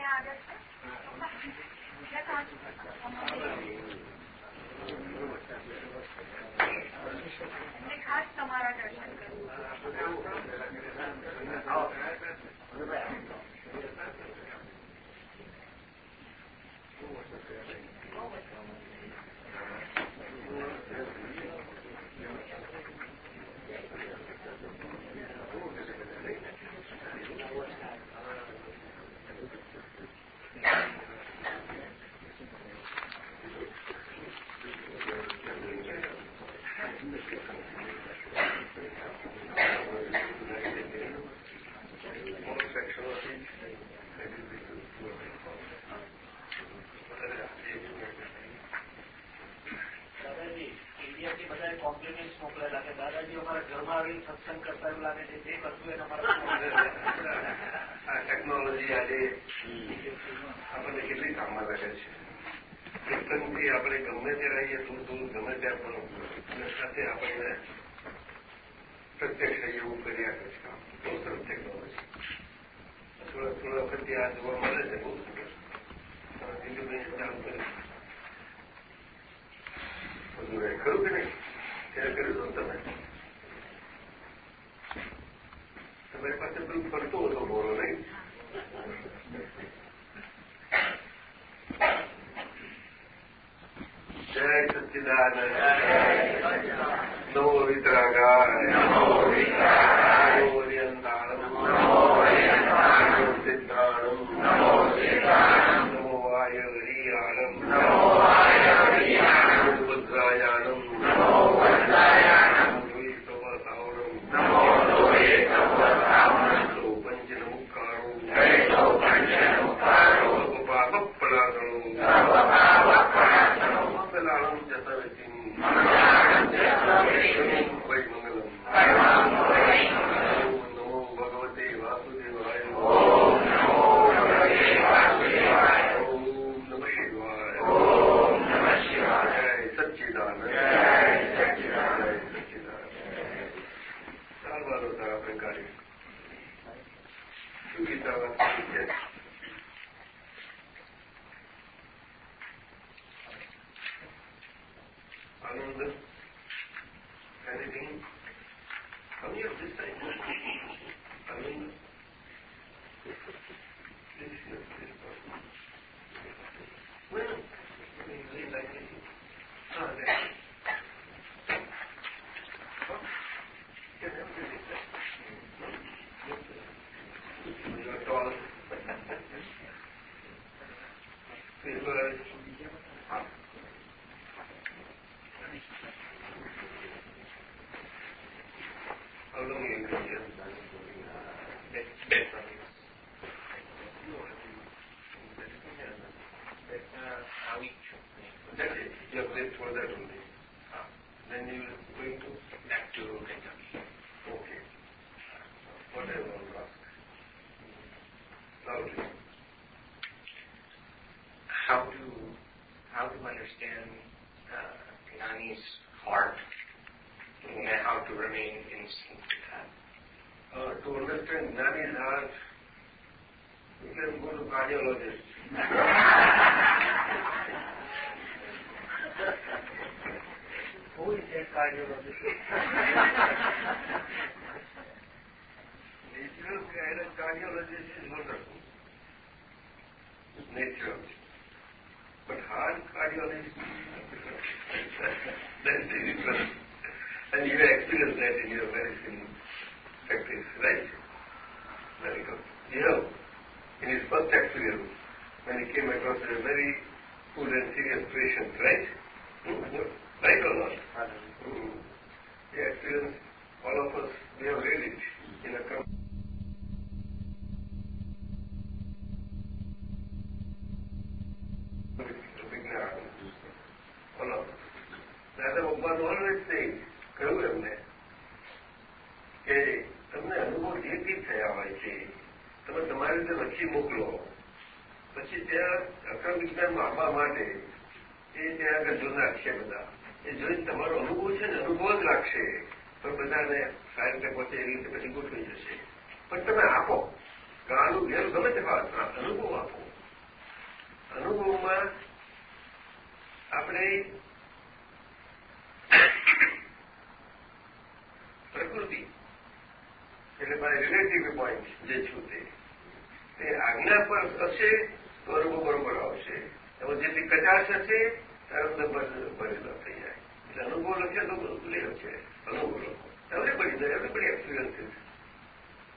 哎呀这 છો ટેકનોલોજી આજે આપણને કેટલી કામમાં લાગે છે. એકદમથી આપણે ગમે તે રહીએ દૂર દૂર ગમે ત્યાં પણ સાથે આપણને પ્રત્યક્ષ એવું કરી આપે છે. બહુ સરસ ટેકનોલોજી થોડા થોડા વખતથી આ જોવા મળે છે, બહુ સરસ દિલ્હીભાઈ ચાલુ કર્યું ખરું કે understand uh, Gnani's heart and how to remain in sync with that. Uh, to understand Gnani's heart, you can go to cardiologist. Who is a cardiologist? Natural cardiologist is wonderful. Natural. But hard cardiologist, that's the difference. And you experience that in your medicine practice, right? Very good. You know, in his first experience, when he came across a very good and serious patient, right? હશે ત્યારે ભરેલો થઈ જાય. એટલે અનુભવ લખે તો clear છે. અનુભવ લખો. એવરીબડી એવરીબડી એક્સપિરિયન્સીસ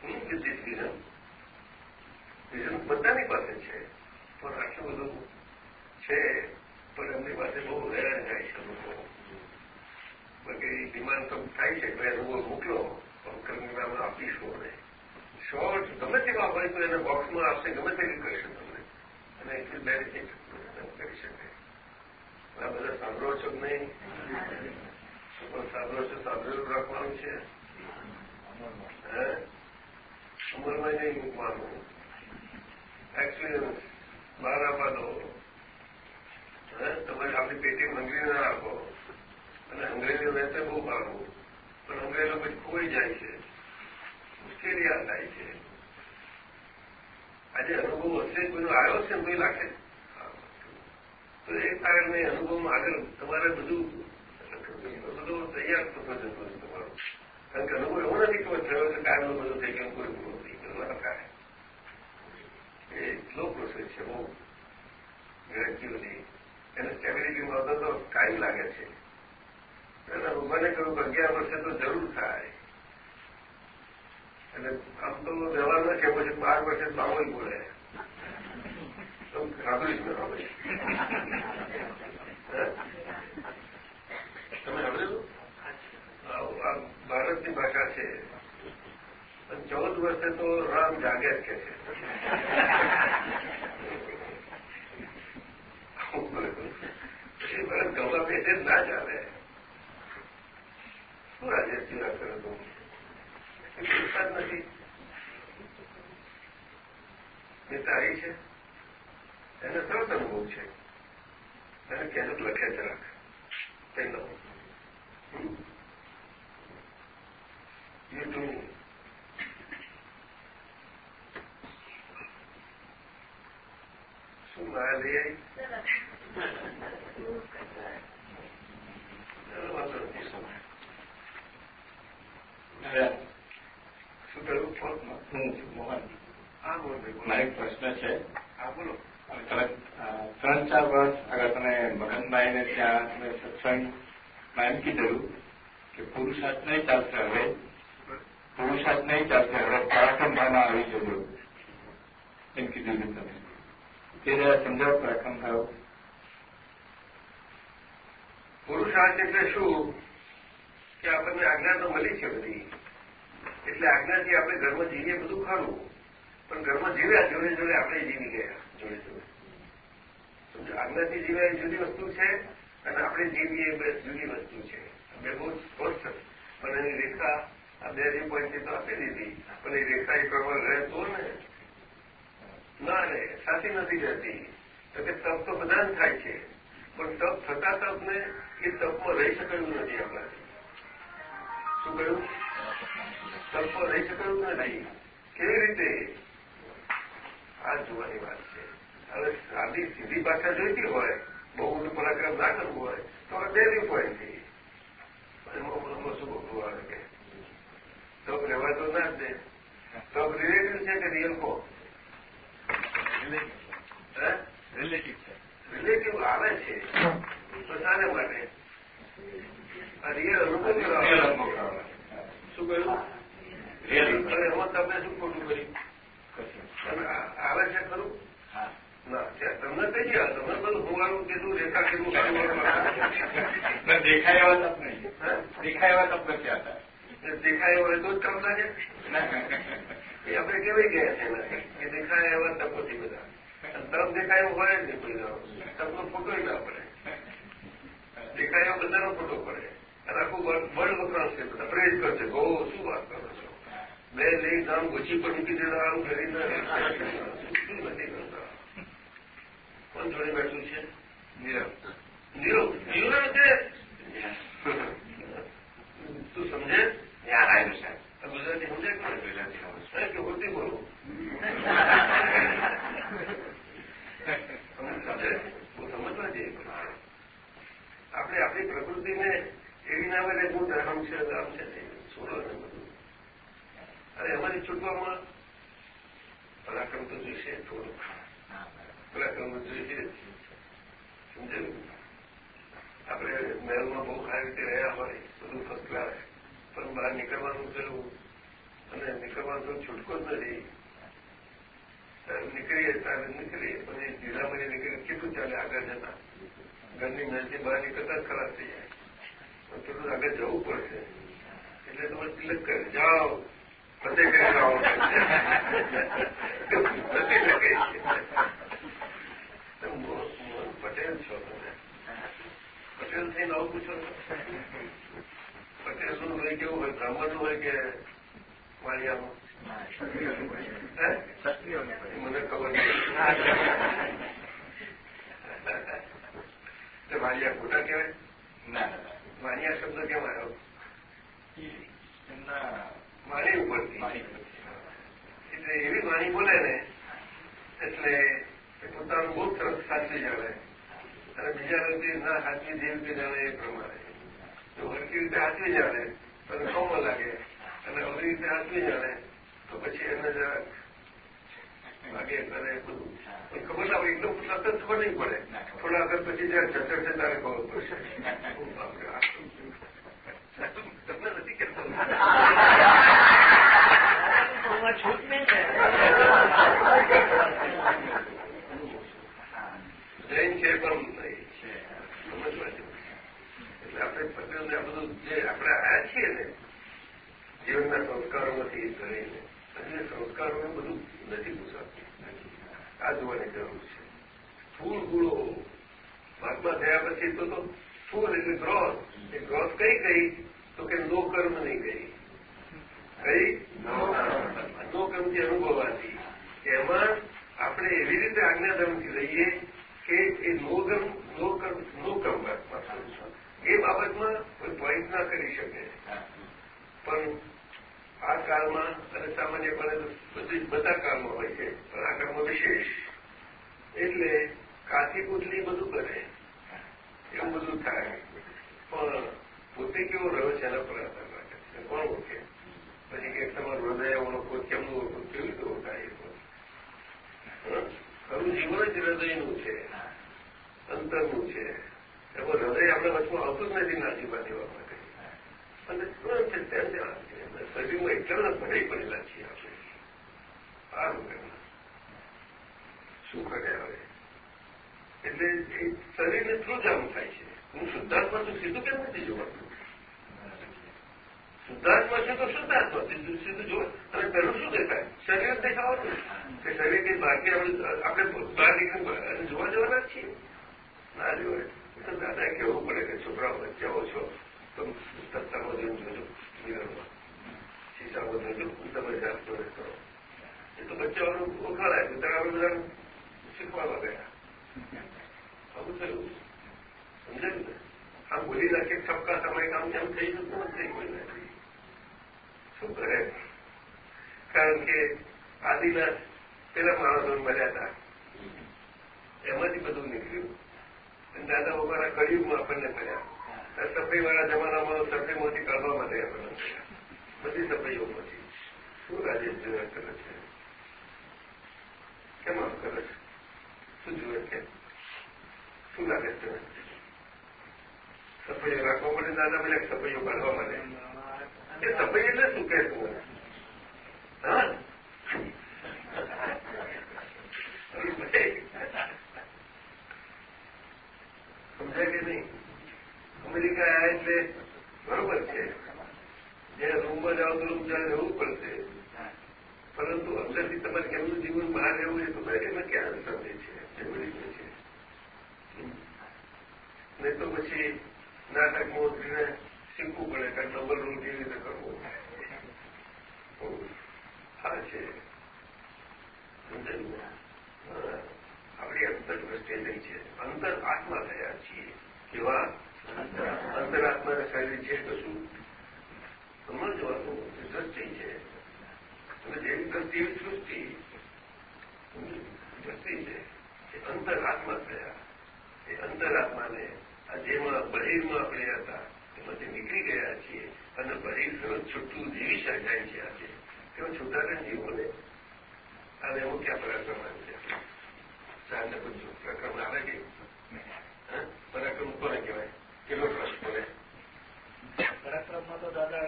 હું વિથ વિઝન વિઝન બધાની પાસે છે. પણ આટલું બધું છે, પણ એમની પાસે બહુ હેરાન થાય છે અનુભવ. બાકી ડિમાન્ડ તો થાય છે, ભાઈ અનુભવ મોકલો કર્મગ્રામ આપીશું અમે શોર્ટ ગમે તેવા હોય તો એને બોક્સમાં આપશે, ગમે તેવી કરશે તમને. અને એટલી બેનિફિટ કરી શકે. આ સાંભળો છો કે નહીં? પણ સાંભળો છો? સાંભળેલું રાખવાનું છે? હે? અમરમાં નહીં મૂકવાનું. એક્સપિરિયન્સ બહાર આપવા દો. તમારે આપણી પેટી હંગરી ના રાખો અને અંગ્રેજો વહેતે બહુ ભાગવું પણ અંગ્રેજો પછી ખોઈ જાય છે. મુશ્કેલી આ થાય છે. આજે અનુભવ હશે? કોઈનો આવ્યો છે? કોઈ લાગે તો એ કારણે અનુભવમાં આગળ તમારે બધું બધું તૈયાર થતો જતો તમારો. કારણ કે અનુભવ એવો નથી કે થયો છે કાયમનો બધો થઈ ગયો, કોઈ પૂરો થઈ ગયો એ સ્લો પ્રોસેસ છે, બહુ. ગ્રેજ્યુઅલી એને સ્ટેબિલિટીમાં હતો તો ટાઈમ લાગે છે. એના ભગવાને કહ્યું કે અગિયાર વર્ષે તો જરૂર થાય. અને આમ તો વ્યવહાર છે, પછી બાર વર્ષે બાવો બોલે. તો સાંભળ્યું જ ન તમે સાંભળ્યું આ ભારતની ભાષા છે ચૌદ વર્ષે તો રામ જાગે જ કે છે એ ભરત ગમા પેટે ના ચાલે શું રાજેશજી વાત કરે તો નથી નેતા આવી છે એને સરસ અનુભવ છે. એને કહેજો લખે જરાક પહેલો યુ શું મારા લઈ આવી શું કહ્યું? મોહન. હા બોલો. મારો એક પ્રશ્ન છે. હા બોલો. ત્રણ ચાર વર્ષ આગળ તમે મગનભાઈને ત્યાં તમે સત્સંગમાં એમ કીધું કે પુરુષાર્થ નહીં ચાલશે હવે. પુરુષાર્થ નહીં ચાલશે હવે. પરાક્રમ ભાવમાં આવી જજો એમ કીધું તમે તે જરા સમજાવો પરાક્રમ ભાવ પુરુષાર્થ એટલે શું? કે આપણને આજ્ઞા તો મળી છે બધી. એટલે આજ્ઞાથી આપણે ઘરમાં જીવીએ બધું ખરું. પણ ઘરમાં જીવ્યા જોડે જોડે આપણે જીવી ગયા જોડે જોડે. આજ્ઞાથી જીવે જુદી વસ્તુ છે, અને આપણે જીવીએ એ જુદી વસ્તુ છે. બે બહુ સ્પષ્ટ પણ એની રેખા, આ બે જે પોઈન્ટથી તો આપી દીધી. પણ એ રેખા એ પ્રમાણે રહેતો ને, ના રે, સાચી નથી રહેતી. કે તપ તો બધાને થાય છે. પણ તપ થતા તપને એ તપમાં રહી શકાયું નથી આપણાથી. શું કહ્યું? તપમાં રહી શકાયું નથી. કેવી રીતે? આ જોવાની વાત હવે સાદી સીધી ભાષા જોઈતી હોય બહુ મોટું પરાક્રમ ના કરવું હોય તો હવે બે વ્યૂ પોઈન્ટથી એમાં શું બધું આવે કે? તો રહેવા તો ના જ ને. તો રિલેટિવ છે કે રિયલ કો રિલેટિવ રિલેટિવ આવે છે. તો શાને માટે? રિયલ અનુભવ. શું કહ્યું? રિયલ એમાં તમે શું ખોટું કર્યું? આવે છે ખરું? હા. તમને કહી ગયા તમે બધું હોવાનું કીધું રેખા કીધું દેખાય એવા તપ નહીં. દેખાય એવા તપ નથી આતા દેખાય હોય તો જ કામ લાગે. એ આપણે કેવાય ગયા છે કે દેખાય એવા તપોથી બધા. તપ દેખાય એવું હોય જ નહીં કોઈ તપનો ફોટો ના પડે. દેખાય એવો બધાનો ફોટો પડે. અને આખું વર્લ્ડ વપરાશ છે બધા. પ્રેઝ કરશે બહુ શું વાત કરો છો? બે લઈ ગામ ઓછી પણ મૂકી દેતા આવું કરતા કોણ જોડે બેઠું છે. નીરવ. નીરવ? નીરવ તું સમજે? યાદ આવ્યું સાહેબ ગુજરાતી સમજે કે પહેલાથી સાહેબ કે ઉર્દુ બોલો? સમજવા જઈએ. આપણે આપણી પ્રકૃતિને એવી ના બને હું ધર્મ છે રામ છે છોડો ને બધું. અરે એમાંથી છૂટવામાં પરાક્રમ તો જોઈશે થોડું તો જોઈશે સમજાયું? આપણે મહેલમાં બહુ સારી રીતે રહ્યા હોય, બધું ફર્સ્ટ ક્લાસ પણ બહાર નીકળવાનું થયું અને નીકળવાનું છૂટકો જ નથી. નીકળીએ ત્યારે નીકળીએ. પછી ઢીલામાં નીકળીએ. કેટલું ચાલે આગળ જતા? ઘરની મહેલથી બહાર નીકળતા ખરાબ થઈ જાય. થોડું આગળ જવું પડશે. એટલે તમે તિલક કરે. જાઓ. ફતે કરી જાઓ. મો- મો- પટેલ છો તમે? પટેલ થઈને આવું પૂછો પટેલ પટેલનું હોય કેવું હોય? બ્રાહ્મણ હોય કે વાણિયાનું મને ખબર નથી વાણિયા ખોટા કહેવાય? ના ના. વાણિયા શબ્દ કેમ આવ્યો? એમના વાણી ઉપરથી. એટલે એવી વાણી બોલે ને એટલે પોતાનું બહુ તરફ સાચવી જાણે અને બીજા રીતે ના સાચી જે રીતે જાણે એ પ્રમાણે. તો હરકી રીતે સાચવી જાણે એને કોમો લાગે. અને અવરી રીતે સાચવી જાણે, તો પછી એને જરા લાગે કરે બધું. ખબર ના પડે એકદમ સતત ખબર નહીં પડે. થોડા આગળ પછી જયારે ચચર છે ત્યારે ખબર પડશે? તમને નથી કહેતો છૂટ જૈન છે પણ નહીં સમજવા જેવું એટલે આપણે પટેલને આ બધું જે આપણે આયા છીએ ને, જીવનના સંસ્કારોમાંથી કરીને અને સંસ્કારોનું બધું નથી પૂછાતું. આ જોવાની જરૂર છે. ફૂલ ગુળો મહાત્મા થયા પછી તો ફૂલ એટલે ગ્રોથ એ ગ્રોથ કઈ કઈ? તો કે નો કર્મ નહીં કઈ. કઈ? નો કર્મથી અનુભવાતી. એમાં આપણે એવી રીતે આજ્ઞાધર્મથી રહીએ કે એ નો કર્મ નો કર્મ નો કર્મ એ બાબતમાં કોઈ પોઈન્ટ ના કરી શકે. પણ આ કાળમાં, અને સામાન્યપણે બધી બધા કાળમાં હોય છે, પણ આ કાળમાં વિશેષ. એટલે કાથી કુટલી બધું કરે એવું બધું થાય. પણ પોતે કેવો રહ્યો છે એના પર આધાર રાખે છે. કોણ ઓળખે? પછી કે તમારું હૃદય ઓળખો કેમનું ઓળખો, કેવી રીતે ઓળખાય? ખરું જીવન જ હૃદયનું છે, અંતરનું છે. એમાં હૃદય આપણે વચમાં આવતું જ નથી નાજીમાં દેવા માટે અને તુરંત છે, તેમ જ આ છે. અને શરીરમાં એટલા બધા પડેલા છીએ આપણે. આ કહેવાય શું કરે હવે? એટલે એ શરીરને થ્રુ જામ થાય છે. હું શુદ્ધાત્મા છું, સીધું કેમ નથી જોવાનું? શુદ્ધાત્મા છે તો શુદ્ધાત્મા, સીધું જોવા અને પેલું શું દેખાય? શરીર દેખાવાનું? કે શરીર કે બાકી આપણે આપણે બહાર નીકળી જોવા જવાના જ છીએ. ના જોવાય. તો દાદા કહેવું પડે કે છોકરાઓ બચ્ચાઓ છો, તો સત્તામાં જઈને જોજો મિરરમાં શીશામાં જોજો તમે જાગતો રહેતો એ તો બચ્ચાઓનું ઓળખાડાય તો ત્યારે બધા શીખવા ગયા. આવું થયું. સમજાયું ને આમ બોલી નાખે ઠપકા સમય કામ જેમ થઈ જતું નથી કોઈ નથી શું કરે કારણ કે આદિના પેલા માણસો મળ્યા હતા. એમાંથી બધું નીકળ્યું. દાદા અમારા કળિયુગમાં આપણને મળ્યા. સફાઈ વાળા જમાનામાં સફાઈમાંથી કાઢવા માટે આપણને બધી બધી સફાઈઓમાંથી. શું રાજેશ જોયા કરે છે? કેમ આમ કરે છે? શું જુએ છે? શું લાગે છે? સફાઈઓ રાખવા માટે દાદા મને સફાઈઓ કાઢવા માટે. એ સફાઈ એટલે શું કહે તું હા? સમજાય કે નહીં? અમેરિકા એટલે બરોબર છે. જે રૂમમાં જાઓ તો રૂમ રહેવું પડશે. પરંતુ અંદરથી તમારે કેમનું જીવન બહાર રહેવું એ તમારે એમાં ક્યાં સમજે છે? જરૂરી છે? નહીં તો પછી નાટકમાં ઉતરીને શીખવું પડે કે ડબલ રોલ કેવી રીતે કરવો. હા છે. સમજાયું આપણી અંતર દ્રષ્ટિએ નહીં છે. અંતર આત્મા થયા છીએ. કેવા? આત્મા. શરીર છે કશું સમજવાનું દ્રષ્ટિ છે. અને જેવી દ્રષ્ટિ એવી સૃષ્ટિ. દ્રષ્ટિ છે. એ અંતરાત્મા થયા. એ અંતરાત્માને આ જેમાં બહિરમાં આપણે હતા, એમાંથી નીકળી ગયા છીએ અને બહિર સરસ છૂટું જીવી શકાય છે આજે. તેમાં છૂટાને જીવો ને અને એમાં ક્યાં પરાક્રમ આવે છે સાહેબને પૂછ્યું પ્રકરણ આવે કે પરાક્રમ કોને કહેવાય? કેટલો ટ્રસ્ટ બોલે પરાક્રમમાં તો દાદા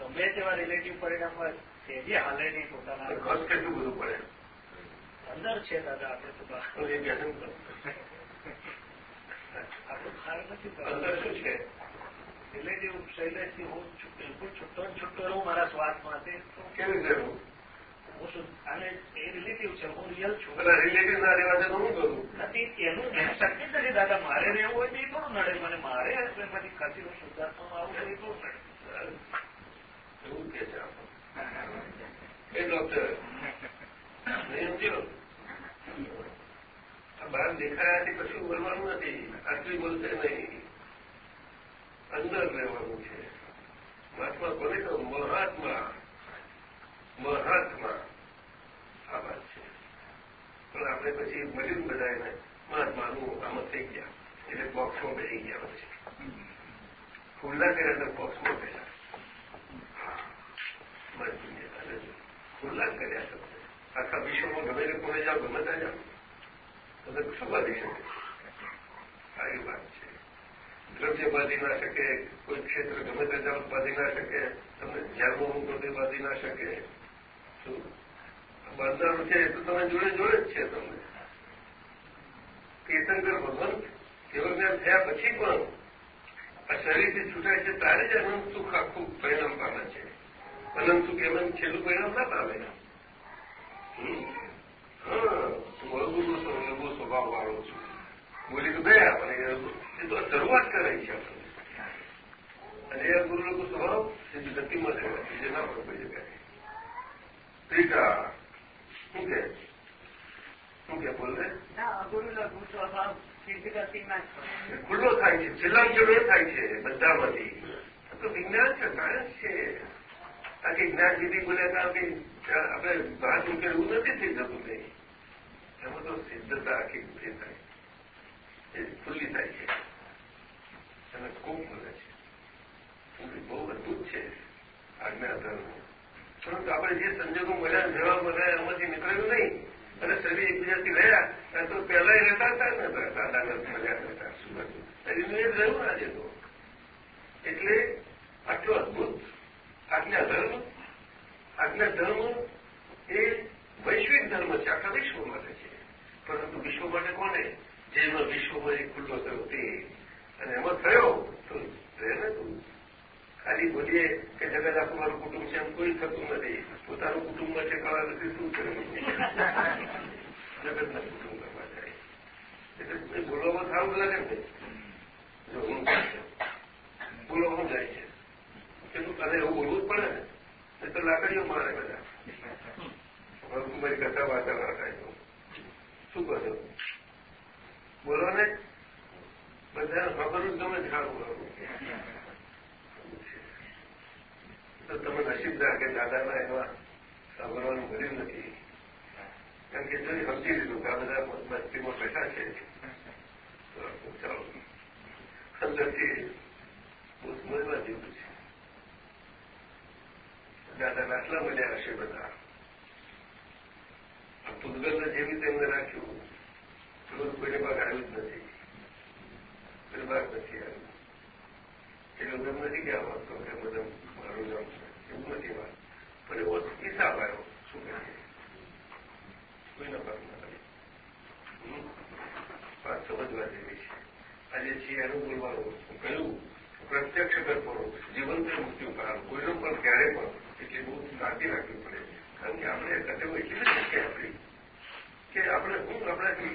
ગમે તેવા રિલેટિવ પરિણામમાં છે જે હાલે નહીં પોતાના. ઘર કેટલું બધું પડે? અંદર છે દાદા આપણે તો બહાર એ વ્યસન આપણું બહાર નથી અંદર શું છે? રિલેટિવ શૈલેષથી હું બિલકુલ છૂટો ને છૂટો રહું મારા સ્વાદ માટે કેવી રીતે રહું? હું શું અને એ રિલેટિવ છે હું રિયલ છું. એટલે રિલેટિવ ના રહેવા છે તો હું કરું? નથી એનું શક્તિ નથી દાદા મારે રહેવું હોય તો એ થોડું નડે. મને મારે એમાંથી ખસી હું શુદ્ધાત્મામાં આવું એ થોડું નડે. એવું કે છે એ ડોક્ટર બહાર દેખાયાથી કશું બોલવાનું નથી. આટલી બોલશે નહીં. અંદર રહેવાનું છે. મહાત્મા કોને કહું? મહાત્મા. મહાત્મા. આ વાત છે. પણ આપણે પછી મળ્યું બધા એને મહાત્માનું આમ થઈ ગયા. એટલે બોક્સમાં બેસી ગયા પછી. ખુલ્લા કર્યા તો બોક્સમાં બેસા ખુલ્લા કર્યા તો આખા વિશ્વમાં ગમે તે કોને જાઓ ગમે ત્યાં જાઓ. શું બાંધી શકે સારી વાત છે. દ્રવ્ય બાંધી ના શકે, કોઈ ક્ષેત્ર ગમે ત્યાં જાઓ બાંધી ના શકે, તમને જાગો મૂકો તે બાંધી ના શકે. શું છે એ તો તમે જોડે જોડે જ છે તમને. કીર્તનકર ભગવાન કેવળ થયા પછી પણ આ શરીરથી છૂટાય છે તારે જ અનંત સુખ આખું પરિણામ પામે છે. અનંત સુખ એમ છેલ્લું પરિણામ ના પામે. હા સ્વભાવ વાળો છું. બોલી તો ગયા પણ એ તો શરૂઆત કરાઈ છે આપણને. અને એ ગુરુ લઘુ સ્વભાવ એ ગતિમાં રહેવા છે. જે ના પડે કોઈ જગ્યાએ. ટીકા શું કે શું કે બોલ ખુલ્લો થાય છે છેલ્લા છેલ્લો થાય છે બધામાંથી તો વિજ્ઞાન છે સાયન્સ છે બાકી જ્ઞાન જીતી બોલે આપણે બહાર મૂકે નથી થઈ જતું નહીં એમાં તો સિદ્ધતા આખી ઊભી થાય એ ખુલ્લી થાય છે અને ખૂબ બોલે છે બહુ અદભુત છે આજ્ઞા ધર્મ પરંતુ આપણે જે સંજોગો મળ્યા જવા મળ્યા એમાંથી નીકળ્યું નહીં. અને શરીર એકબીજાથી રહ્યા તો પહેલા રહેતા હતા ને શરીરનું એ જ રહ્યું આજે તો. એટલે આટલો અદભુત આજ્ઞા ધર્મ આજ્ઞા ધર્મ એ વૈશ્વિક ધર્મ છે, આખા વિશ્વ માટે છે. પરંતુ વિશ્વ માટે કોને? જેમાં વિશ્વમાં એક ખુલ્લો થયો તે. અને એમાં થયો તો રહે ને તું. ખાલી બોલીએ કે જગત આખું મારું કુટુંબ છે એમ કોઈ થતું નથી. પોતાનું કુટુંબ છે, કળા નથી શું કરે જગતના કુટુંબ કરવા જાય. એટલે બોલવામાં સારું લાગે ને? હું બોલવામાં જાય છે. એનું તને એવું બોલવું જ પડે ને, એ તો લાકડીઓ મારે બધા. હવે મારી કરતા વાર્તા રાખાય શું છો? બોલો ને. બધા ખબર જ તમે જાણવું બોલવાનું. તો તમે નસીબદાર કે દાદાના એવા સાંભળવાનું મળ્યું નથી. કારણ કે જો સમજી લીધું કે આ બધા મસ્તીમાં બેઠા છે. અંદરથી બહુ જેવું છે. દાદાને આટલા મળ્યા હશે બધા આ પૂતગલને જેવી એમને રાખ્યું પેલું કોઈને ભાગ આવ્યું જ નથી. નથી આ વાત તો કે બધા મારું નામ છે. એવું નથી વાત. પણ એવો હિસાબ આવ્યો. શું કરીએ કોઈના ના વાત સમજવા જેવી છે. આજે એનું બોલવાનું કહ્યું પ્રત્યક્ષ કરવાનું જીવંત મૃત્યુ કરાવ કોઈનો પણ ક્યારે પણ એટલે બહુ સાચી રાખવી પડે કારણ કે આપણે કટેવો એટલી નથી કે આપણી કે આપણે હું આપણાથી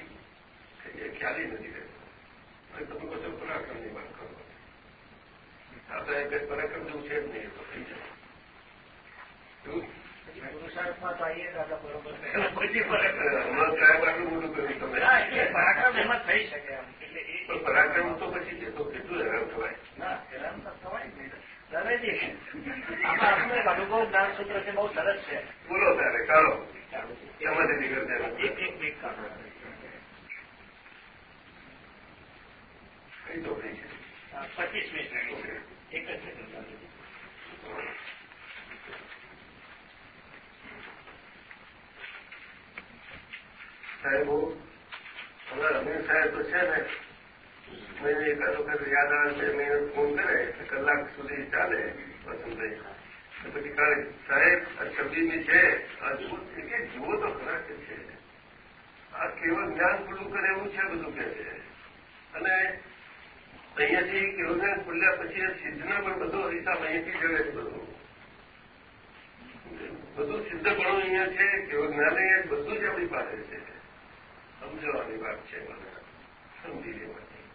ખ્યાલી નથી રહેતો. અને તમે બધો પરાક્રમની વાત કરો. આપણે કંઈ પરાક્રમ જેવું છે જ નહીં તો થઈ જાય. પુરુષાર્થમાં તો આવીએ દાદા બરોબર પછી હમણાં કાયમ આટલું મોટું કર્યું તમે. પરાક્રમ એમાં થઈ શકે એમ. એટલે એ પરાક્રમ તો પછી છે તો કેટલું હેરાન થવાય? ના હેરાન તો થવાય નહીં. દાદાજી આમાં આપણું અનુભવ જ્ઞાન સૂત્ર છે બહુ સરસ છે. બોલો ત્યારે કાઢો. એમાંથી નીકળશે એક એક કાઢો. કઈ એક જ સેકન્ડ હવે અમીર સાહેબ તો છે ને મહિને એકાદ વખત યાદ આવે છે મહિને ફોન કરે કલાક સુધી ચાલે વસંતભાઈ પછી કાલે સાહેબ, આ છવ્વીસમી છે, આ જુઓ કે જુઓ તો ખરા છે. આ કેવળ જ્ઞાન પૂરું કરે એવું છે બધું કે છે. અને અહીંયાથી કેવળ ખુલ્યા પછી સિદ્ધને પણ બધો હિસાબ અહીંયાથી જવે છે બધું. બધું સિદ્ધ પણ અહીંયા છે કેવળ જ્ઞાન બધું જ આપણી પાસે છે. સમજવાની વાત છે મને. સમજી લેવાની.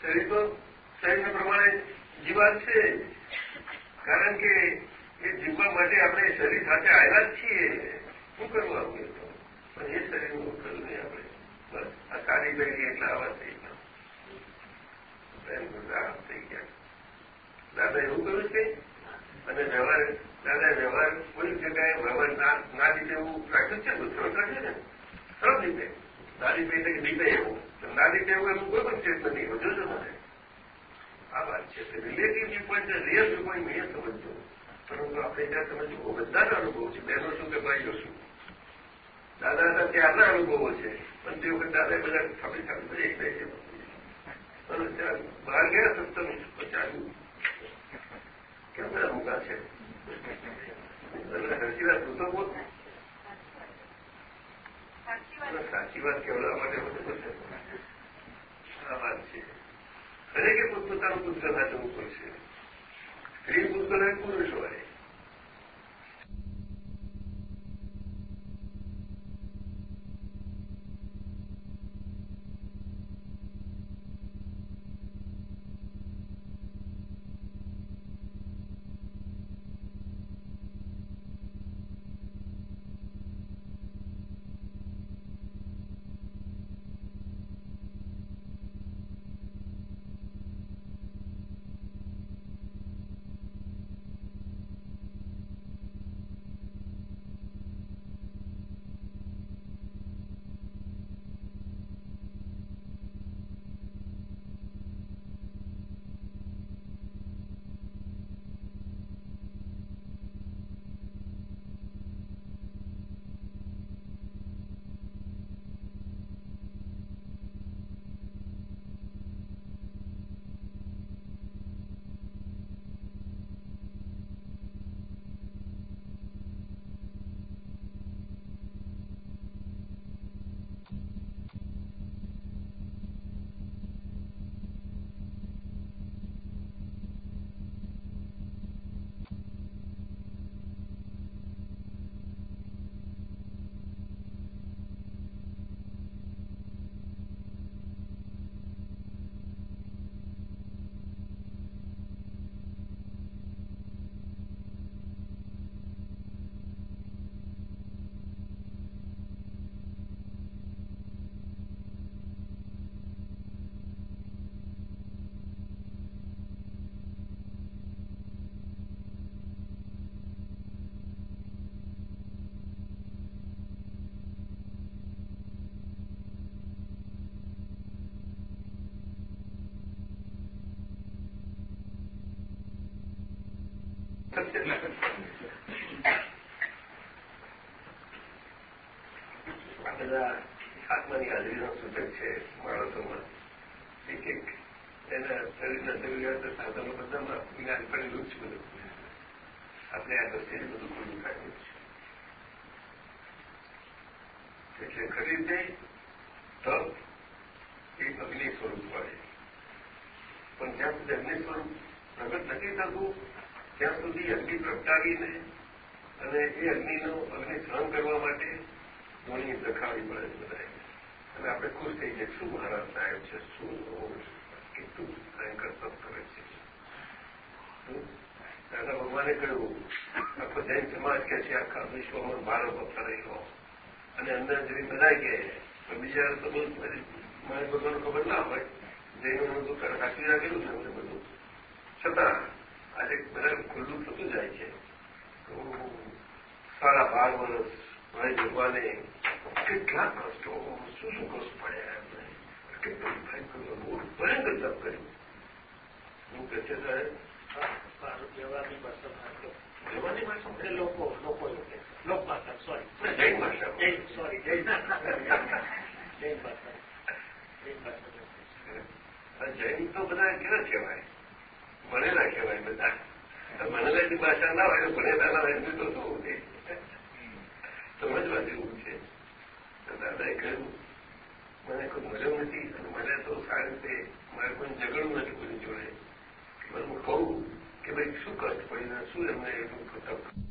શરીર તો શરીરને પ્રમાણે જીવાત છે. કારણ કે એ જીવવા માટે આપણે શરીર સાથે આવેલા જ છીએ. શું કરવું આવું પણ એ શરીરનું કર્યું નહીં આપણે. બસ, આ કાળી બેઠી એટલા આવા થઈ ગયા એમ થઈ ગયા. દાદા, એવું કહ્યું છે? અને વ્યવહાર, દાદા, વ્યવહાર કોઈ જગ્યાએ વ્યવહાર ના લીધે એવું રાખ્યું છે? સરળ રાખ્યું ને સરળ રીતે. ના લીધે એટલે કે લીધે એવું. ના લીધે એવું એનું કોઈ પણ ચેત નથી. વધુ જ મને? આ વાત છે. Relative view point real view point નહીં સમજતો પરંતુ આપણે ત્યાં સમજવું બધાના અનુભવ છે. બહેનો શું કે ભાઈઓ શું? દાદા હતા ત્યારના અનુભવો છે. પણ તે વખત દાદા બધા થાપી થાપી બધા એક બે છે બહાર ગયા સત્સંગ ચાલ્યું કેમ બધા મૂકા છે સાચી વાત તું તો બોલ સાચી વાત કેવડવા માટે બધું છે આ વાત છે. દરેકે પોતપોતાનું પુસ્તક મૂકવું પડશે સ્ત્રી પુસ્તક પુરુષ હોય આત્માની હાજરીનો સૂચક છે માણસોમાં એક એક એના શરીરના જરૂરિયાત સાધનો બધામાં જ્ઞાન પડેલું જ બધું આપણે આ દ્રષ્ટિએ બધું ખુલ્લું કાઢ્યું છે એટલે ખરી રીતે તપ એ અગ્નિ સ્વરૂપ હોય પણ જ્યાં સુધી અગ્નિ સ્વરૂપ પ્રગટ નથી થતું ત્યાં સુધી અગ્નિ અને એ અગ્નિનો અગ્નિ સહન કરવા માટે ધોની દખાવી પડે બધાએ. અને આપણે ખુશ થઈ જઈએ. શું મહારાજ સાહેબ છે? શું કેટલું ભયંકર તપ કરે છે? દાદા ભગવાને કહ્યું, આખો જૈન સમાજ કે છે, આખા વિશ્વમાં ભક્ત રહેલો અને અંદર જરી બધા કે બીજા તો બહુ મારે ભગવાન ખબર ના હોય. જૈનોનું દુકાન સાચવી રાખેલું છે બધું. છતાં આજે બધા ખુલ્લું થતું જાય છે. તો સાડા બાર વર્ષ મારી ભગવાને કેટલા કષ્ટો શું શું કષ્ટ પડ્યા એમને. કેટલું ભયંકર ભયંકર તપ કર્યું. હું કહે છે સાહેબ ભાષા ભાષા લોકો લોકો લોક ભાષા સોરી જૈન ભાષા જૈન સોરી જૈન જૈન ભાષા. જૈન ભાષા. જૈન તો બધા કેવા કહેવાય? ભણેલાની ભાષા ના હોય ભણેલા ના હોય તો શું સમજવા જેવું છે. દાદાએ કહ્યું, મને કોઈ મળ્યો નથી, અને મને તો સારી રીતે, મારે કોઈ ઝઘડવું નથી કોઈની જોડે. પણ હું કહું કે ભાઈ, શું કષ્ટ પડીને, શું એમને એટલું તક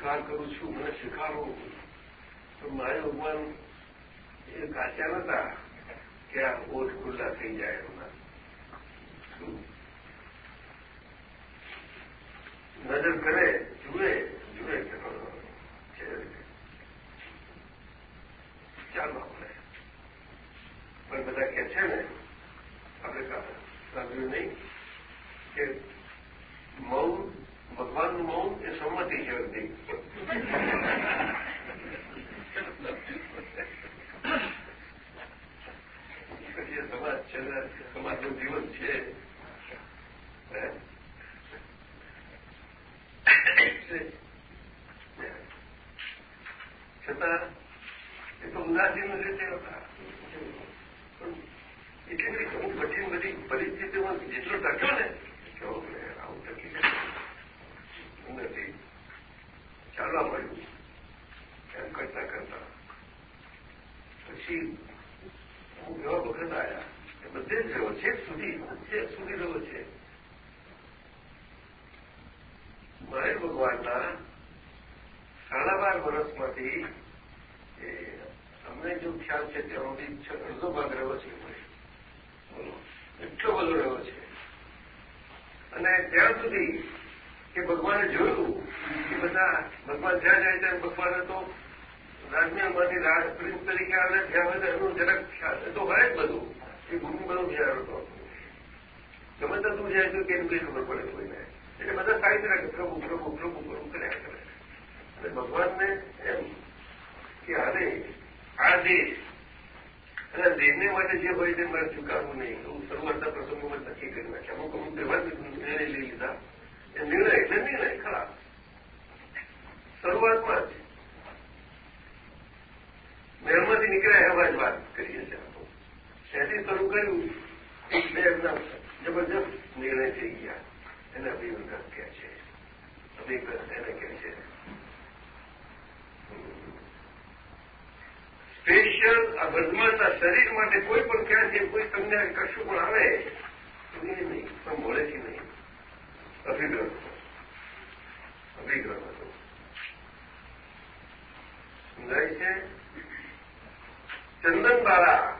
સ્વીકાર કરું છું, મને સ્વીકારો તો મારે ભગવાન એ કાચ્યા નતા કે આ ઓઠ ખુલ્લા થઈ જાય એમના નજર કરે જુએ જુએ કે ચાલો આપણે પણ બધા કે છે ને આપણે સાંભળ્યું નહીં કે મૌન ભગવાનનું મૌન એ સંમતિ છે બધી પછી સમાજ છે સમાજનું જીવન છે છતાં એ તો ઉદાસીન રીતે હતા. એટલે બધી અમુક કઠિન બધી પરિસ્થિતિમાં જેટલો ટક્યો ને આવું ટકી નથી ચાલવા મળ્યું એમ કરતા કરતા. પછી અમુક એવા વખત આવ્યા એ બધે જ રહ્યો. છેક સુધી છેક સુધી રહ્યો છે. મહેર ભગવાનના સાડા બાર વર્ષમાંથી અમને જો ખ્યાલ છે સુધી અડધો ભાગ રહ્યો છે એટલો બધો રહ્યો છે. અને ત્યાં સુધી કે ભગવાને જોયું કે બધા ભગવાન જ્યાં જાય ત્યાં ભગવાને તો રાજ્યમાંથી રાજ પ્રિન્સ તરીકે આવે, ત્યાં બધા એનું જરાક ખ્યાલ તો હોય જ બધું. એ ભૂમિ બધું વિચાર હતો ગમે તો તું જાય તો કેમ કઈ ખબર પડે કોઈને. એટલે બધા સાહિત્ય રાખે પ્રભુ પ્રભુ પ્રભુ પ્રભુ કર્યા કરે. અને ભગવાનને એમ કે દેશ, અને દેહને માટે જે હોય તે મારે ચૂકાવવું નહીં. એવું શરૂઆતના પ્રસંગોમાં નક્કી કરી નાખ્યા. અમુક અમુક એવા નિર્ણય લઈ લીધા. એ નિર્ણય એટલે નિર્ણય ખરા. શરૂઆતમાં જ મહેલમાંથી નીકળ્યા એવા જ વાત કરીએ છીએ આપણે. શહેરથી શરૂ કર્યું, બે એમના જબરજસ્ત નિર્ણય થઈ ગયા. એને અભિવર્ધન કહે છે. અભિગ્રસ્ત એને કહે છે. સ્પેશિયલ આ વર્ધમાનના શરીર માટે કોઈ પણ ક્યાંથી કોઈ તમને કશું પણ આવે તો એ નહીં મોડેથી નહીં. અભિગ્રહ અભિગ્રહ હતો. સમજાય છે? ચંદનબારા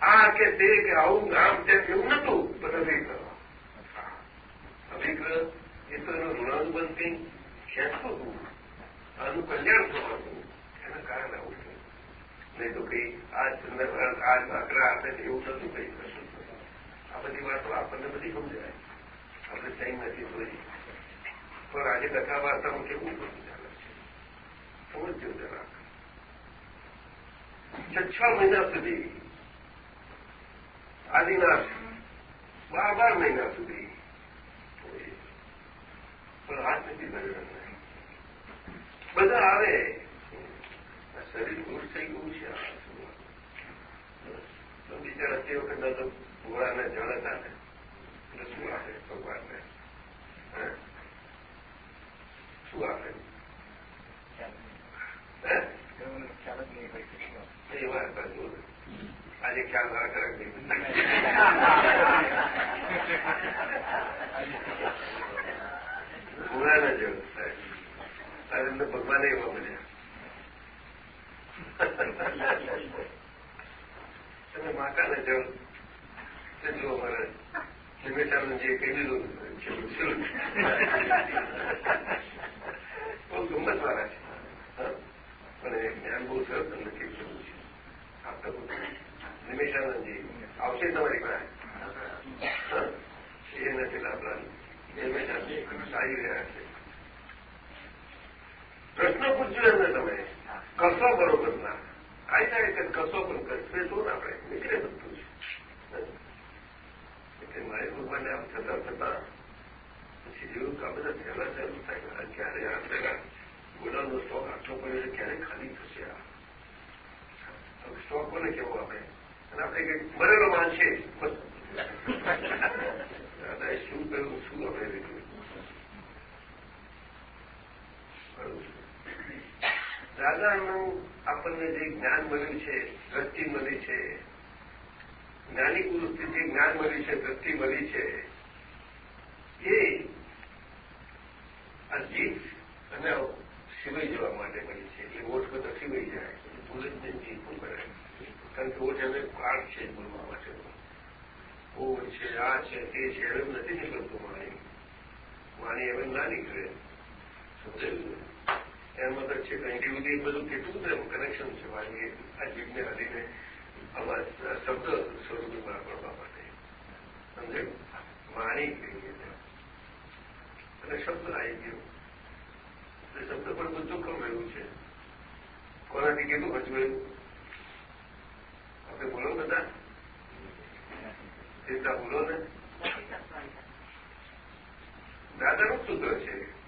આ કે તે કે આવું ગામ તેમ એવું નતું પણ અભિગ્રહ. અભિગ્રહ એ તો એનું ઋણાનુબંધ કંઈ ખેંચતું હતું આનું કલ્યાણ થવાનું. એના કારણે આવું નહીં તો કઈ આ ચંદ્ર આ ભાકરા આપે એવું થતું કઈ કશું આ બધી વાતો આપણને બધી સમજાય. આપણે સહી નથી જોઈ. પણ આજે કથા વાર્તામાં કેવું બધું ચાલે છે? સમજજો જરા છ છ મહિના સુધી, આદિનાથ, બાર બાર મહિના સુધી પણ હાથ નથી બધા આવે. શરીર દૂર થઈ ગયું છે તો બિચારા તે વખત તો ઘોડાને જળ હતા ને એટલે શું આપે આજે ખ્યાલ ના કરે ઘોડાને જળ, સાહેબ. ભગવાને એવા મળ્યા. તમે માતાને જળ જો અમારે વાળા છે અને જ્ઞાન સરસ તમને કીધું છે આવશે તમારી પાસે એ નથી લાભલા નિમેશાનંદજી આવી છે પ્રશ્ન પૂછ્યો એમને તમે. કશો બરોબર ના. આવી જાય કે કશો પણ કરશે, શું આપણે નીકળે બધું છે એટલે મારે ભગવાનને આમ થતા થતા પછી જેવું કામ બધા પહેલા ચાલુ થાય ક્યારે આપણે ગોડાનો સ્ટોક આટલો પડ્યો ક્યારે ખાલી થશે આ? સ્ટોક કોને કેવો આપણે અને આપણે કંઈક મરેલો માન છે. દાદાએ શું કર્યું શું આપણે લીધું દાદાનું આપણને જે જ્ઞાન મળ્યું છે, દ્રષ્ટિ મળી છે, જ્ઞાની પુરુષથી જે જ્ઞાન મળ્યું છે, દ્રષ્ટિ મળી છે, એ આ જીત અને સિવાય જવા માટે મળી છે. એટલે વોટ બધા સિવાય જાય. ભૂલે જ પણ કરે કારણ કે વોટ હવે કાર્ડ છે બોલવા માટે. ઓઠ છે, આ છે, તે છે હવે નથી નીકળતું વાણી વાણી હવે ના નીકળે. સમજાયું એમાં તો છે કંઈક સુધી બધું કેટલું બધું કનેક્શન છે વાણી આ જીભને હરીને અવાજ શબ્દ સ્વરૂપે બહાર પાડવા માટે. સમજે? વાણી કહીએ અને શબ્દ આવી ગયો. એટલે શબ્દ પણ બધું રહ્યું છે. કોનાથી કેટલું બચવાયું આપણે બોલો બધા? ચિંતા બોલો ને? દાદાનું સૂત્ર છે.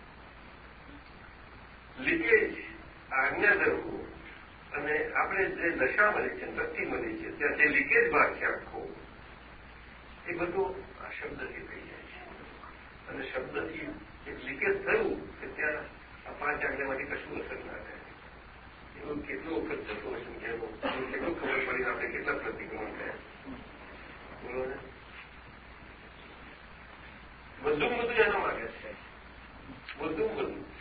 લીકેજ આજ્ઞા ધરવું અને આપણે જે દશા મળી છે નક્કી મળી છે, ત્યાં જે લીકેજ ભાગ છે આખો, એ બધું આ શબ્દથી થઈ જાય છે. અને શબ્દથી એક લીકેજ થયું કે ત્યાં આ પાંચ આજ્ઞામાંથી કશું અસર ના થાય. એવું કેટલો વખત થતો હશે કેવું કેટલું ખબર પડી આપણે કેટલા પ્રતિક્રમણ થયા. બોલો ને. બધું બધું એના માટે છે. બધું બધું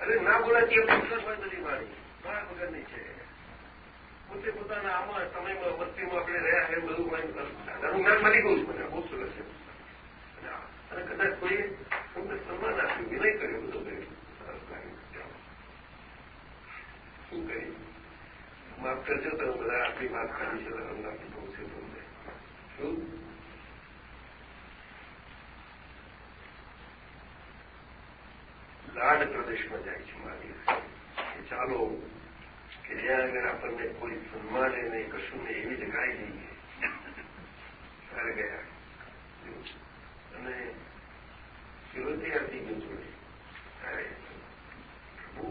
અરે ના બોલાતી પુરુષ હોય બધી વાણી વગરની છે. પોતે પોતાના આમાં, સમયમાં, વસ્તીમાં આપણે રહ્યા એ બધું દાદાનું જ્ઞાન મળી ગયું મને બહુ સરસ છે. અને કદાચ કોઈએ તમને સન્માન આપ્યું, વિનય કર્યો, બધો કર્યો. શું કહી માફ કરજો, તમે બધા આપણી વાત કરી છે તમને બહુ છે, તમને. શું? લાડ પ્રદેશમાં જાય છે મારી ચાલો, કે જ્યાં આગળ આપણને કોઈ સન્માને નહીં, કશું નહીં, એવી જગાઈ જઈએ ત્યારે ગયા. અને શિવતી હતી ગયું જોડે, ત્યારે પ્રભુ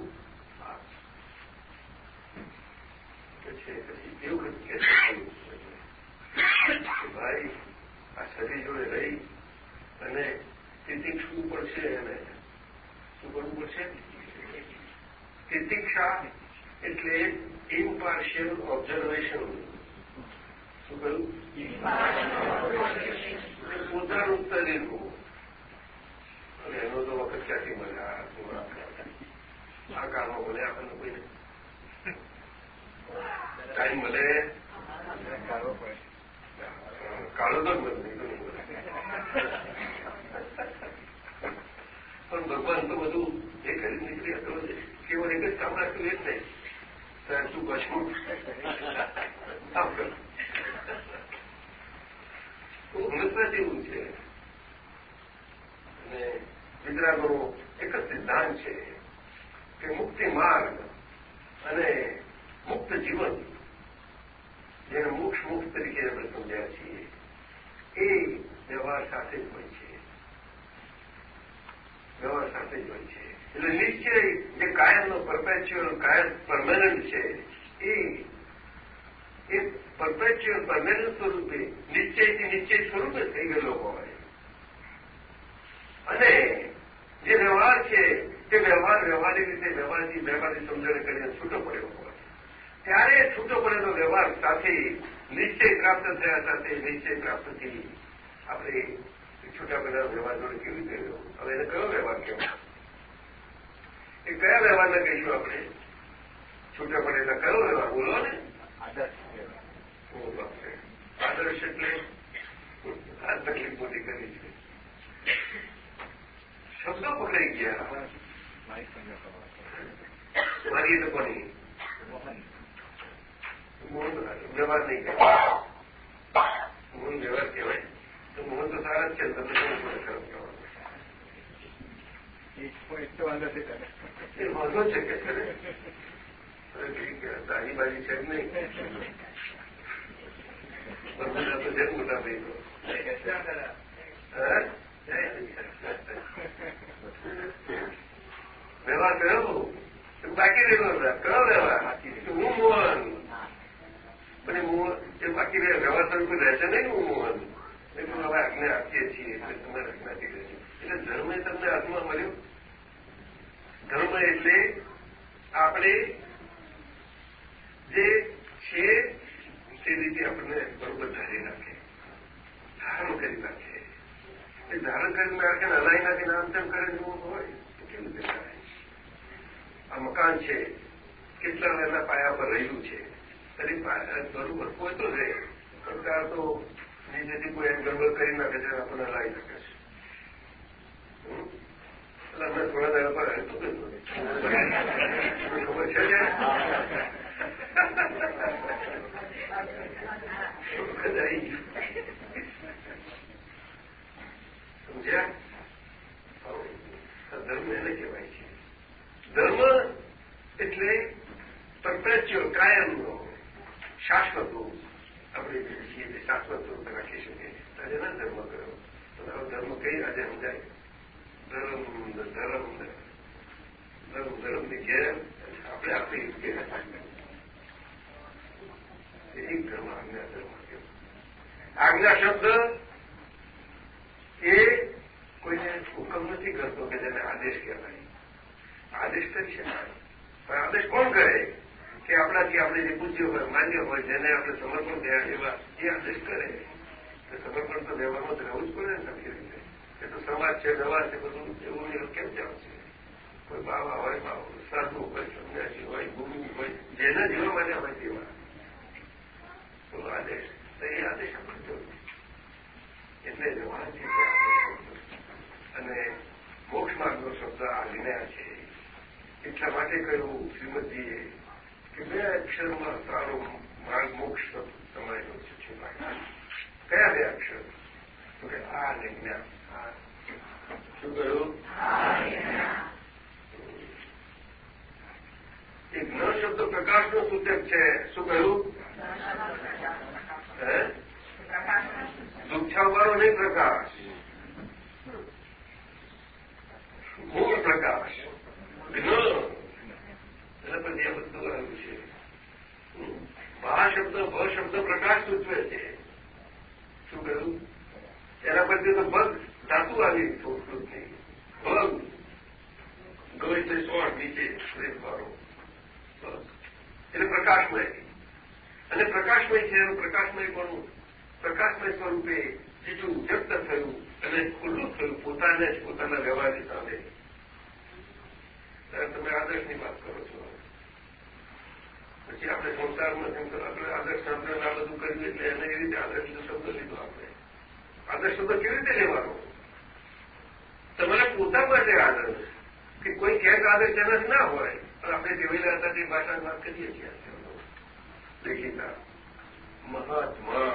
પછી પછી એવું કે ભાઈ, આ શરીર જોડે રહી અને તિતિક્ષવું પડશે એને. શું કરવું પડશે તિતિક્ષા એટલે ઇમ્પાર્શિયલ ઓબ્ઝર્વેશન શું કહ્યું? પોતાનું તરીનું અને એનો તો વખત ક્યાંથી મળે આ કામમાં મળે આપણને કોઈ ટાઈમ મળે? કાળો તો મળે. પણ ભગવાન તો બધું એ કરી નીકળી હતો કેવળ એક જ કામ રાખ્યું, એ જ નહીં. શું કશું કામ હંમેશા જેવું છે. અને વિદ્રાગનો એક જ સિદ્ધાંત છે કે મુક્તિ માર્ગ અને મુક્ત જીવન, જેને મોક્ષ મુક્ત તરીકે આપણે સમજ્યા છીએ, એ વ્યવહાર સાથે જ હોય છે. વ્યવહાર સાથે જ હોય છે. એટલે નિશ્ચય જે કાયમનો પરપેચ્યુઅલ કાયમ પરમેનન્ટ છે, એ પરપેચ્યુઅલ પરમેનન્ટ સ્વરૂપે, નિશ્ચયથી નિશ્ચય સ્વરૂપે થઈ ગયેલો હોય. અને જે વ્યવહાર છે, તે વ્યવહાર વ્યવહારિક રીતે વ્યવહારથી વ્યવહારની સમજણ કરીને છૂટો પડ્યો હોય. ત્યારે છૂટો પડેલો વ્યવહાર સાથે નિશ્ચય પ્રાપ્ત થયા સાથે નિશ્ચય પ્રાપ્તથી આપણે છૂટા પેલા વ્યવહાર જોડે કેવી રીતે રહ્યો? હવે એને કયો વ્યવહાર કહેવાય? એ કયા વ્યવહારને કહીશું આપણે? છૂટા પડેલા કયો વ્યવહાર? બોલો ને. આદર્શ એટલે આ તકલીફ મોટી કરી છે. શબ્દો પકડાઈ ગયા. મારી લોકોની વ્યવહાર નહીં કહેવાય. મૂળ વ્યવહાર કહેવાય. તો મોહન તો સારા જ છે તમને શું ખરાબ કહેવાનું વાંધો છે કે છે તારી બાજી છે નહીં. બધા તો છે મોટા ભાઈ વ્યવહાર કયો બાકી રહેલો કયો વ્યવહાર? હું મોહન? અને બાકી વ્યવહાર સ્વરૂપે રહેશે નહીં હું મોહન? એટલું હવે આજ્ઞા આપીએ છીએ એટલે તમે આજ્ઞાથી રહેજો એટલે ધર્મ તમને હાથમાં મળ્યો ધર્મ એટલે આપણે જે છે તે રીતે આપણને બરોબર ધારી નાખે ધારણ કરી નાખે એ ધારણ કરી નાખે ને હલાઈ નાખીને આમ તેમ કરે જેવું હોય તો કેવી રીતે થાય આ મકાન છે કેટલા એના પાયા પર રહેલું છે તરી બરોબર કોઈ તો રહે સરકાર તો નીચેથી કોઈ એમ ગરબડ કરી નાખે છે આપણને લાવી શકે છે. એટલે અમે થોડા દાડા પર ખબર છે? સમજ્યા? ધર્મ એને કહેવાય છે. ધર્મ એટલે પરપેચ્યુઅલ કાયમનો શાશ્વતો આપણે જે છીએ તે શાશ્વત સ્વરૂપે રાખી શકીએ આજે ના ધર્મ કર્યો તમારો ધર્મ કઈ આજે સમજાય? ધર્મ ધર્મ ધર્મ, ધર્મની ઘેર આપણે આપણી ઘેર એક ધર્મ, આજ્ઞા ધર્મ આજ્ઞા શબ્દ એ કોઈને હુકમ નથી કરતો કે જેને આદેશ કહેવાય. આદેશ પણ આદેશ કોણ કરે? કે આપણાથી આપણે જે પૂજ્ય હોય, માન્ય હોય, જેને આપણે સમર્પણ થયા એવા એ આદેશ કરે સમર્પણ તો વ્યવહારમાં તો રહેવું જ પડે ને સમજી રીતે. એ તો સમાજ છે દવા છે, બધું એવું કેમ ચાલશે કોઈ બાવા હોય બાવ સાધુ હોય, સંન્યાસી હોય, ગુરુ હોય, જેના જેવા મને હોય તેવા. તો આદેશ એ આદેશ કરજો એટલે જવાથી અને મોક્ષ માર્ગનો શબ્દ આ વિનય છે. એટલા માટે કહ્યું, શ્રીમદજીએ કે બે અક્ષરમાં તારો માર્ગ મોક્ષ તમારો છે કયા બે અક્ષર તો કે આ ને જ્ઞાન શું કહ્યું એક ન શબ્દ પ્રકાશનો સૂચક કહ્યું દુઃખાવાળો નહીં પ્રકાશ મૂળ પ્રકાશ જ્ઞ એટલે પછી એ બધું કરાવ્યું છે. શબ્દ, ભ શબ્દ પ્રકાશ સૂચવે છે. શું કહ્યું? એના પછી તો ભગ ધાતુ આવી સંસ્કૃતની ભગ. ગો એટલે સોળ નીચે વાળો એટલે પ્રકાશમય. અને પ્રકાશમય છે એનું પ્રકાશમય પણ પ્રકાશમય સ્વરૂપે બીજું વ્યક્ત થયું અને ખુલ્લું થયું પોતાને જ પોતાના વ્યવહારની સામે. તમે આદર્શની વાત કરો છો. પછી આપણે સંસારમાં આપણે આદર્શ શબ્દ આ બધું કર્યું એટલે એને એ રીતે આદર્શ શબ્દ લીધો આપણે. આદર્શ શબ્દ કેવી રીતે લેવાનો? તમારા પોતા માટે આદર્શ. કે કોઈ ક્યાંક આદર્શ એનાથી ના હોય. પણ આપણે જેવેલા હતા તે ભાષાની વાત કરીએ છીએ દેખીતા મહાત્મા.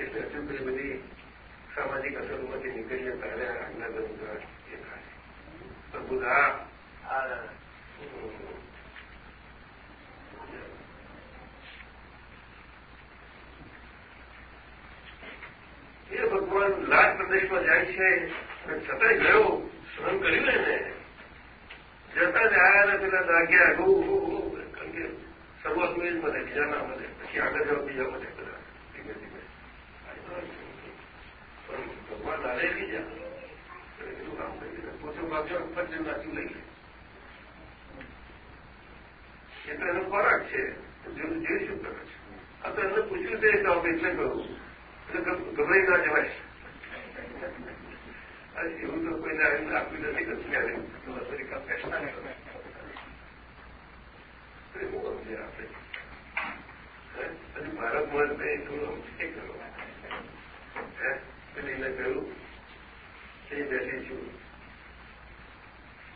એટલે હજુ બધી સામાજિક અસરોમાંથી નીકળીએ ત્યારે આજ્ઞા થાય પ્રભુદા એ ભગવાન જ આવ્યા ને પેલા દાગ્યા ગો કારણ કે શરૂઆતમાં જ મળે બીજા ના મળે પછી આગળ જાઓ, બીજા મળે બધા ધીમે ધીમે. ભગવાન લાલે બીજા એટલું કામ કરી પોતે બાજુ ફરજ નાચી લઈ એ તો એનો ખોરાક છે. જોઈ શું કરે છે? આ તો એમને પૂછ્યું છે તો આપણે એટલે કહું એટલે ગભરાઈ ના જવાય. એવું તો કોઈને આવીને આપ્યું નથી કે ત્યારે અમેરિકા પેસના આપણે. હજુ ભારતમાં જ મેં થોડું એ કરો પેલીને કહ્યું એ બેસી છું.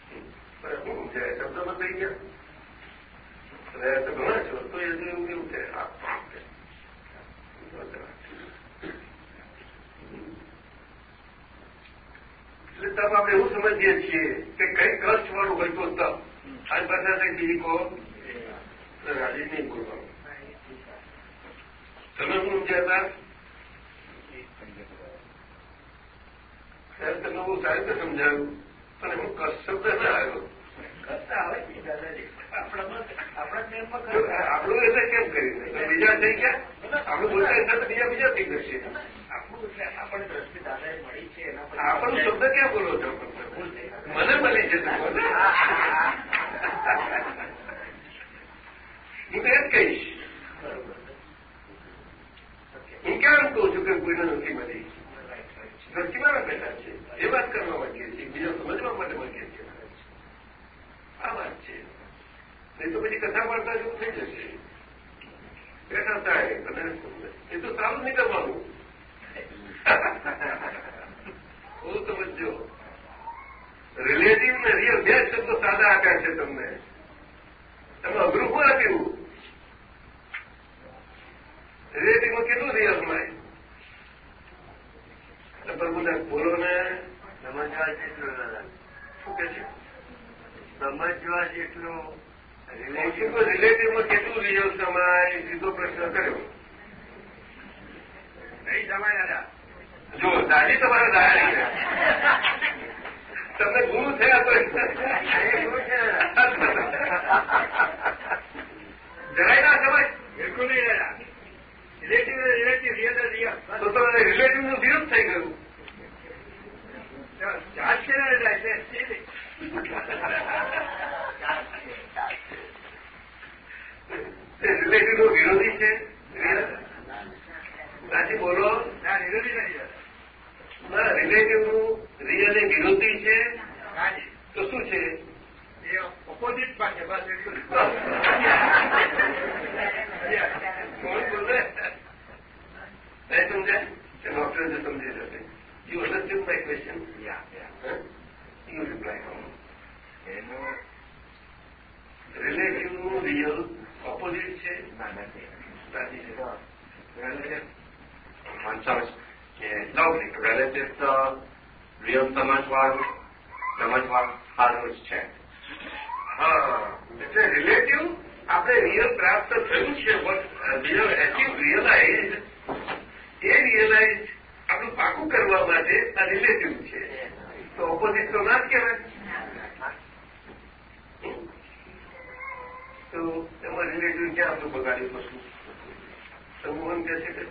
શબ્દ ઘણા છો છે એટલે તબ આપણે એવું સમજીએ છીએ કે કઈ કષ્ટ વાળું હોય તો તપ બધા છે બીજી કહો રાજી નહીં બોલવાનું તમે શું કહેતા હતા તમે બહુ સારી રીતે સમજાવ્યું. પણ હું શબ્દ ના આવ્યો આપણું એટલે કેમ કરીને બીજા થઈ ગયા. આપણું બોલતા એટલે બીજા બીજા થઈ જશે આપણું શબ્દ ક્યાં બોલો છો મને મળી છે હું તો એ જ કહીશ હું કેમ કહું છું કે કોઈને નથી મળી? દ્રષ્ટિમાં બેઠા છે. એ વાત કરવા માંગીએ છીએ બીજા સમજવા માટે માંગીએ છીએ આ વાત છે. નહીં તો પછી કથા વાર્તા જેવું થઈ જશે. બેઠા થાય અને એ તો સારું નહીં કરવાનું. બહુ સમજો રિલેટિવ ને રિયલ બે શબ્દો સાદા આપ્યા છે તમને. તમે અઘરું શું આપ્યું? રિલેટિવમાં કેટલું રિયલ મળે પ્રભુદાસ બોલો ને. સમજવા જેટલું શું કે છે? સમજવા જેટલું રિલેટિવમાં કેટલું લીધો સમાય સીધો પ્રશ્ન કર્યો. નહીં સમાય દાદા. જો દાદી તમારા દાદા તમને ગુરુ થયા તો જરાય ના સમજ. બિલકુલ નહીં દાદા. રિલેટિવ રિલેટિવ રિયલ તો તમે રિલેટિવનું વિરુદ્ધ થઈ ગયું. ચાર્જ છે. ને દાદા રિલેટિવનો વિરોધી છે. સાચી બોલો. ના વિરોધી નથી રિલેટિવનું રિયલ એ વિરોધી છે. તો શું છે? એ ઓપોઝિટમાં છે બસ એટલું જ. કોણ બોલે નહીં સમજાય કે ડોક્ટર જો સમજી જશે you understand my question you reply એનું રિલેટિવનું રિયલ ઓપોઝિટ છે ના નથી સાચી છે relative સમજ કે લૌકિક relative તો real સમજવાળું સમજવાળું સારું જ છે એટલે રિલેટિવ આપણે રિયલ પ્રાપ્ત થયું છે. બીજો એચિવ રિયલાઇઝ એ રિયલાઇઝ આપણું પાકું કરવા માટે આ રિલેટિવ છે. તો ઓપોઝિટ તો ના જ કહેવાય. તો એમાં રિલેટિવ ક્યાં આપણું બગાડ્યું તો સમૂહન કહે છે કે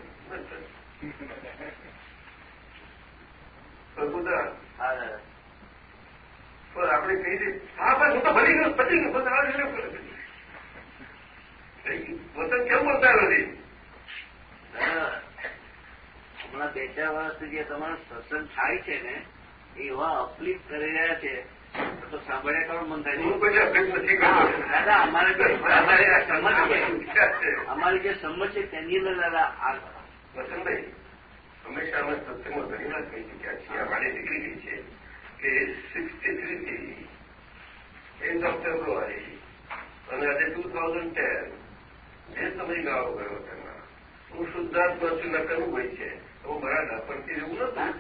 પ્રભુદા પણ આપણે કહી દઈએ હા બસ હું તો ભરી ગયો પતી ગયો બસ આ રિલેટિવ કરે છે. થઈ ગયું. વતન કેમ બોલતા નથી હમણાં બે ચાર વર્ષથી જે તમારો સત્સંગ થાય છે ને એવા અપલિફ કરી રહ્યા છે તો સાંભળ્યા કરો મન થાય હું કોઈ અપલિફ નથી કરતો. દાદા અમારે જે અમારે સમજ છે અમારી જે સમજ છે તેની અંદર દાદા આ વસંતભાઈ હંમેશા અમે સત્સંગમાં ઘણી વાર કહી ચુક્યા છીએ નીકળી ગઈ છે. કે એન્ડ ઓફ ફેબ્રુઆરી અને આજે ટુ થાઉઝન્ડ ટેન જે સમયગાળો ગયો તેમાં, હું શુદ્ધાત્મા છું નકરવું હોય છે હું બરાબર પડતી એવું નતું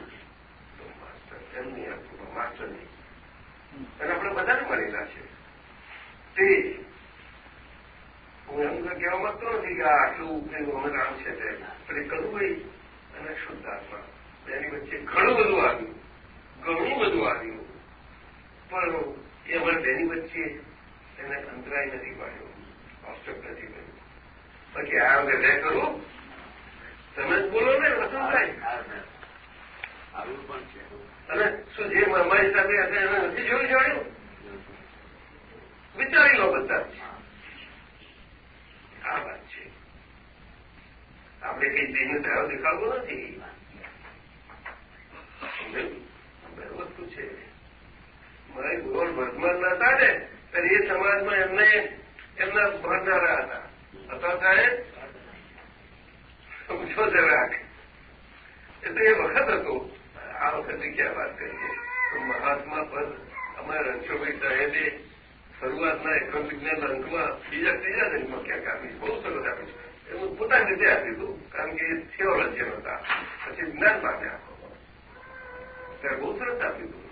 માસ્ટર આપતું માસ્ટર અને આપણે બધાને મળેલા છે. તે હું એમ કહેવા માંગતો નથી કે આટલું અમે રામ છે તે. પણ એ કડુભાઈ અને શુદ્ધાત્મા. એની વચ્ચે ઘણું બધું આવ્યું. ઘણું બધું આવ્યું. પણ એ અમારે બેની વચ્ચે એને અંતરાય નથી પાડ્યો. ઓસ્ટપ નથી કર્યું. પછી આ વગર રહે કરું. તમે જ બોલો ને વસંતભાઈ. આવ્યું પણ છે. અને શું જે અમારી સાથે હશે એને નથી જોયું જાણ્યું વિચારી લો બધા. આ વાત છે. આપણે કઈ જઈને ધારો દેખાડવો નથી. વસ્તુ છે. મારી ગોળ વર્તમાન હતા ને ત્યારે એ સમાજમાં એમને, એમના ભણનારા હતા. હતા સાહેબ? સમજો જરાક. એટલે એ વખત હતો. આ વખતે ક્યાં વાત કરીએ? તો મહાત્મા પદ અમારા રણછોડભાઈ સાહેબે શરૂઆતના એકમ વિજ્ઞાન અંકમાં બીજા ત્રીજા જન્મમાં ક્યાંક આપી, બહુ સરસ આપી. એનું પોતાની રીતે આપી દીધું, કારણ કે એ થિયોલોજીયન હતા. પછી જ્ઞાન પામ્યા. ત્યારે બહુ સરસ આપ્યું હતું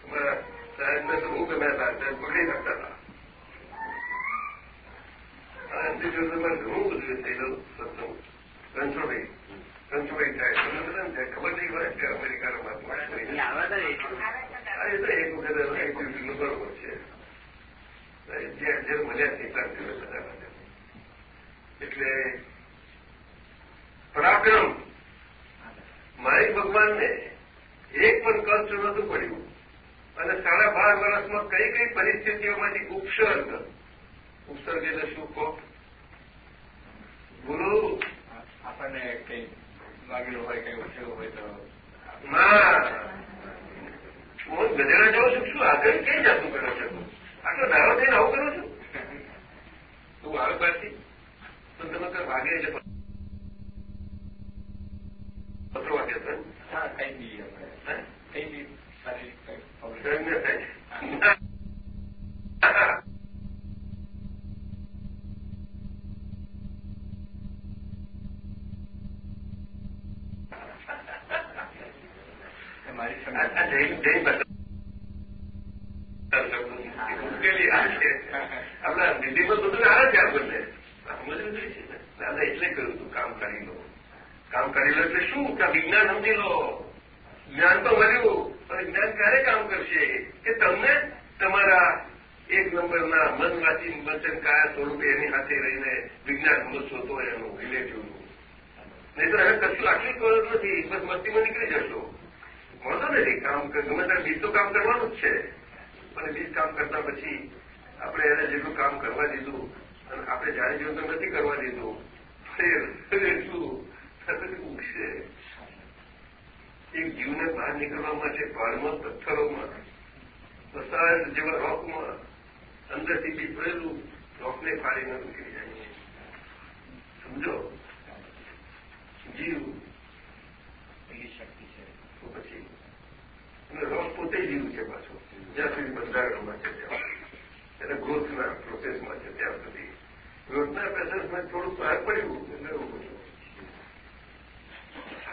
તમારા સાહેબને તો બહુ ગમ્યા હતા સાહેબ પકડી શકતા હતા અને ઘણું બધું થયેલું સત્સંગ રણછોડભાઈ રણછોડભાઈ સાહેબ તમને ખબર નહીં હોય કે અમેરિકાનો એ તો એક વખત એક્ટિવિટીનું બરોબર છે જે જે મળ્યા છે એટલા દિવસ બધા એટલે પરાક્રમ મારી ભગવાનને એક પણ કષ્ટ નહોતું પડ્યું. અને સાડા બાર વર્ષમાં કઈ કઈ પરિસ્થિતિઓમાંથી ઉપસર્ગ? ઉપસર્ગ એટલે શું કહો? ગુરુ આપણને કઈ માગેલું હોય કઈ ઉઠેલું હોય તો હું ગધેડા જાઉં છું શું? આગળ કઈ જાતું કરો છો? આટલો ધારો થઈને આવું કરું છું? તું આવે પાછી. તો તમે કઈ ભાગે એટલે પત્રો વાગે હા કઈ બી? કઈ બી ભાષા મુશ્કેલી આ છે આપણા દિલ્હીમાં બધું આવે છે આપણને સમજવું જોઈએ દાદા એટલે કહ્યું તું કામ કરી લો કામ કરી લો એટલે શું કે વિજ્ઞાન સમજી લો જ્ઞાન તો મળ્યું, પણ જ્ઞાન ક્યારે કામ કરશે? કે તમને તમારા એક નંબરના મનવાચી વચન કયા સ્વરૂપે એની સાથે રહીને વિજ્ઞાન સમજશો તો એનું રિલેટિવનું નહીં તો એને કશું આટલી ખબર નથી, બસ મસ્તીમાં નીકળી જશો. વાંધો નથી, કામ ગમે ત્યારે બીજ તો કામ કરવાનું જ છે. અને બીજ કામ કરતા પછી આપણે એને જેટલું કામ કરવા દીધું, અને આપણે જાણી જોયું તો નથી કરવા દીધું ફેર એટલું ઉગશે? એક જીવને બહાર નીકળવા માટે ભાડમાં પથ્થરોમાં પસાર જેવા રોકમાં અંદરથી બી ભરેલું રોકને ફાડીને નીકળી જાય સમજો? જીવ શક્તિ છે. તો પછી અને રોક પોતે જીવ છે પાછું. જ્યાં સુધી બંધારણમાં છે ત્યાં. એને ગ્રોથના પ્રોસેસમાં છે ત્યાં સુધી. ગ્રોથના પ્રોસેસમાં થોડું બહાર પડ્યું એટલે એવું બધું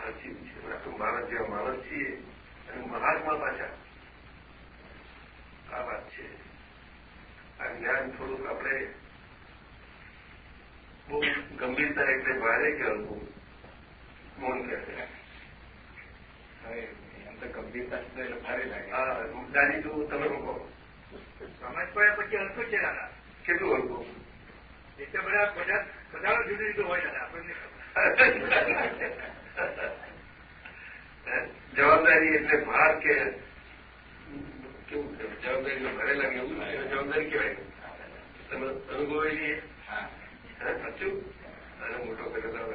જીવ છે. તો માણસ જેવા માણસ છીએ. અને મહાત્મા પાછા. આ વાત છે. આ જ્ઞાન થોડુંક આપણે બહુ ગંભીરતા એટલે ભારે કે અનુભવ મૌન કહેવાય. એમ તો ગંભીરતા એટલે ભારે લાગે. આ દાદી તું તમે મૂકો. સમજ પડ્યા પછી હલકું છે દાદા. કેટલું હલવું એટલે બધા બધા બધા જુદું જુદું હોય દાદા. આપણને. જવાબદારી એટલે ભાર કે કેવું કે જવાબદારી ભારે લાગે એવું જવાબદારી કહેવાય. તમે અનુભવેલી સાચું? અને મોટો કરેલો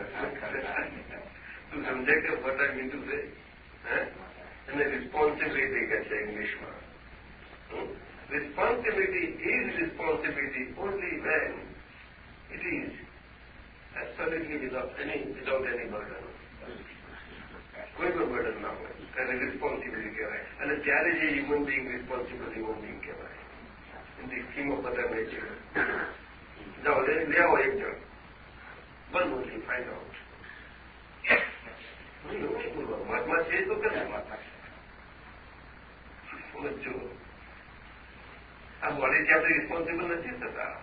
તું સમજે કે વોટ બિંદુ હે? અને રિસ્પોન્સિબિલિટી કે છે ઇંગ્લિશમાં. Responsibility is responsibility only when it is absolutely without any without any burden. કોઈ પણ બર્ડન ના હોય એને રિસ્પોન્સિબિલિટી કહેવાય અને ત્યારે જે human being responsible human being કહેવાય એની સ્કીમો બધા મેં છે જાઓ લે આવો એક જણ બંધ નથી ફાઇન્ડ આઉટ મહાત્મા છે તો કરે સમજો આ બોડીથી આપણે રિસ્પોન્સિબલ નથી થતા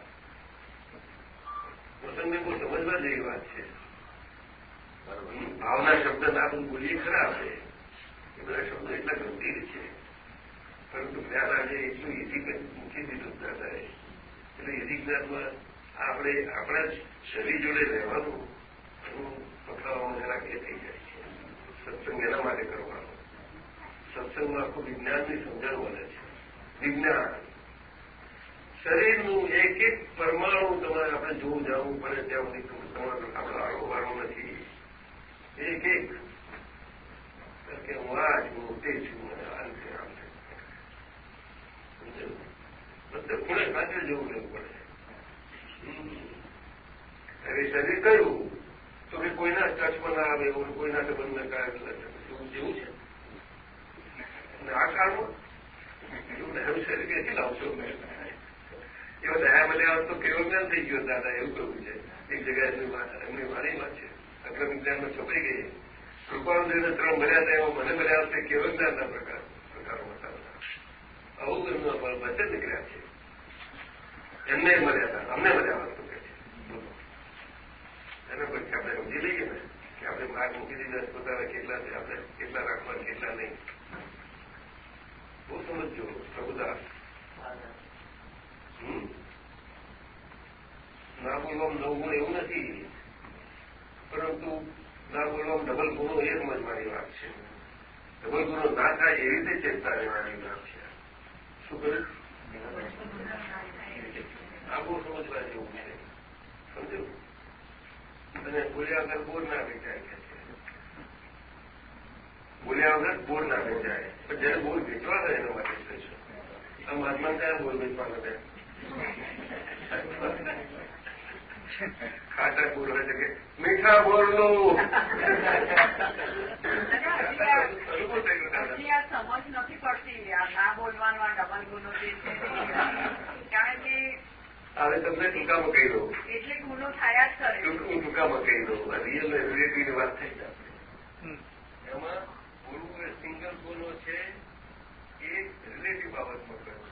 પ્રસંગને બહુ સમજવા જેવી વાત છે ભાવના શબ્દ આપણે બોલીએ ખરા છે એ બધા શબ્દો એટલા ગંભીર છે. પરંતુ જ્ઞાન આજે એટલું યધિક મૂકી દીધું દાદાએ એટલે યધિક જ્ઞાનમાં આપણે આપણા જ શરીર જોડે રહેવાનું એનું પકડાવવાનું જરાક એ થઈ જાય છે. સત્સંગ એના માટે કરવાનો. સત્સંગમાં આખું વિજ્ઞાનની સમજણ મળે છે. વિજ્ઞાન. શરીરનું એક એક પરમાણુ તમારે આપણે જોવું, જાણવું પડે ત્યાં સુધી તમારે આપણે આરોગવાનો નથી. એક એક. કે હું આ છું તે છું અને આમ છે આમ છે. સમજાયું? બધે ખૂણે ખાતે જવું લેવું પડે. હવે શરીર કહ્યું તો કે કોઈના ટચમાં ના આવે એવું, કોઈના સંબંધ ના કારણે એવું જેવું છે. અને આ કાળમાં? એવું હવે શરીર ક્યાંથી લાવશો એવા દયા મને આવતો કેવો જ્ઞાન થઈ ગયો દાદા, એવું કહ્યું છે. એક જગ્યાએ એમની વાત- એમની વાણીમાં છે. અગ્ર વિજ્ઞાનમાં છપાઈ ગઈ કૃપાનંદને ત્રણ મળ્યા હતા એમાં મને મળ્યા હશે કેવો જ્ઞાનના પ્રકાર પ્રકારો બતાવતા આવું એમનું પર વચન નીકળ્યા છે એમને મળ્યા હતા અમને મળ્યા વસ્તુ કે છે બોલો. એના પછી આપણે સમજી લઈએ ને કે આપણે માર્ગ મૂકી દીધા પોતાના કેટલા છે આપણે કેટલા રાખવા કેટલા નહીં બહુ સમજો પ્રભુદાસ હમ. ના બોલવામાં નવ ગુણ એવું નથી પરંતુ ના બોલવામાં ડબલ ગુણો એ સમજવાની વાત છે. ડબલ ગુણો ના થાય એ રીતે ચેતતા રહેવાની વાત છે. શું કરે આ બહુ સમજવા જેવું છે. સમજો અને બોલ્યા વગર બોર ના વેચાય કે બોલ્યા વગર બોર ના વેચાય. પણ જયારે બોર વેચવા હોય એના માટે કહીશું આ મહાત્મા કયા બોર વેચવા માટે? ખાટા હોય છે કે મીઠા આ સમજ નથી પડતી ના બોલવાનો આ ડબલ ગુનો જે છે કારણ કે હવે તમને ટૂંકામાં કહી દઉં. એટલે ગુનો થયા જ કરે. હું ટૂંકામાં કહી દઉં. રિયલ ને રિલેટિવની વાત થઈ જશે એમાં ગુરુ એ સિંગલ બોલો છે એ રિલેટિવ બાબતમાં કહ્યું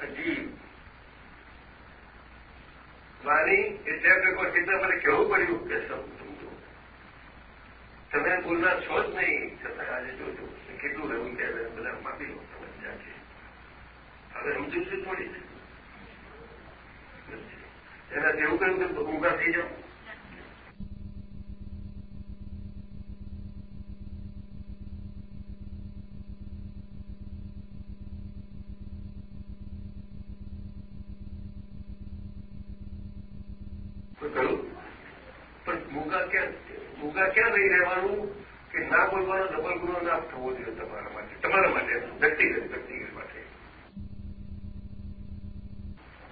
અજીબ વાણી એટલે આપણે કોઈ મને કહેવું પડ્યું કે તમે બોલનાર છો જ નહીં. છતાં આજે જોજો કેટલું રહ્યું કે બધા માપી લો, તમે ત્યાંથી હવે સમજુ છું થોડી. એનાથી એવું કહ્યું કે ઊંઘા થઈ જાઓ તો કહ્યું પણ મૂંગા ક્યાં ઉગા ક્યાં નહીં રહેવાનું કે ના બોલવાનો ડબલ ગુનો ના થવો જોઈએ તમારા માટે તમારા માટે વ્યક્તિગત વ્યક્તિગત માટે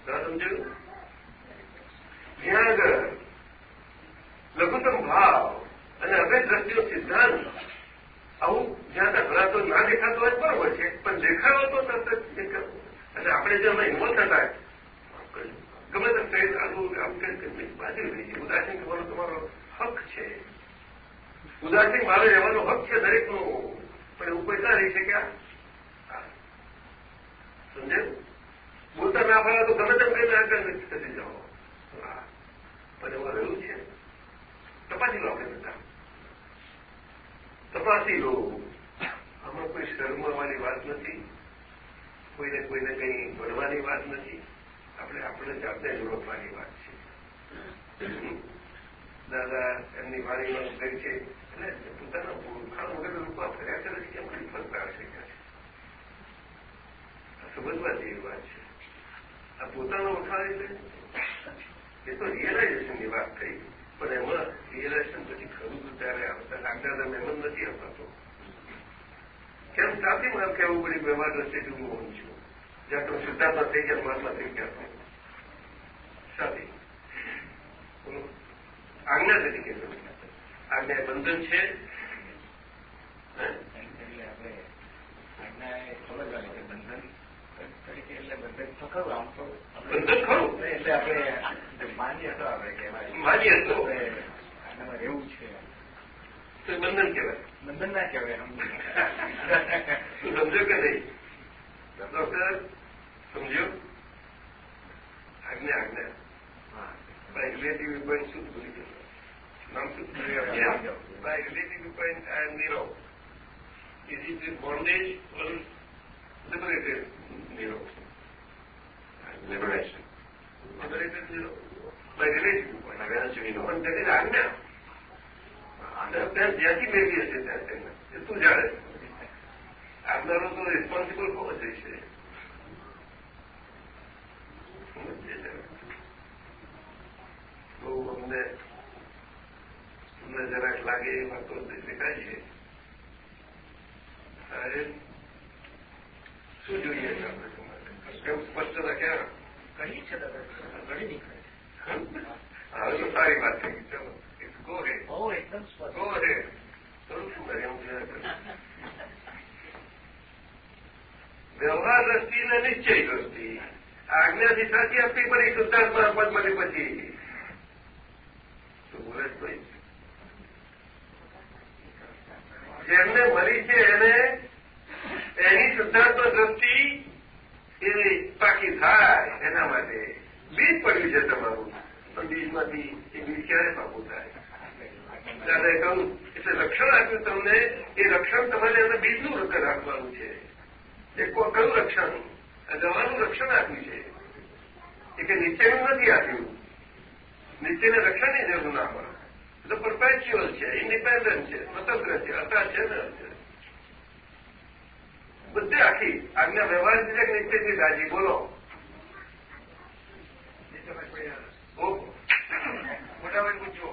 સમજાયું જ્યાં આગળ લઘુત્તમ ભાવ અને અભેદ દ્રષ્ટિનો સિદ્ધાંત આવું જ્યાં ત્યાં ભરાતો ના દેખાતો હોય બરોબર છે પણ દેખાડો તો તરત જ એટલે આપણે જે અમે ઇન્વોલ્વ થતા ગમે તેમ કઈ આવું આમ કઈ બાજુ રહી છે ઉદાસીન થવાનો તમારો હક છે ઉદાસીન ભાવે રહેવાનો હક છે દરેકનો પણ એવું કોઈ ના રહી શક્યા સમજાયું બોલતા ના ફરા તો ગમે તેમ કઈ આગળ થતી જાઓ પણ એવું રહ્યું છે તપાસી લો આપણે બધા તપાસી લો આમાં કોઈ શરમવાની વાત નથી કોઈને કોઈને કંઈ ભણવાની વાત નથી આપણે આપણે જાતે જ ઓળખવાની વાત છે દાદા એમની વાણીમાં કહે છે એટલે પોતાના ઓળખાણ વગર લોકો આ ફર્યા કરે છે કેમ કઈ ફરતા હશે કે સમજવા જેવી વાત છે આ પોતાનો ઓળખાણ એટલે એ તો રિયલાઇઝેશનની વાત થઈ પણ એમાં રિયલાઇઝેશન પછી ખરું તો ત્યારે આવતા આગળ મહેમાન નથી અપાતો કેમ સાથી મને કહેવું પડ્યું વ્યવહાર રસ્તે હું હોઉં છું તમે સિદ્ધાર્થમાં થઈ ગયા મહાત્મા થઈ ગયા સાથી આજ્ઞા તરીકે આજ્ઞા બંધન છે બંધન ખરું એટલે આપણે માનીએ તો આપણે કહેવાય માનીએ તો આનામાં રહેવું છે તો બંધન કહેવાય બંધન ના કહેવાય તું સમજો કે નહીં ડોક્ટર સમજો આજ્ઞા આજ્ઞા બાય રિલેટિવ પોઈન્ટ શું ભૂલી ગયો નામ શું by relative point I am Niru is a bondage or liberated Niru Liberation. Liberated Niru by relative point પણ તેની આજ્ઞા. ત્યાં જ્યાંથી મેળવી હશે ત્યાં તેને. એ તું જાણે. આપનારો તો રિસ્પોન્સિબલ કોણ જ છે બહુ અમને અમને જરાક લાગે એ વાતો દેખાય છે. અરે શું જોઈએ છે આપણે તમારે? સ્પષ્ટતા ક્યાં ઘણી છે દાદા ઘણી નીકળે તો સારી વાત થઈ ચલો ગો રે બહુ એકદમ સ્પષ્ટ. ગો રે થોડું શું કરે હું વ્યવહાર દ્રષ્ટિ ને નિશ્ચય દ્રષ્ટિ. આજ્ઞા દિશાથી આપવી પડી શુદ્ધાત્મા પદ મને પછી તો બોલે જ જેમને મળી છે એને એની સિદ્ધાંત દ્રષ્ટિ એ પાકી થાય એના માટે. બીજ પડ્યું છે તમારું. પણ બીજમાંથી એ બીજ ક્યારે પાકું થાય? દાદાએ કહ્યું, એટલે રક્ષણ આપ્યું તમને. એ રક્ષણ તમારે એને બીજનું રક્ષણ રાખવાનું છે. એ કયું રક્ષણ દવાનું રક્ષણ આપ્યું છે. એ કે નીચેનું નથી આપ્યું. નીચેને રક્ષણની જરૂર ના હોય તો પરપેચ્યુઅલ છે ઇન્ડિપેન્ડન્ટ છે સ્વતંત્ર છે અતા છે ને બધે આખી આજ્ઞા વ્યવહાર છે કે રાજી બોલો મોટાભાઈ પૂછો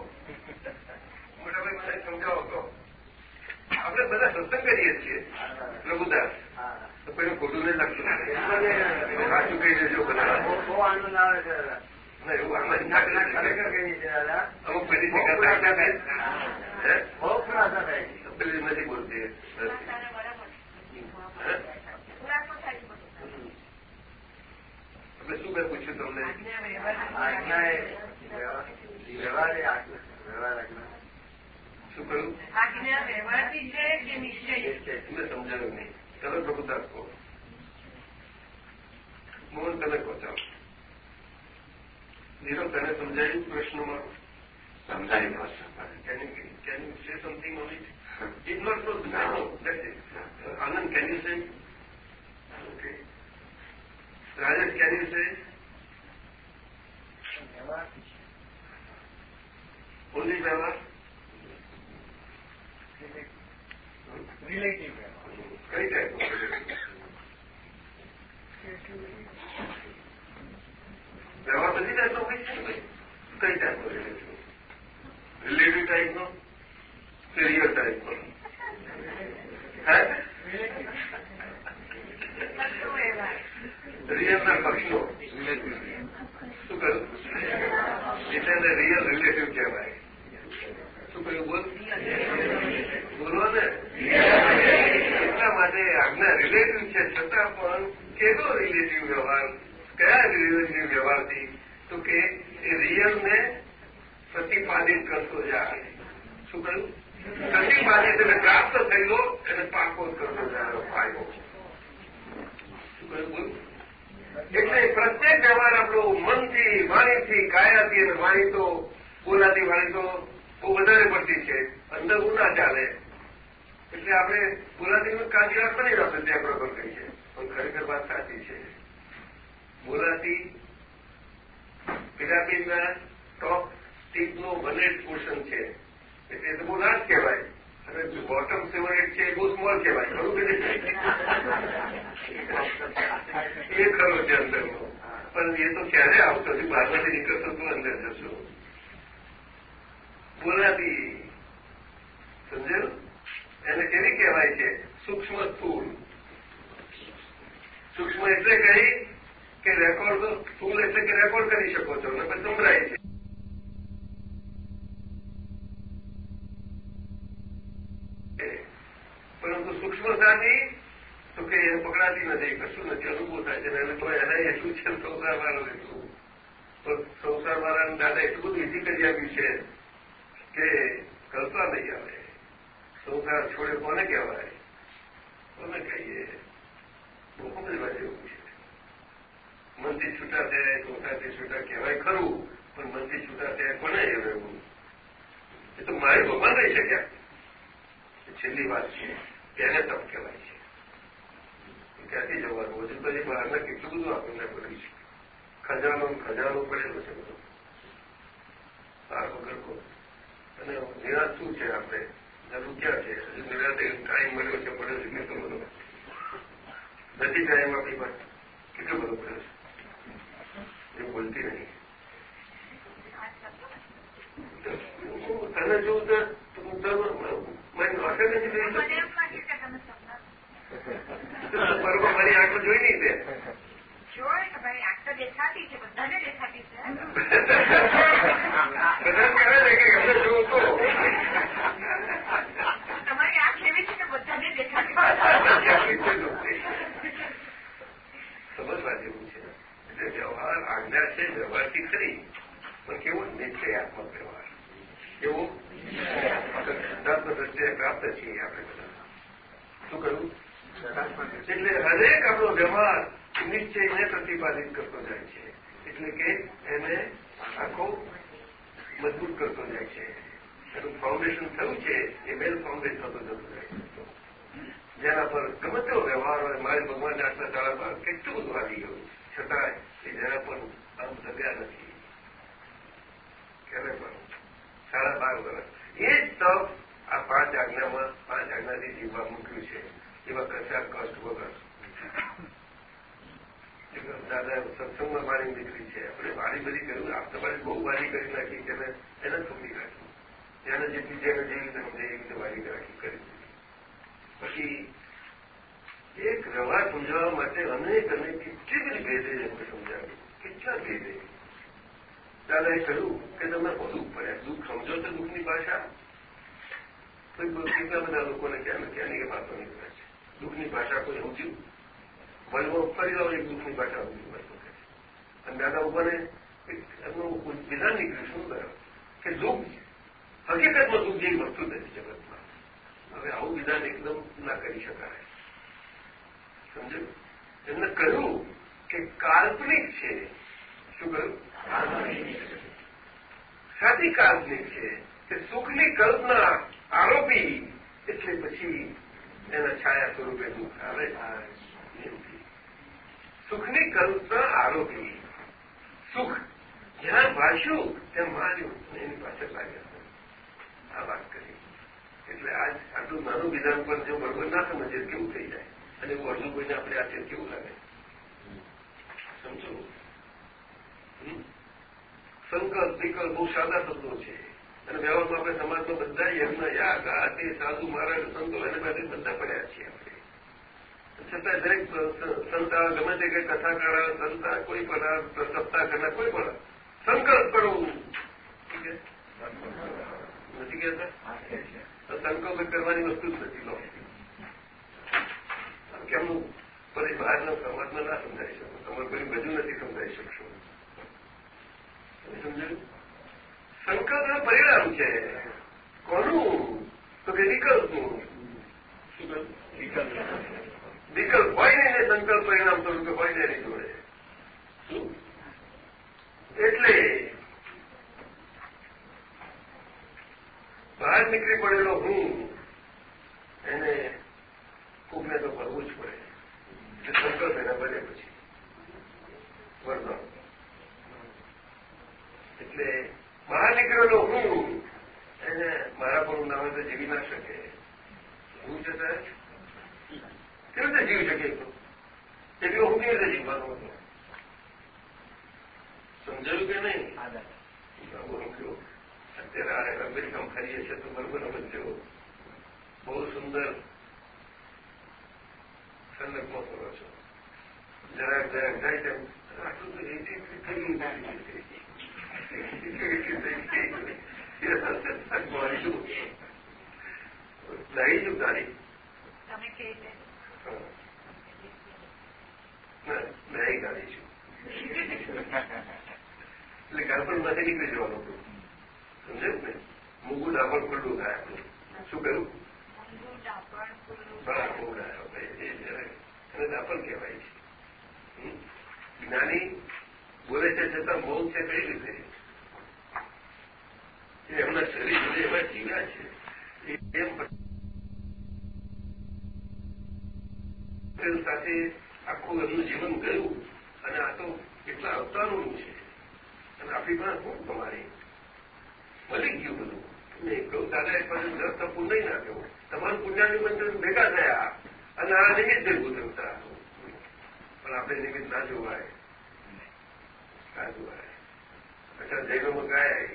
મોટાભાઈ મને સમજાવો તો આપણે બધા સત્સંગ કરીએ છીએ પ્રભુદાસ તો પેલું ખોટું નહીં લાગતું સાચું કહી દેજો બધા બહુ આનંદ આવે છે મેં પૂછ્યું તમને આજ્ઞા એ વ્યવહાર એ વ્યવહાર આજ્ઞા શું કહ્યું. તમે સમજાયું નહીં તમે પ્રભુદાસ કહો મોહન તમે કહો નીરવ તને સમજાયું can you say something on it? If not, no, no, that's it. Uh, Anand, can you say? Okay. Rajesh, can you say? Only Vyavahar? Relative કઈ ટાઈપ વ્યવહાર બધી ટાઈપનો હોય છે ભાઈ કઈ ટાઈપનો રિલેટિવ ટાઈપનો તે રિયલ હે રિયલના પક્ષનો શું કહ્યું એટલે એને રિયલ રિલેટિવ કહેવાય શું કહ્યું બોલ બોલો ને એટલા માટે આજ્ઞા રિલેટિવ છે છતાં પણ કેવો રિલેટિવ વ્યવહાર કયા રિલેટિવ વ્યવહારથી, તો કે એ રિયલને પ્રતિપાદિત કરતો જાય શું કહ્યું? પ્રતિપાદિત એટલે પ્રાપ્ત થયેલો અને પાકો કરતો જાય ફાયદો એટલે પ્રત્યેક વ્યવહાર આપણો મનથી, વાણીથી, કાયાથી અને વાણી તો બોલાતી વાણી તો બહુ વધારે પડતી છે. અંદર ઉના ચાલે. એટલે આપણે બોલાતી કાળજી રાખવાની આપણે ત્યાં પ્રબળ છે. પણ ખરેખર વાત સાચી છે. બોલાતી પિરામિડના ટોપ સ્ટીકનો બનેડ પોર્શન છે. એટલે એ તો બહુ લાર્જ કહેવાય. અને બોટમ સેવરેટ છે, એ બહુ સ્મોલ કહેવાય. ખરું કે એ ખરો છે અંદરનો. પણ એ તો ક્યારે આવતો છે બહારમાંથી નીકળતો તો અંદર જશો. બોલાતી. સમજેલું એને કેવી કહેવાય છે? સૂક્ષ્મ સ્થૂળ. સૂક્ષ્મ એટલે કહી કે રેકોર્ડ ફૂલ એટલે કે રેકોર્ડ કરી શકો છો? અને પછી સંભળાય છે. પરંતુ સૂક્ષ્મતાથી તો કે પકડાતી નથી, કશું નથી, અનુભવ થાય છે. એને તો એને એટલું છે? સંસાર વાળો એટલું તો સંસાર વાળાને દાદા એટલું બધું ઈઝી કરી આપ્યું છે કે કલ્પના નહીં આવે. સંસાર છોડે કોને કહેવાય? કોને કહીએ? બહુ સમજવા જેવું છે. મનથી છૂટા થયા સંસારથી છૂટા કહેવાય ખરું, પણ મનથી છૂટા થયા કોને એવું એ તો મારે ભગવાન રહી શક્યા. છેલ્લી વાત છે, તેને તપ કહેવાય છે. ક્યાંથી જવાનું? હજુ પછી બહારના કેટલું બધું આપણને પડ્યું છે. ખજાનો ખજાનો પડેલો છે બધો. સાર વગર કો અને નિરાશ શું છે આપણે? જરૂર ક્યાં છે? હજુ નિરાશે ટાઈમ મળ્યો છે, પડ્યો છે, કેટલો બધો? નથી ટાઈમ આપણી પાસે કેટલો બધો પડ્યો છે? એ બોલતી નહીં તને જોઉં તો મને અસર નથી થઈ બરોબર મારી આંખો જોઈ નહીં તે જોઈ કે ભાઈ આંખ તો દેખાતી છે બધાને દેખાતી છે બધા કહે છે કે અમને જોઉં તો તમારી આંખ એવી છે કે બધાને દેખાતી સમજવા જેવું છે એટલે વ્યવહાર છે વ્યવહારથી ખરી પણ કેવો નિશ્ચયાત્મક વ્યવહાર? કેવો? સિદ્ધાંત દ્રષ્ટિએ પ્રાપ્ત છીએ આપણે બધા. શું કહ્યું? એટલે હરેક આપણો વ્યવહાર નિશ્ચયને પ્રતિપાદિત કરતો જાય છે. એટલે કે એને આખો મજબૂત કરતો જાય છે. એનું ફાઉન્ડેશન થયું છે, એ વેલ ફાઉન્ડેશન થતો જતો જાય છે. જેના પર ગમે તેવો વ્યવહાર હોય, મારે ભગવાનને આટલા દાડા પર કેટલું બધું આવી ગયું? છતાં એ જરા પણ આમ થયા નથી. ક્યારે પણ. સાડા બાર વર્ષ એ જ તપ આ પાંચ આજ્ઞામાં, પાંચ આજ્ઞાથી જીવવા મૂક્યું છે. એવા કશા કષ્ટ વગર. દાદા સત્સંગમાં મારી દીકરી છે. આપણે વારી બધી કર્યું. આપ તમારી બહુ વારી કરી નાખી કે એને એને થોડી રાખી. જેને જેટલી જેને જેવી રીતે સમજે એવી રીતે વારી રાખી કરી પછી એક વ્યવહાર સમજાવવા માટે અનેક અનેક કેટલી ભેદે એમને સમજાવ્યું કેટલા ભેદે? દાદાએ કહ્યું કે તમે દુઃખ પડ્યા દુઃખ સમજો તો દુઃખની ભાષા. કેટલા બધા લોકોને ક્યાં ક્યાંની વાતો નીકળે છે. દુઃખની ભાષા કોઈ સમજ્યું? વર્લ્ડમાં ફરી લાવો એક દુઃખની ભાષા સમજ્યું હોય અને દાદા ઉપરને એમનું વિધાન નીકળ્યું શું કર્યો? કે દુઃખ, હકીકતમાં દુઃખ જેવી વસ્તુ નથી જગતમાં. હવે આવું વિધાન એકદમ ના કરી શકાય. સમજો એમને કહ્યું કે કાલ્પનિક છે. શું કહ્યું? સાચી કાલ્પનિક છે. કે સુખની કલ્પના આરોપી, એટલે પછી એના છાયા સ્વરૂપે દુઃખ આવે. સુખની કલ્પના આરોપી. સુખ. જ્યાં ભાષ્યું ત્યાં માર્યું. એની પાછળ લાગ્યા. આ વાત કરી. એટલે આજ આટલું નાનું વિધાન પર જો બરોબર ના સમજે કેવું થઈ જાય? અને અડધું કોઈને આપણે આ કેવું લાગે? સમજો? સંકલ્પ વિકલ્પ બહુ સાદા શબ્દો છે. અને વ્યવહારમાં આપણે સમાજમાં બધા યજ્ઞ યાગ આ તે સાધુ મહારાજ સંતો એને માટે બધા પડ્યા છીએ આપણે. છતાં દરેક સંતા ગમે તે કઈ કથાકાર સંતા કોઈ પણ સપ્તાહ કરનાર કોઈ પણ સંકલ્પ કરવું. નથી કહેતા? સંકલ્પ કરવાની વસ્તુ જ નથી કેમનું પછી બહારના સમાજમાં ના સમજાવી શકો. તમારે કોઈ બધું નથી સમજાવી શકશો. સમજાયું સંકલ્પનું પરિણામ છે. કોનું? તો કે વિકલ્પનું. વિકલ્પ હોય ને સંકલ્પ પરિણામ સ્વરૂપે હોય ને જોડે. એટલે બહાર નીકળી પડેલો હું, એને કોકને તો ભરવું જ પડે. સંકલ્પ એના બને પછી. વરદાન એટલે બહાર નીકળેલો હું એને મારા પણ નામે તો જીવી ના શકે. હું જતા કેવી રીતે જીવી શકે એટલે હું કેવી રીતે જીવવાનો હતો? સમજાયું કે નહીં? અત્યારે આ અમેરિકામાં ફરીએ છીએ તો બરોબર સમજો બહુ સુંદર સંદર્ભમાં કરો છો જરાક જરાક જાય તેમ આટલું તો એથી થઈ ગયું તારી કે છે નહીં ગાડી છું એટલે ગાળપણમાંથી નીકળી જવાનું હતું સમજાયું ને મૂગું ડાપણ ખુલ્લું થાય શું કહ્યું ડાપણ કહેવાય છે જ્ઞાની બોલે છે છતાં મૌન છે કઈ રીતે? એમના શરીર બધે એવા જીવ્યા છે. એમ સાથે આખું એમનું જીવન ગયું અને આ તો કેટલા અવતારોનું છે. અને આપણી પાસે કોણ તમારી? મળી ગયું બધું. નહીં કહું દાદા એ પાસે દસ તપુ નહીં ના કહ્યું તમારું પુણ્યાનું મંત્ર ભેગા થયા અને આ નિમિત્ત ભેગું થયું પણ આપણે નિમિત્ત ના જોવાય. ના જોવાય. અચ્છા જૈનોમાં ગાય.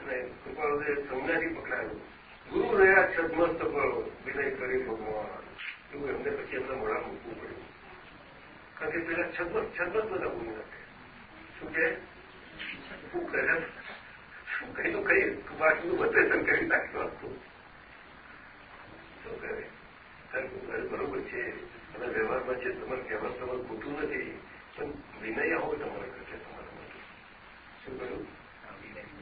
અને કૃપાળુદે સમજાથી પકડાયું. ગુરુ રહ્યા છદમસ્ત કરો વિનય કરી ભગવાન. એવું એમને પછી એમના મોડા મૂકવું પડ્યું. કારણ કે પેલા છદમત છદમત બધા બોલી નાખે. શું કે? શું કરે શું કહ્યું કઈ બાકી બધે કરી નાખ્યું આખું શું બરોબર છે. અને વ્યવહારમાં છે તમારે કહેવા તમારે ખોટું નથી. પણ વિનય આવો તમારે કરશે તમારા માટે. શું કહ્યું?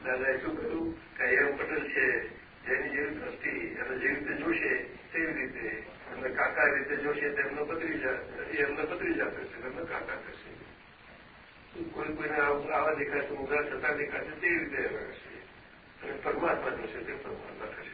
દાદાએ શું કહ્યું? કે એમ પટેલ છે, જેની જેવી દ્રષ્ટિ અને જેવી રીતે જોશે, તેવી રીતે. અને કાકા રીતે જોશે તેમનો ભત્રીજા એ એમને ભત્રીજા કરશે એમને કાકા કરશે કોઈ કોઈને આવા દેખાશે ઉઘા થતા દેખાશે, તેવી રીતે રહેશે અને પરમાત્મા જોશે, તે પરમાત્મા થશે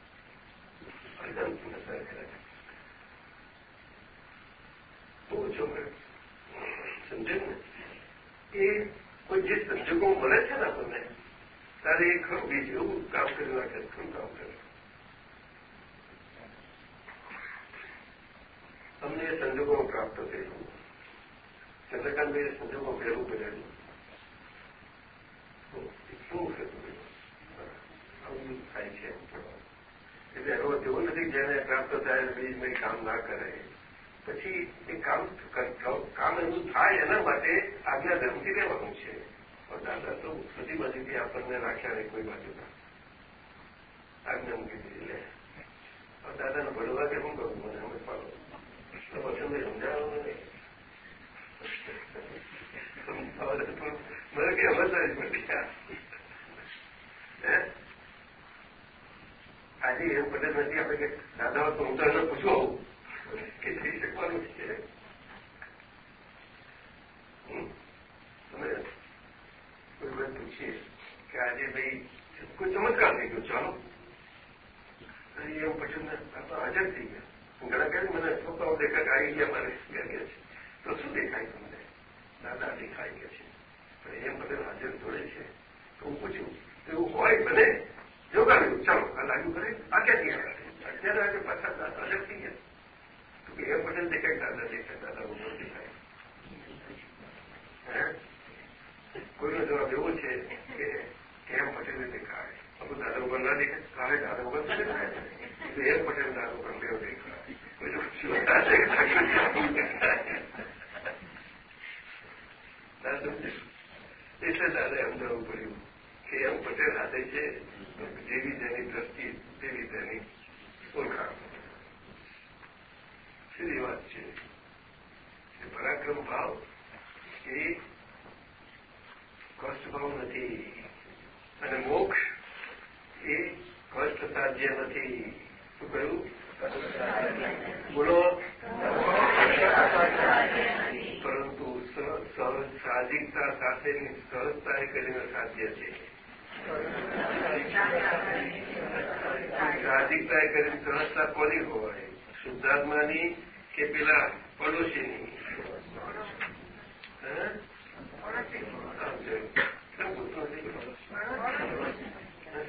બહુ ઓછો મળે સમજે ને એ કોઈ જે સંજોગો મળે છે ને આપણને ત્યારે એ ખરું બીજ એવું કામ કરી નાખે ખરું કામ કરે અમને એ સંજોગો પ્રાપ્ત થયેલું ચંદ્રકાંતભાઈ સંજોગો ભેરું પડેલું શું થતું આવું થાય છે. એટલે એનો એવું નથી જેને પ્રાપ્ત થાય બીજ મેં કામ ના કરે. પછી એ કામ કામ એવું થાય એના માટે આજ્ઞા ધર્મથી લેવાનું છે. દાદા તો બધી બાજુથી આપણને રાખ્યા નહીં, કોઈ બાજુ આજ્ઞા મૂકી દીધી, લે. દાદાને ભણવા કે શું કરું? મને અમે પાડો. પસંદ સમજાવો નહીં. મને કઈ સમજતા જ નથી આજે એવું પટેલ નથી, આપણે કે દાદા તો હું તો એને પૂછો કે થઈ શકવાનું છે? પૂછીએ કે આજે ભાઈ કોઈ ચમત્કાર થઈ ગયો, ચાલો. એમ પટેલને હાજર થઈ ગયા. ઘણા કહે મને છોકરાઓ દેખાય આવી ગયા મારે ગયા છે. તો શું દેખાય તમને? દાદા દેખાઈ ગયા છે. પણ એમ બધા હાજર જોડે છે. તો હું પૂછ્યું એવું હોય બને? જોગાડ્યું ચાલો આ લાગુ કરે આ ક્યાંથી આવ્યા અત્યારે આજે પાછા દાદા અલગ થઈ ગયા તો કે એ પટેલ દેખાય દાદા દેખાય દાદા ઉપર દેખાય કોઈનો જવાબ એવો છે કે એમ પટેલને દેખાય અમુક દાદા ઉપર ના દેખાય કાલે દાદા ઉપર તો દેખાય એમ પટેલ દાદા ઉપર બેવ દેખાય એટલે દાદા સમજાવવું પડ્યું કે એમ પટેલ હાથે છે જેવી તેની દ્રષ્ટિ તેવી તેની ઓળખાણ સીધી વાત છે પરાક્રમ ભાવ એ કષ્ટ ભાવ નથી અને મોક્ષ એ કષ્ટ સાધ્ય નથી શું કહ્યું બોલો પરંતુ સાહજિકતા સાથેની સહજતાએ કરીને સાધ્ય છે સાહજિકતાએ કરી સંસ્થા કોની હોય? શુદ્ધાત્માની કે પેલા પડોશીની?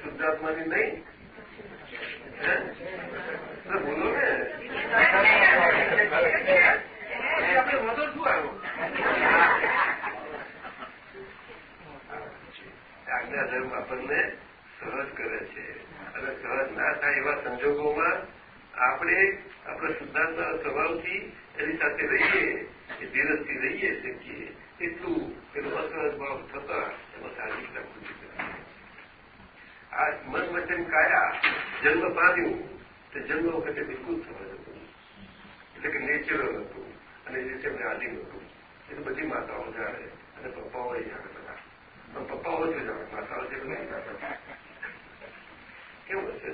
શુદ્ધાત્માની નહીં? બોલો ને આપણે વધુ શું આવ્યો આજ્ઞા ધર્મ આપણને સહજ કરે છે. અને સહજ ના થાય એવા સંજોગોમાં આપણે આપણા સિદ્ધાંતના સ્વભાવથી એની સાથે રહીએ, એ ધીરજથી રહીએ શકીએ. એટલું પેલો અસહજ ભાવ થતા એમાં સાહજિકતા ખુલી આ મન વચન કાયા, જન્મ પામ્યું, તે જન્મ વખતે બિલકુલ સહજ હતું. એટલે કે નેચરલ હતું, અને નેચરને આધીન હતું. એ બધી માતાઓ જાણે, અને પપ્પાઓ જાણે. પણ પપ્પાઓ જ જાણે માતાઓ છે બધા જાણતા કેવું હશે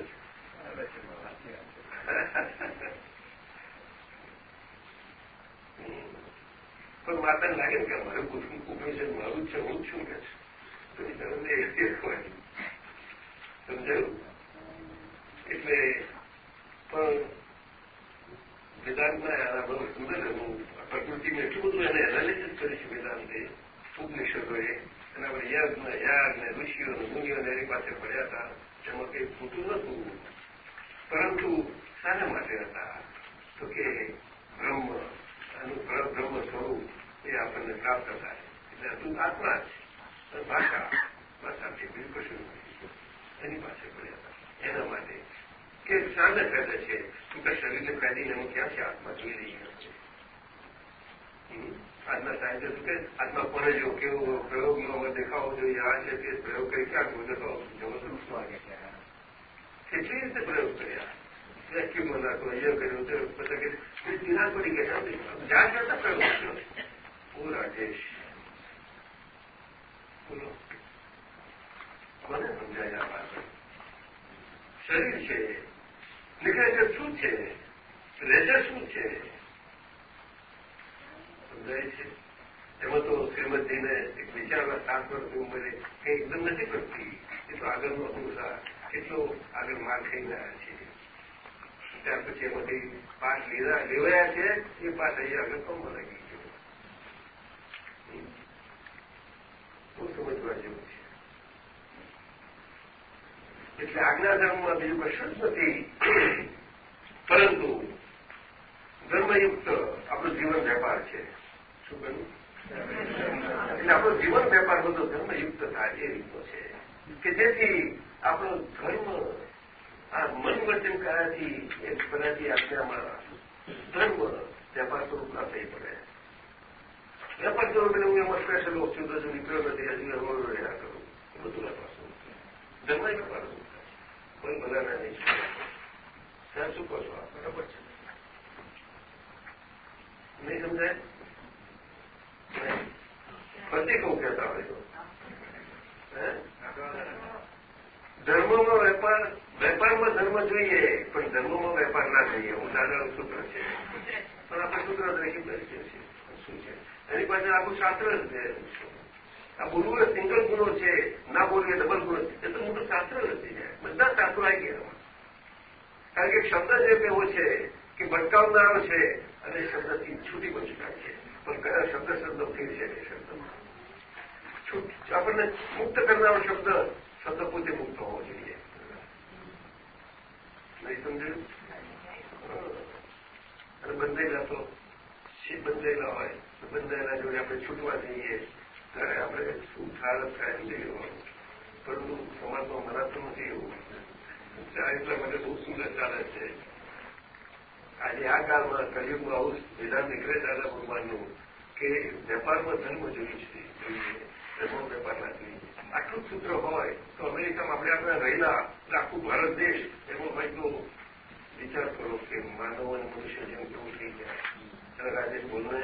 પણ માતાને લાગે કે અમારે કુટુંબ કુટુંબ મારું છે હું છું કે તો એ તમને એ હોય સમજાયું એટલે પણ વેદાંતના આના બહુ સુંદર હું પ્રકૃતિને એટલું બધું એને એનાલિસિસ કરી છે વેદાંતે ઉપનિષદોએ એના પર યજ્ઞ યાગ ને ઋષિઓ મુનિઓને એની પાસે પડ્યા હતા. એમાં કંઈ ખોટું નતું પરંતુ શાના માટે હતા? તો કે બ્રહ્મ એનું બ્રહ્મ સ્વરૂપ એ આપણને પ્રાપ્ત થાય. એટલે હતું આત્મા જ ભાષા, ભાષાથી બીજું કશું નથી. એની પાસે પડ્યા હતા. એના માટે કે શાને ફાયદે છે? તું કે શરીરને ફાયદીને હું ક્યાં છે આત્મા? જોઈ રહી નથી આજના સાયન્ટિસ્ટ કે? આજના કોને જો કેવો પ્રયોગમાં દેખાવો જોઈએ, આ છે તે પ્રયોગ કરી ક્યાં દેખાવો કેટલી રીતે પ્રયોગ કર્યા? વેક્યુમમાં નાખો અહીંયા કર્યું તો પછી દિનાર પડી ગયા જ્યાં જતા પ્રયોગ કર્યો. પૂરા દેશ. બોલો. કોને સમજાય આ શરીર છે. નીકળે છે. શું છે? રેજર શું છે? સમજાય છે એમાં તો શ્રીમદજીને એક વિચારના સાત વર્ષની ઉંમરે કંઈ એકદમ નથી કરતી એટલો આગળનો અનુસાર કેટલો આગળ માર ખાઈ રહ્યા છે ત્યાર પછી એમાંથી પાઠ લીધા લેવાયા છે એ પાઠ અહીં આગળ કમમાં લાગી ગયો બહુ સમજવા જેવું છે એટલે આજ્ઞા ધર્મમાં બીજું કશું જ નથી પરંતુ ધર્મયુક્ત આપણું જીવન વેપાર છે શું કહ્યું એટલે આપણો જીવન વેપાર બધો ધર્મયુક્ત થાય એ રીતનો છે. કે જેથી આપણો ધર્મ આ મન વચન કરાથી એ બધાથી આજ્ઞામાં ધર્મ વેપાર સ્વરૂપ ના થઈ પડે. વેપાર સ્વરૂપ એટલે હું એમાં સ્પેશલ છું તો છું નીકળ્યો નથી હજુ રહ્યા કરું. એ બધું વેપાર સ્વરૂપ ધર્મ વેપાર સ્વરૂપ કોઈ બધાના નહીં. ત્યાં શું કહો છો બરાબર છે. નહીં સમજાય? પ્રતિક કહેતા હોય તો? ધર્મમાં વેપાર, વેપારમાં ધર્મ જોઈએ, પણ ધર્મમાં વેપાર ના જોઈએ. હું દાદાનું સૂત્ર છે. પણ આપણે સૂત્ર દ્રહી કરીએ છીએ શું છે? એની પાસે આખું શાસ્ત્ર જ છે. આ ગુરુ એ સિંગલ ગુનો છે. ના બોલવું ડબલ ગુનો છે. એ તો મોટું શાસ્ત્ર નથી જાય બધા શાસ્ત્રો આવી ગયા કારણ કે શબ્દ જ એવો છે, કે ભટકાવનારો છે, અને શબ્દથી છૂટી પણ છૂટાય છે. પણ કયા શબ્દ શબ્દ ફેર છે તે શબ્દ. આપણને મુક્ત કરનારો શબ્દ શબ્દ પોતે મુક્ત હોવો જોઈએ. નહીં સમજ્યું? અને બંધાયેલા તો બંધાયેલા હોય? બંધાયેલા જોડે આપણે છૂટવા જઈએ. ત્યારે આપણે શું થાળ થાય લેવાનું પરંતુ સમાજમાં મનાતું નથી એવું. એટલા માટે બહુ સુંદર ચાલે છે. આજે આ કાળમાં કલયુગમાં આવું વિધાન નીકળે દાદા ભગવાનનું કે વેપારમાં ધર્મ જોયું છે, જોઈએ ધર્મ વેપાર ના જોઈએ. આટલું સૂત્ર હોય તો અમેરિકામાં આપણે આપણે રહેલા આખું ભારત દેશ, એમાં ભાઈ તો વિચાર કરો કે માનવ અને મનુષ્ય જેમ કેવું થઈ જાય અને રાજેશ બોલને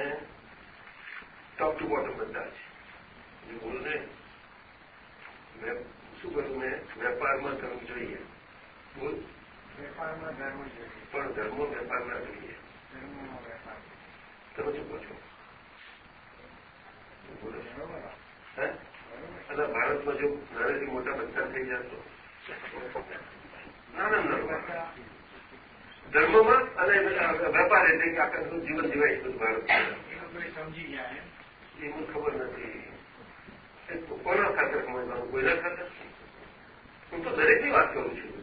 ટોપ ટુ બોટમ બધા છે. બોલને શું કર્યું મેં વેપારમાં ધર્મ જોઈએ. બોલ. વેપારમાં ધર્મ પણ ધર્મ વેપાર ના જોઈએ. તમે શું કહો છો? અને ભારતમાં જો નાનેથી મોટા બધા થઈ જતો ના ધર્મમાં અને વેપાર એટલે કે આખા જીવન જીવાય બધું ભારત સમજી ગયા એ મને ખબર નથી. કોના ખાતર સમજવાનું? કોઈના ખાતર? હું તો દરેકની વાત કરું છું.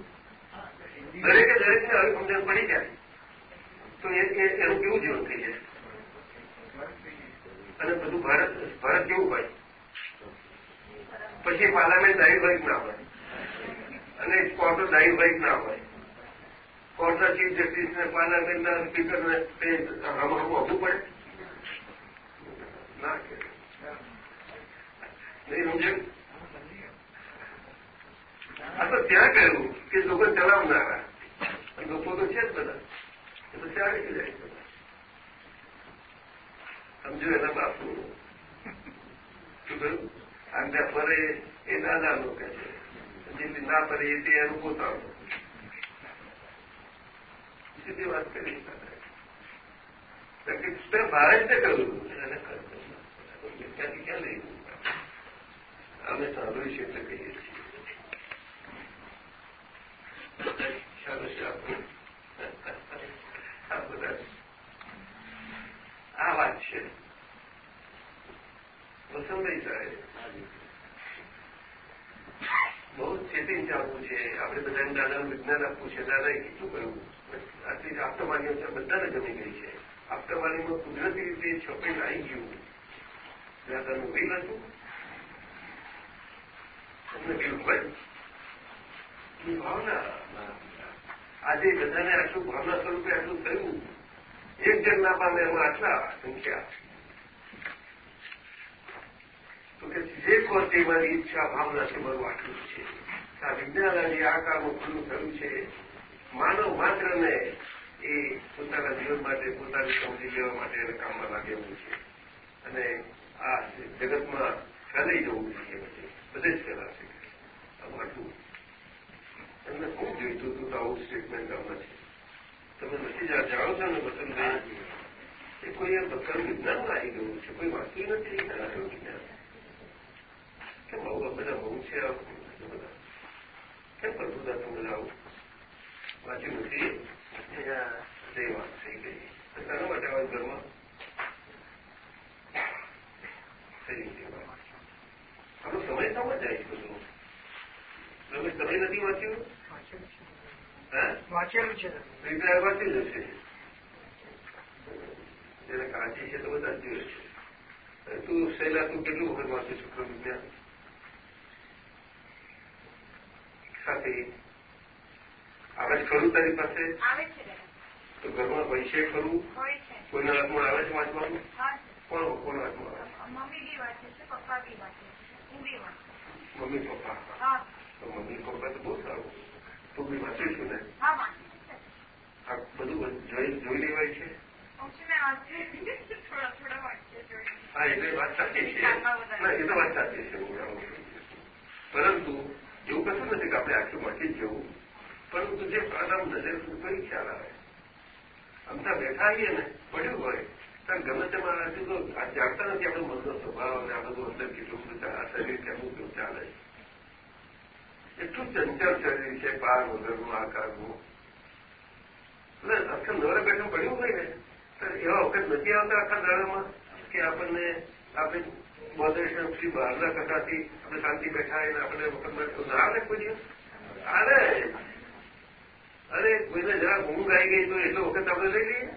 દરેકે દરેકને આવી સમજણ પડી જાય. તો એનું કેવું જીવન થઈ જાય? અને બધું ભારત ભારત કેવું હોય? પછી પાર્લામેન્ટ દાયભાઈ ના હોય. અને કોર્ટો દાયભાઈ ના હોય. કોર્ટના ચીફ જસ્ટિસને પાર્લામેન્ટના સ્પીકરને તે હમ આપવું પડે. ના નહીં સમજ્યું આ તો ત્યાં કહ્યું કે લોકો ચલાવનારા લોકો તો છે જ બધા એ તો ચાલે જાય સમજો એના બાપુ શું કહ્યું આજ્ઞા ફરે એ દાદાનું લોકો જેટલી ના ફરે એ તે એનું પોતાનું સીધી વાત કરી કે ભારતે કહ્યું એને ક્યાંથી ક્યાં લઈ અમે સાંભળ્યું છે એટલે કહીએ છીએ ચાલો આ વાત બહુ ચેતી આપવું છે આપણે બધાને દાદાનું વિજ્ઞાન આપવું છે દાદાએ કેટલું કહ્યું આટલી આપતવાણીઓ છે બધાને ગમી ગઈ છે આપતવાણીમાં કુદરતી રીતે છોકરી આવી ગયું દાદાનું બિલ હતું તમને બિલ હોય ભાવના આજે બધાને આટલું ભાવના સ્વરૂપે આટલું થયું. એક જણના પાને એમાં આટલા સંખ્યા તો કે જે કોર્ટે મારી ઈચ્છા ભાવનાથી મારું આટલું છે. આ વિજ્ઞાન આજે આ કાળમાં ખુલ્લું થયું છે. માનવ માત્રને એ પોતાના જીવન માટે, પોતાની સમજી લેવા માટે એને કામમાં લાગેલું છે. અને આ જગતમાં ફેલાઈ જવું જોઈએ બધે. બધે જ ફેલાશે આટલું. એમને ખૂબ જોઈતું હતું તો આવું સ્ટેટમેન્ટ આમાં છે તમે નથી જા- જાણો છો ને વસંતભાઈ એ કોઈ એ બધાનું વિજ્ઞાન આવી ગયું છે કોઈ વાંચ્યું નથી કરાયું વિજ્ઞાન કેમ આવું આ બધા બહુ છે આ બધા કેમ કરતું હતા તમે બધા આવું વાંચ્યું નથી તે વાત થઈ ગઈ તો શાના માટે આવા ઘરમાં થઈ ગઈ વાત આપણો સમય છે તમે નથી વાંચ્યું? વાંચેલું છે. રિપ્લાય વાંચી જશે જેને કાળજી છે તો બધા જ જોઈએ છે તું શૈલા તું કેટલું વખત વાંચે શુક્ર વિજ્ઞાન? સાથે આવે જ ખરું તારી પાસે? છે. તો ઘરમાં પૈસે ખરું? હોય છે. કોઈના હાથમાં આવે છે વાંચવાનું? હા કોણ કોના હાથમાં આવે મમ્મી બી વાંચે છે પપ્પા છે. છું. Mummy papa? હા. તો મમ્મી પપ્પા તો બહુ સારું તું બી વાંચીશું ને છે આ બધું જોઈ લેવાય છે હા એટલે વાત સાચી છે એ તો વાત સાચી છે હું જાણું છું. પરંતુ એવું કશું નથી કે આપણે આખું વાંચી જ જવું પરંતુ જે આરામ નજર કઈ ખ્યાલ આવે અમથા બેઠા આવીએ ને પડ્યું હોય ત્યાં ગમે તે મારા તો જાણતા નથી આપણો મનનો સ્વભાવ અને આ બધું અંદર કેટલું બધું આ શરીર કેમનું કેવું ચાલે એટલું ચંચળ શરીર છે પાર વગરનું આકારનું એટલે આખા નવરા બેઠા પડ્યું હોય ને એવા વખત નથી આવતા આખા દાડામાં કે આપણને આપણે મોડરેશન ફ્રી બહારના કથાથી આપણે શાંતિ બેઠા એને આપણે વખત ના આવે કોઈ અરે અરે, કોઈને જરા ઊંઘ આવી ગઈ તો એટલો વખત આપણે લઈ લઈએ.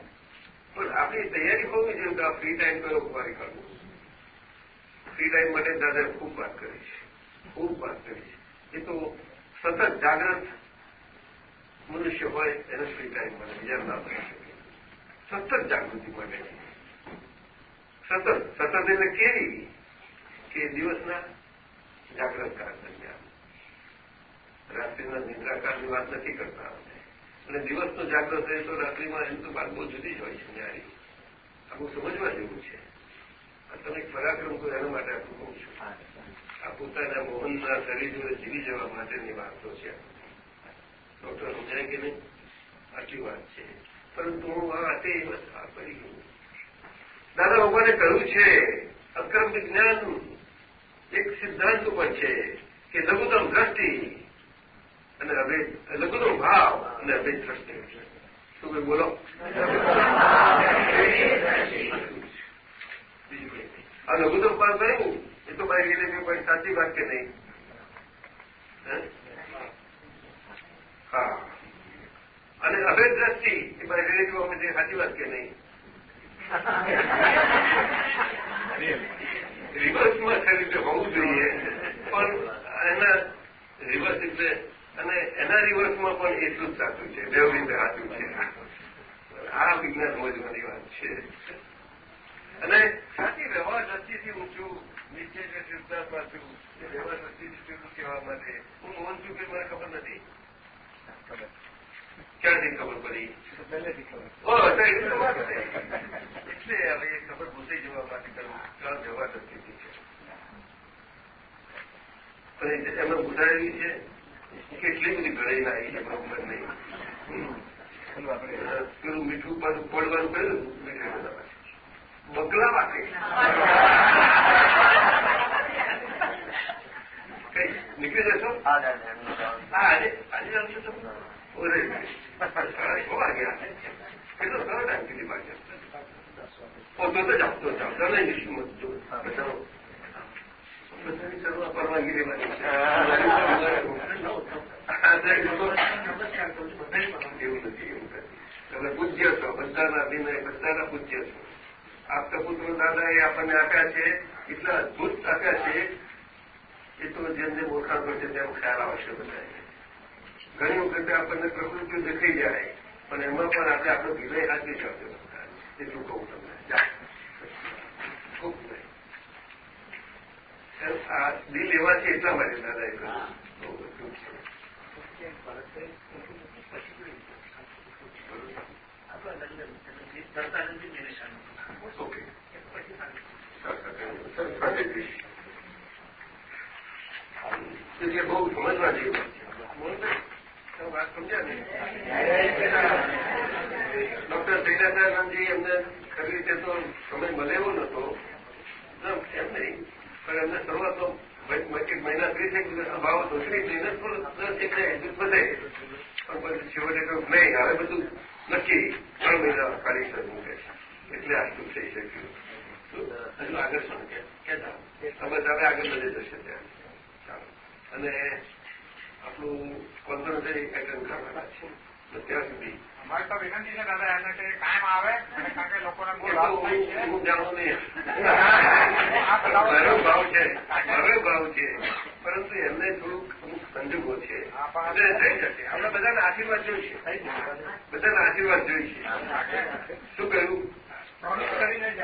પણ આપણી તૈયારી હોવી જોઈએ કે આ ફ્રી ટાઈમ કયો ઉપાય કરવો ફ્રી ટાઈમ માટે દાદા ખૂબ વાત કરી છે. ખૂબ વાત કરી છે. એ તો સતત જાગ્રત મનુષ્ય હોય એને ફ્રી મળે બીજા ના સતત જાગૃતિ મળે સતત સતત એટલે કેવી? કે દિવસના જાગ્રત કાળ દરમિયાન. રાત્રિના નિદ્રાકાળની વાત નથી કરતા અને દિવસનો જાગ્રત રહે તો રાત્રિમાં એમ તો વાત બહુ જુદી જ હોય છે ન્યારી. આખું સમજવા જેવું છે. આ તમે પરાક્રમ કરો એના માટે આપણે કહું છું. આ પોતાના મોહનના શરીર જોડે જીવી જવા માટેની વાતો છે. ડોક્ટર સમજાય કે નહીં? આટલી વાત છે. પરંતુ હું આ હાથે એ આ પડી ગયું દાદા ભગવાને કહ્યું છે અક્રમ વિજ્ઞાન એક સિદ્ધાંત ઉપર છે કે લઘુત્તમ દ્રષ્ટિ અને હવે લઘુત્તમ ભાવ અને હવે દ્રષ્ટિ. શું કઈ બોલો? આ લઘુત્તમ ભાવ કહ્યું એ તો મારી રીતે કોઈ સાચી વાત કે નહીં? હા? અને હવે દ્રષ્ટિ એ મારી રિલેટિવ અમે સાચી વાત કે નહીં? રિવર્સમાં રીતે હોવું જોઈએ. પણ એના રિવર્સ એટલે, અને એના રિવર્સમાં પણ એટલું જ સાચું છે. બે રીતે સાચું છે. આ વિજ્ઞાન સમજવાની વાત છે. અને સાચી વ્યવહાર દ્રષ્ટિથી છું. નીચે સિદ્ધાર્થ પાછું વ્યવહાર દ્રષ્ટિથી કહેવા માટે. હું મોહન છું કે મને ખબર નથી? ક્યાંથી ખબર પડી? પહેલેથી ખબર. એટલે હવે એ ખબર ભૂસાઈ જવા માટે કરવું ક્યાં જવા નથી છે. પણ એમાં ભૂસાયેલી છે કેટલી બધી ઘડાઈ આવી છે બરોબર નહીં પેલું મીઠું પાછું પડવાનું કર્યું મીઠું. બગલા માટે. નીકળી જશો? આજે? આજે આવજો તો. ઓરે. છ વાગ્યા કેટલો સરળ ટાઈમ કેટલી વાગ્યા ઓ તો તો જાઓ તો જાઓ. તમે નિશ્ચિત જો બધાનો બધાની સર્વ પરવાનગી લેવાની એવું નથી. એવું તમે પૂજ્ય છો બધાના અભિનય બધાના પૂજ્ય છો. આપતપુત્રો દાદાએ આપણને આપ્યા છે એટલા અદભુત આપ્યા છે. એ તો જેમ જેમ ઓળખાણ કરશે તેમ ખ્યાલ આવશે બધા ઘણી વખતે આપણને પ્રકૃતિ દેખાઈ જાય પણ એમાં પણ આપણે આપણો વિલય હાથવી શકશે એટલું કહું તમને. ખૂબ આ દિલ એવા છે એટલા માટે દાદાએ કહ્યું. બહુ બધું છે ઓકે એટલે બહુ સમજવા જેવું વાત સમજ્યા ડોક્ટર સૈનાથાનંદજી એમને ખરી રીતે તો સમય મળે એવો નતો એમ નહીં પણ એમને શરૂઆતમાં એક મહિના ત્રીસ એક અભાવ ભાવ ધોસરી જઈને દસ એક એડજસ્ટ વધે પણ પછી છેવટે કહ્યું નહીં હવે બધું નક્કી ત્રણ મહિના કાઢી શકવું એટલે આટલું થઈ શક્યું હજુ આગળ શું કહેતા. સમજ આવે આગળ વધી જશે ત્યાં. ચાલો. અને આપણું કોન્ફરન્સ એટેન્ડ છે? ત્યાં સુધી. અમારી તો વિનંતી છે દાદા એમને કે કાયમ આવે કારણ કે લોકોને બહુ લાભ તો થાય છે. હું જાણું નહીં. મારો ભાવ છે. મારો ભાવ છે. પરંતુ એમને થોડુંક અમુક સંજોગો છે. એટલે થઈ જશે આપણે બધાને આશીર્વાદ જોઈશે બધાને આશીર્વાદ જોઈશે શું કહ્યું? પ્રોમિસ કરીને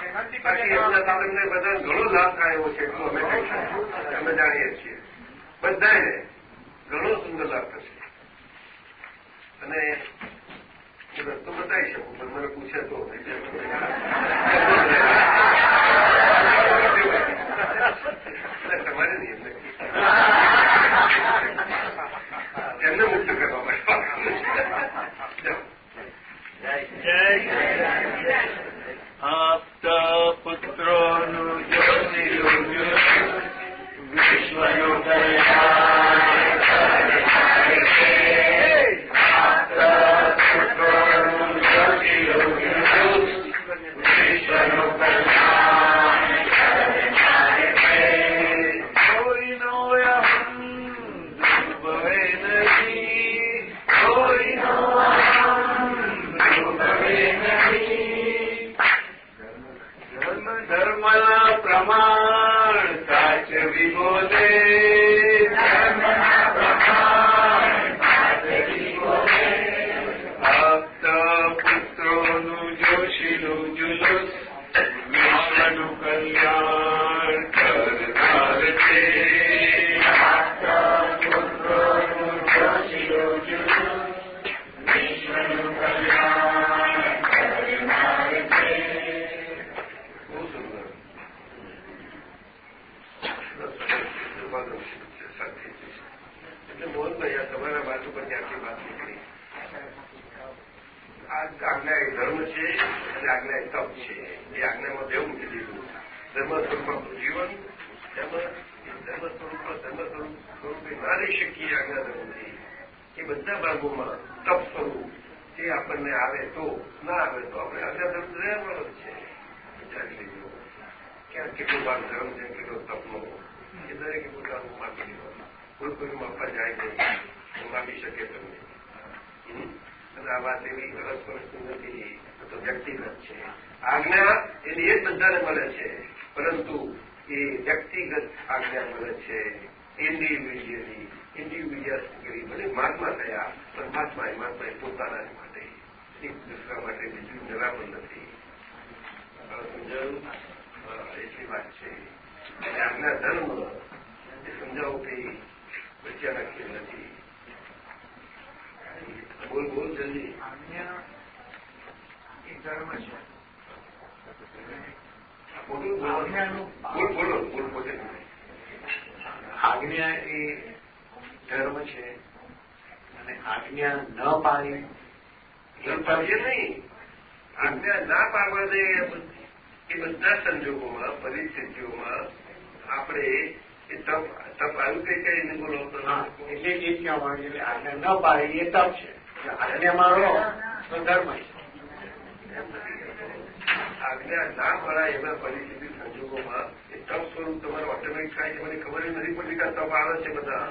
એમનાથી તમને બધા ઘણો લાભ થાય એવો છે અમે અમે જાણીએ છીએ. બધાને ઘણો સુંદર લાભ થશે. અને હું રસ્તો બતાવી શકું પણ મને પૂછે તો તમારે નહીં એમને એમને મુક્ત કરવા માટે આપતા પુત્રોનું જ્યોતિનું વિશ્વનું કલ્યાણ બધા ભાગોમાં તપ સ્વરૂપ એ આપણને આવે તો, ના આવે તો આપણે ધર્મ રહેવાનો જ છે. વિચારી લેજો ક્યાં કેટલો ભાગ ધર્મ છે, કેટલો તપનો. એ દરેકે પોતાનું માપી લેવાનું કોઈ કોઈ માપવા જાય નહીં માપી શકે તમને. અને આ વાત એવી અલગ પરિસ્થિતિ નથી તો વ્યક્તિગત છે. આજ્ઞા એની એ બધાને મળે છે. પરંતુ એ વ્યક્તિગત આજ્ઞા મળે છે. ઇન્ડિવિજ્યુઅલી ઇન્ડિવિજ્યુઅલી ભલે મહાત્મા થયા પરમાત્મા એ માત્ર પોતાના જ માટે. એક દુસરા માટે બીજું જરા પણ નથી. સમજાયું? એટલી વાત છે. અને આજના ધર્મ એ સમજાવું કે બચ્યા રાખી નથી. બોલ બોલ જલ્દી. ધર્મ છે. બોલો બોલ બોલો બોલ. પોતે આજ્ઞા એ ધર્મ છે. અને આજ્ઞા ન પાડી એ પાડીએ નહીં. આજ્ઞા ના પાડવાને એ બધા સંજોગોમાં પરિસ્થિતિઓમાં આપણે એ તપ તપ આવ્યું કઈ કઈ એને બોલો તો? એટલે એ ક્યાં વાળી એટલે આજ્ઞા ન પાડી એ તપ છે. આજ્ઞા મારો તો ધર્મ છે. આજ્ઞા ના પડાય એવા પરિસ્થિતિ સંજોગોમાં એ તપ સ્વરૂપ તમારે ઓટોમેટિક થાય છે મને ખબર જ નથી પડતી કે તપ આવે છે બધા.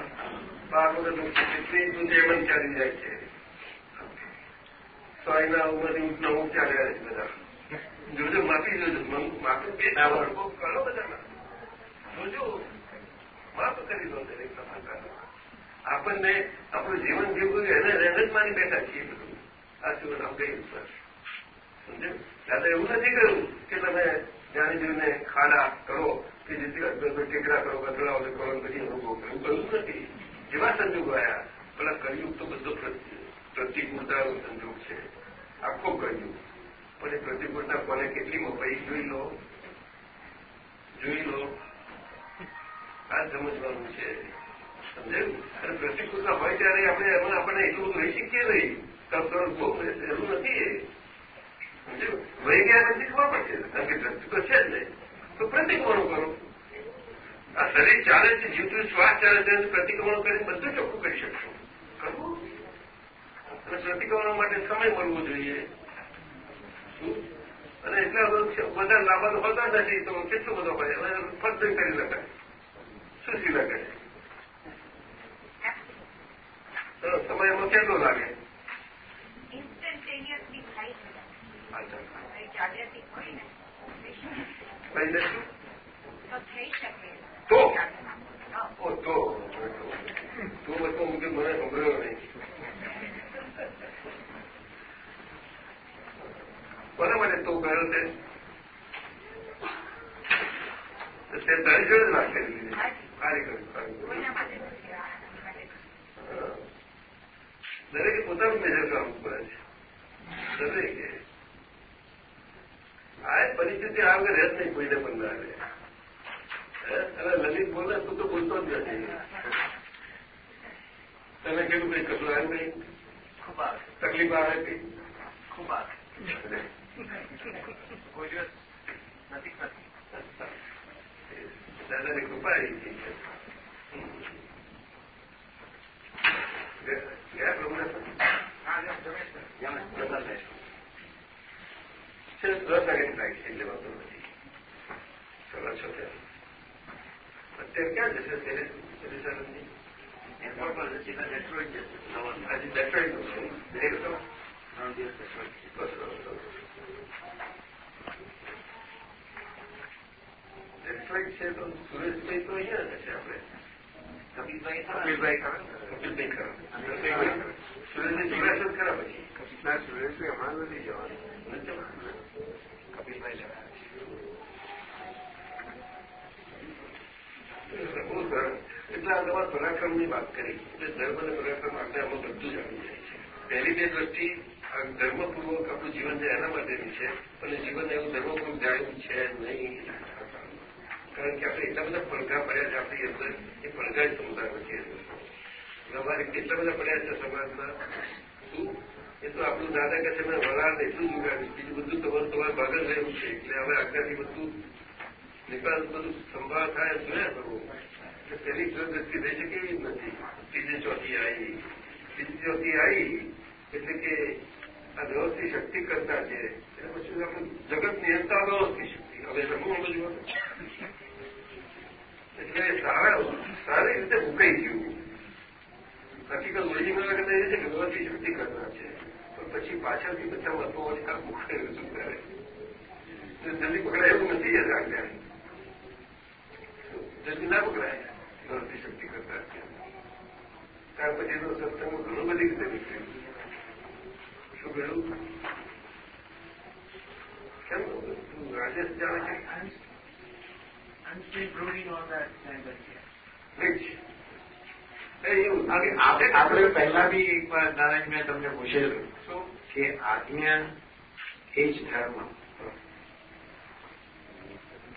આપણને આપણું જીવન જીવવું એને જ માની બેઠા છીએ બધું આ જીવન આપણે સર સમજે દાદા એવું નથી કહ્યું કે તમે જાણી જોઈને ખાડા કરો કે જેથી ટેકરા કરો કચરા કરો બધી અનુભવ કરો કહ્યું નથી જેવા સંજોગો આવ્યા પેલા કળિયુગ તો બધો પ્રતિ- પ્રતિકૂળતાનો સંજોગ છે. આખો કળિયુગ. પણ એ પ્રતિકૂળતા કોને કેટલી મપાઈ? જોઈ લો. જોઈ લો. આ સમજવાનું છે. સમજાયું અને પ્રતિકૂળતા હોય ત્યારે આપણે એમાં આપણને એટલું બધું રહી શકીએ નહીં. તરત બહુ એવું નથી. એ સમજાયું વહી ગયા નથી ખબર પડશે કારણ કે તો છે જ નહીં. તો પ્રતિકોણ કરો. આ શરીર ચાલે છે જીવતું શ્વાસ ચાલે છે પ્રતિક્રમણ કરીને બધું ચોખ્ખું કરી શકશો. કરવું? અને પ્રતિક્રમણ માટે સમય મળવો જોઈએ. અને એટલા બધો લાભા હોતા નથી તો કેટલું બધો અને ફક્ત કરી લખાય શું સી લખાય તો સમય એમાં કેટલો લાગે? અચ્છા. થઈ શકે. તો? તો. ઓ તો. તો બધું હું કે મને સંભળાયો નહીં. કોના માટે તો છે. તે તારી જોડે જ વાત કરી લીધી. સારી કર્યું સારી કર્યું. કોઈના માટે નથી આના માટે હા. દરેકે પોતાનું મેજર કરવું પડે છે. દરેકે. આ પરિસ્થિતિ આ વગર રહે જ નહીં કોઈને પણ ના રહે? અને લલિત બોલે તું તો બોલતો જ નથી તને કીધું કઈ કશું આવ્યું નહીં? ખૂબ આવે. તકલીફ આવે કઈ ખૂબ આવે. કોઈ દિવસ નથી દાદાની કૃપા આવી ગઈ છે. ગયા- પ્રભુને દસ ફ્લાઇટ છે એટલે વાંધો નથી. ચલો છો ત્યાં અત્યારે ક્યાં જશે તેને એલિઝાબેથની એરપોર્ટ પર જશે જશે. છે તો ત્રણ દિવસ છે. સુરેશભાઈ તો અહીંયા જ આપણે. કપિલભાઈ કપિલભાઈ ખરા? કપિલભાઈ ખરા. સુરેશભાઈ જીવાશે ખરા. પછી? ના સુરેશભાઈ હમણાં નથી જવાનું. કપિલભાઈ બહુ સરસ એટલે આ તમારા પરાક્રમની વાત કરી એટલે ધર્મ અને પરાક્રમ આપણે આમાં બધું જ જાય છે પહેલી બે દ્રષ્ટિ ધર્મપૂર્વક આપણું જીવન છે એના માટેની છે અને જીવન એવું ધર્મપૂર્વક જાણ્યું છે નહીં કારણ કે આપણે એટલા બધા પડઘા પડ્યા છે આપણી અંદર એ પડઘા જ સમુદાય નથી અમારે કેટલા બધા પડ્યા છે સમાજમાં શું એ તો આપણું દાદા કહે છે મેં વરાળ એટલું જ ઉગાડ્યું બીજું બધું તમારું તમારે ભાગ જ રહેવું છે, એટલે હવે આગળથી બધું નિકાલ બધું સંભાળ થાય જોયા કરવું એટલે પેલી દ્રષ્ટિ થઈ શકે એવી નથી ત્રીજી ચોથી આવી. ત્રીજી ચોથી આવી એટલે કે આ વ્યવસ્થિત શક્તિ કરતા છે. એટલે પછી આપણે જગત નિયંત્રણ વ્યવસ્થિત શક્તિ. હવે સમૂહ બધું એટલે સારા રીતે મુકાઈ ગયું. હકીકત ઓરિજિનલ કરતા એ છે કે વ્યવસ્થિત શક્તિ કરતા છે. પણ પછી પાછળથી બધા મતો કામ મુખાય રજૂ કરે જલ્દી પકડાય નથી એ આજ્ઞા જલ્દી ના પકડાય. ગણતરી શક્તિ કરતા ત્યાર પછી એનો સત્સંગ ઘણું બધી રીતે નીકળ્યું શું કહ્યું કેમ? રાજેશ જાણે એવું આપણે પહેલા બી એકવાર નારાયણ મેં તમને પૂછેલું કે આજ્ઞા એ જ ધર્મ.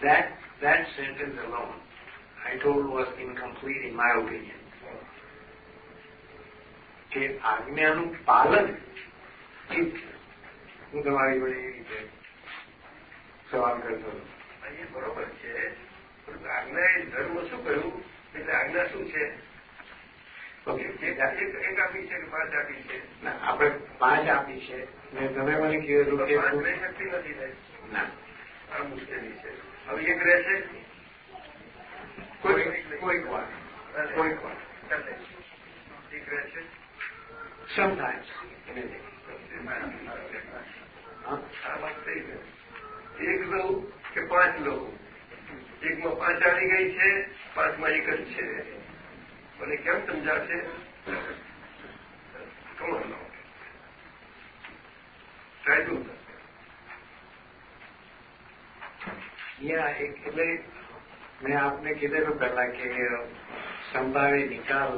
That that sentence alone I told was incomplete in my opinion. કે આજ્ઞાનું પાલન એ હું તમારી જોડે એ રીતે સવાલ કરતો હતો. એ બરોબર છે આજ્ઞા એ ધર્મ શું કહ્યું? એટલે આજ્ઞા શું છે? એક આપી છે કે પાંચ આપી છે? ના આપણે પાંચ આપી છે. ને તમે મને કીધું કે પાંચ લઈ શકતી નથી ના. આ મુશ્કેલી છે. હવે એક રહેશે? કોઈક વાર કોઈક વાર એક સમટાઈમ્સ લઉં કે પાંચ લઉં એકમાં પાંચ આવી ગઈ છે પાંચમાં એક જ છે મને કેમ સમજાશે કમર લો કાયદું યા એક એટલે મેં આપને કીધેલું પહેલા કે સંભાવે નિકાલ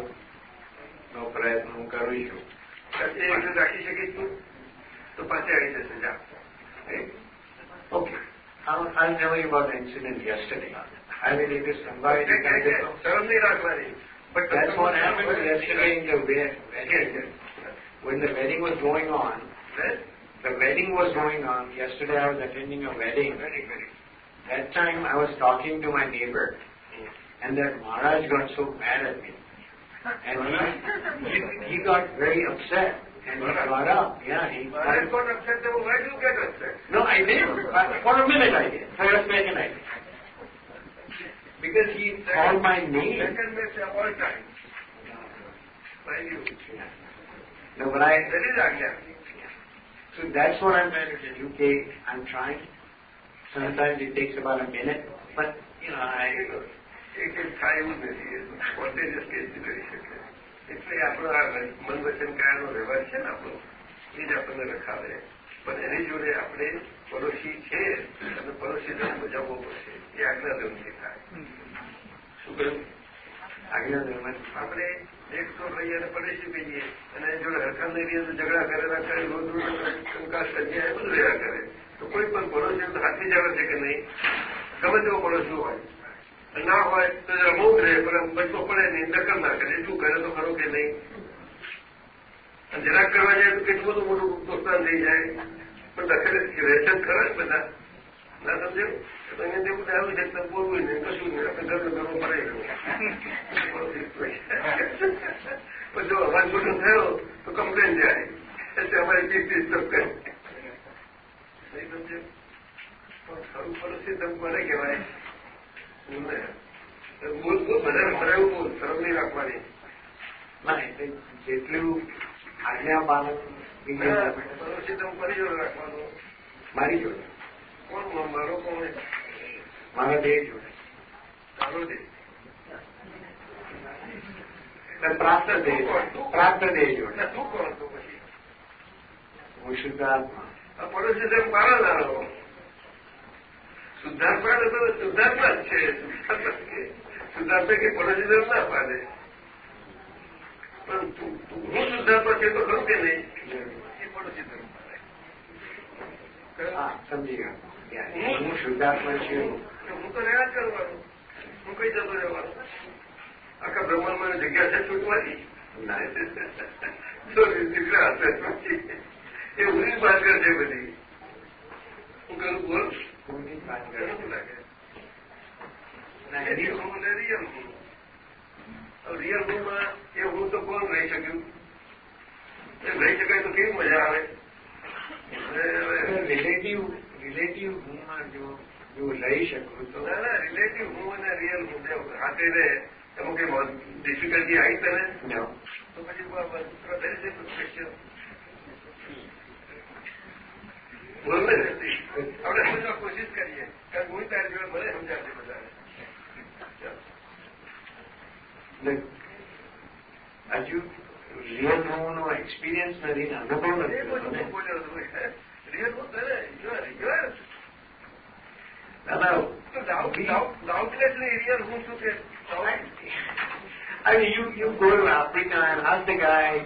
નો પ્રયત્ન હું કરું છું એ રીતે રાખી શકીશ તું તો પાછી આવી જશે જા Okay. I'll, I'll tell you about the incident yesterday. I mean, it is Sambhavi Nikal. શરમ નહીં રાખવાની But that's what happened yesterday in the wed- wedding. When the wedding was going on, the wedding was going on. Yesterday I was attending a wedding. That time I was talking to my neighbor, and that Maharaj got so mad at me. And he, he got very upset. And he got up, yeah. He Maharaj got upset, then why do you get upset? No, I did. For a minute I did. For a second I did. Because he called my name. Second may say all time. Why you? No, but I... That is Agya. So that's what I'm trying to do. Okay, I'm trying to Sometimes it takes about a minute, but, you know, I, એક એક થાય એવું જ નથી spontaneous case કરી શકે એટલે આપણો આ મન વચન કાયાનો વ્યવહાર છે ને આપણો એ જ આપણને રખાવે. પણ એની જોડે આપણે પડોશી છે અને પડોશી ધર્મ બજાવવો પડશે. એ આજ્ઞા ધર્મથી થાય. શું કહ્યું? આજ્ઞા ધર્મ આપણે એક તો લઈએ અને પડોશી કહીએ અને એની જોડે હરખા નહીં રહીએ તો ઝઘડા કરેલા કરે રોજ રોજ કંકાસ અન્યાય બધું રહ્યા કરે. તો કોઈ પણ પડોશી તો હાથી જ આવે છે કે નહીં? ગમે તેવો પડોશી હોય? ના હોય તો જરા મૌન રહે, પણ બચવો પડે નહીં દખલ ના કરે. શું કરે તો ખરો કે નહીં? જરાક કરવા જાય તો કેટલું બધું મોટું નુકસાન થઈ જાય. પણ દખલ રહે ખરા બધા. ના સમજે તો અહીંયા જેવું આવ્યું છે તમે બોલવું નહીં, કશું નહીં. આપણે ઘરનું ઘરમાં ભરાઈ ગયું. જો અવાજ મોટો થયો, તો કમ્પ્લેન જાય. એટલે અમારી પીસ પીસ કરે ખરું પડોશી તમે કોને કહેવાય? બોલ બોલ બધાને ભરાયું બોલ શરમ નહીં રાખવાની. ના એટલે જેટલું આજ્ઞા બીજે પડોશી તમે કોની જોડે રાખવાનું? મારી જોડે. કોણ? મારો કોણ મારા દેહ જોડે. તારો દે પ્રાપ્ત દેહ પ્રાપ્ત દેહ જોડે. તું કોણ તો પછી? હું શુદ્ધાત્મા. આ પડોશી ધર્મ પાળનારો પાડે તો શુદ્ધાત્મા જ છે. શુદ્ધાત્મા કે પડોશી ધર્મ ના પાડે. પણ હું શુદ્ધાત્મા છે તો ખરું કે નહીં. એ પડોશી ધર્મ પાડે સમજી ગયો. હું શુદ્ધાત્મા છું. હું તો રહ્યા જ કરવાનું હું કઈ જતો રહેવાનું? આખા બ્રહ્માંડમાં જગ્યા છે છૂટવાની? તો દીકરા હશે પછી એ ઉરી બાંધર છે બધી હું કરું બોલ ઊંડી વાત કરે. કેવું લાગે ના, એની એની- હું ને રિયલ હું હવે રિયલ હુંમાં એ હું તો કોણ રહી શક્યું એ રહી શકાય તો કેવી મજા આવે હવે રિલેટિવ રિલેટિવ હુંમાં જો જો લઈ શકું તો ના ના રિલેટિવ હું અને રિયલ હું બે હાથે રહે એમાં કઈ ડિફિકલ્ટી આવી તને No. તો પછી બરાબર કરી દે ક્વેશ્ચન બોલ ને આપણે સમજવા કોશિશ કરીએ કારણ હું તારી જોડે મને સમજાવશે બધાને Look, હજુ રિયલ હુંનો એક્સપિરિયન્સ નથી ને અનુભવ એ નથી થતો બધું ને હું બોલ્યો હતો રિયલ હું તને યુઆર યુઆર દાદા તો ડાઉટ ડાઉટ ડાઉટલેસલી રિયલ હું શું કે I mean, you, you go to Africa and ask the guy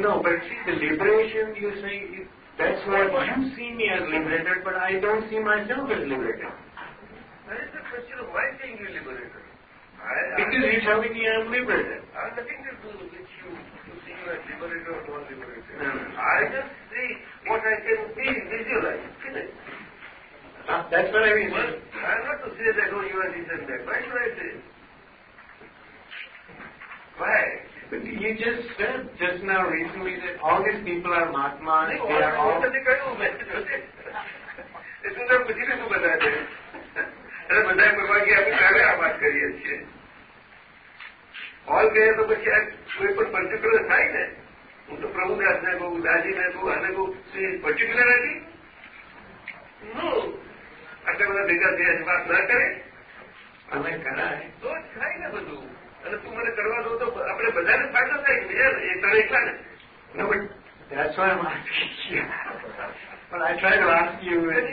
No, but see, the liberation you say, that's what you see me as liberated, but I don't see myself as liberated. That is the question of why saying you liberated. I, because you tell me I am liberated. I have nothing to do with you to see you as liberated or non-liberated. No, no. I just see what I can be, visualize, feel it. Ah, that's what I mean. Well, I am not to say that, oh, you are this and that. Why should I say? Why? But you just said just now recently that all these people are Mahatmas, નહીં, they are all... નથી કહ્યું મેં. એ સુંદર પૂછીને શું બધા છે અને બધા પરવાનગી આપણે કાલે આ વાત કરીએ છીએ હોલ ગયે તો પછી આ કોઈ પણ પર્ટિક્યુલર થાય ને હું તો પ્રભુદાસને કહું દાદીને કહું આને કહું પર્ટિક્યુલરિટી નો આટલા બધા ભેગા થયા છે વાત ના કરે અમે કરાય તો જ થાય ને બધું અને તું મને કરવા દો તો આપણે બધાને ફાયદો થાય બીજા એ તને એકલા ને No, but that's why I'm asking you. But I try to ask you in,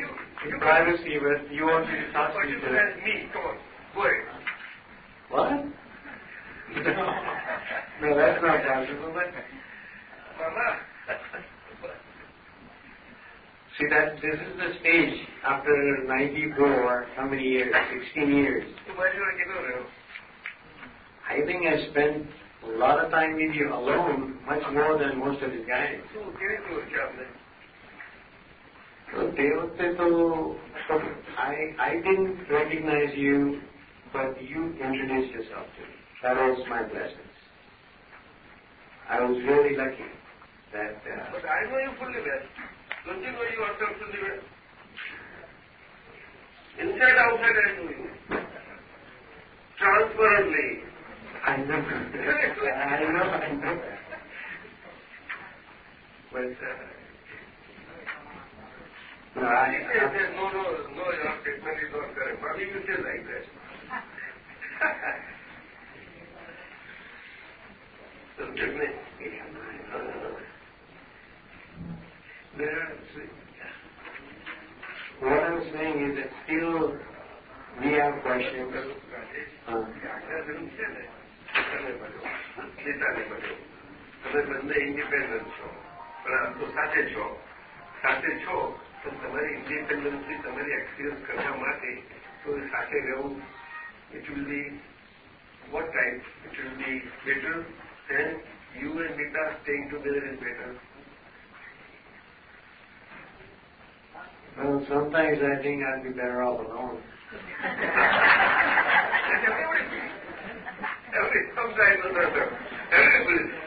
in privacy, but you want me to talk to you Particular today. as me, come on, go ahead. What? No, no, that's not possible. But Mama. see, that this is the stage after 94, how many years? 16 years. I think I spent a lot of time with you alone, much more than most of the guys. तो गए तो क्या तो I I didn't recognize you, but you introduced yourself to me. That was my blessings. I was really lucky that. Uh, but I know you fully well. Don't you know you yourself fully well? Inside, outside, I know you. Transparently. I know, I know, I know. But uh, no, I, that no, no, no, your statement is not correct. Why do you say તો સાથે છો સાથે છો તો તમારી ઇન્ડિપેન્ડન્સથી તમારી experience કરવા માટે તો એ સાથે રહેવું it will be what time it will be better than you and Meeta staying together is better well, sometimes I think I'd be better off alone. Every, sometimes, no, no, no. Every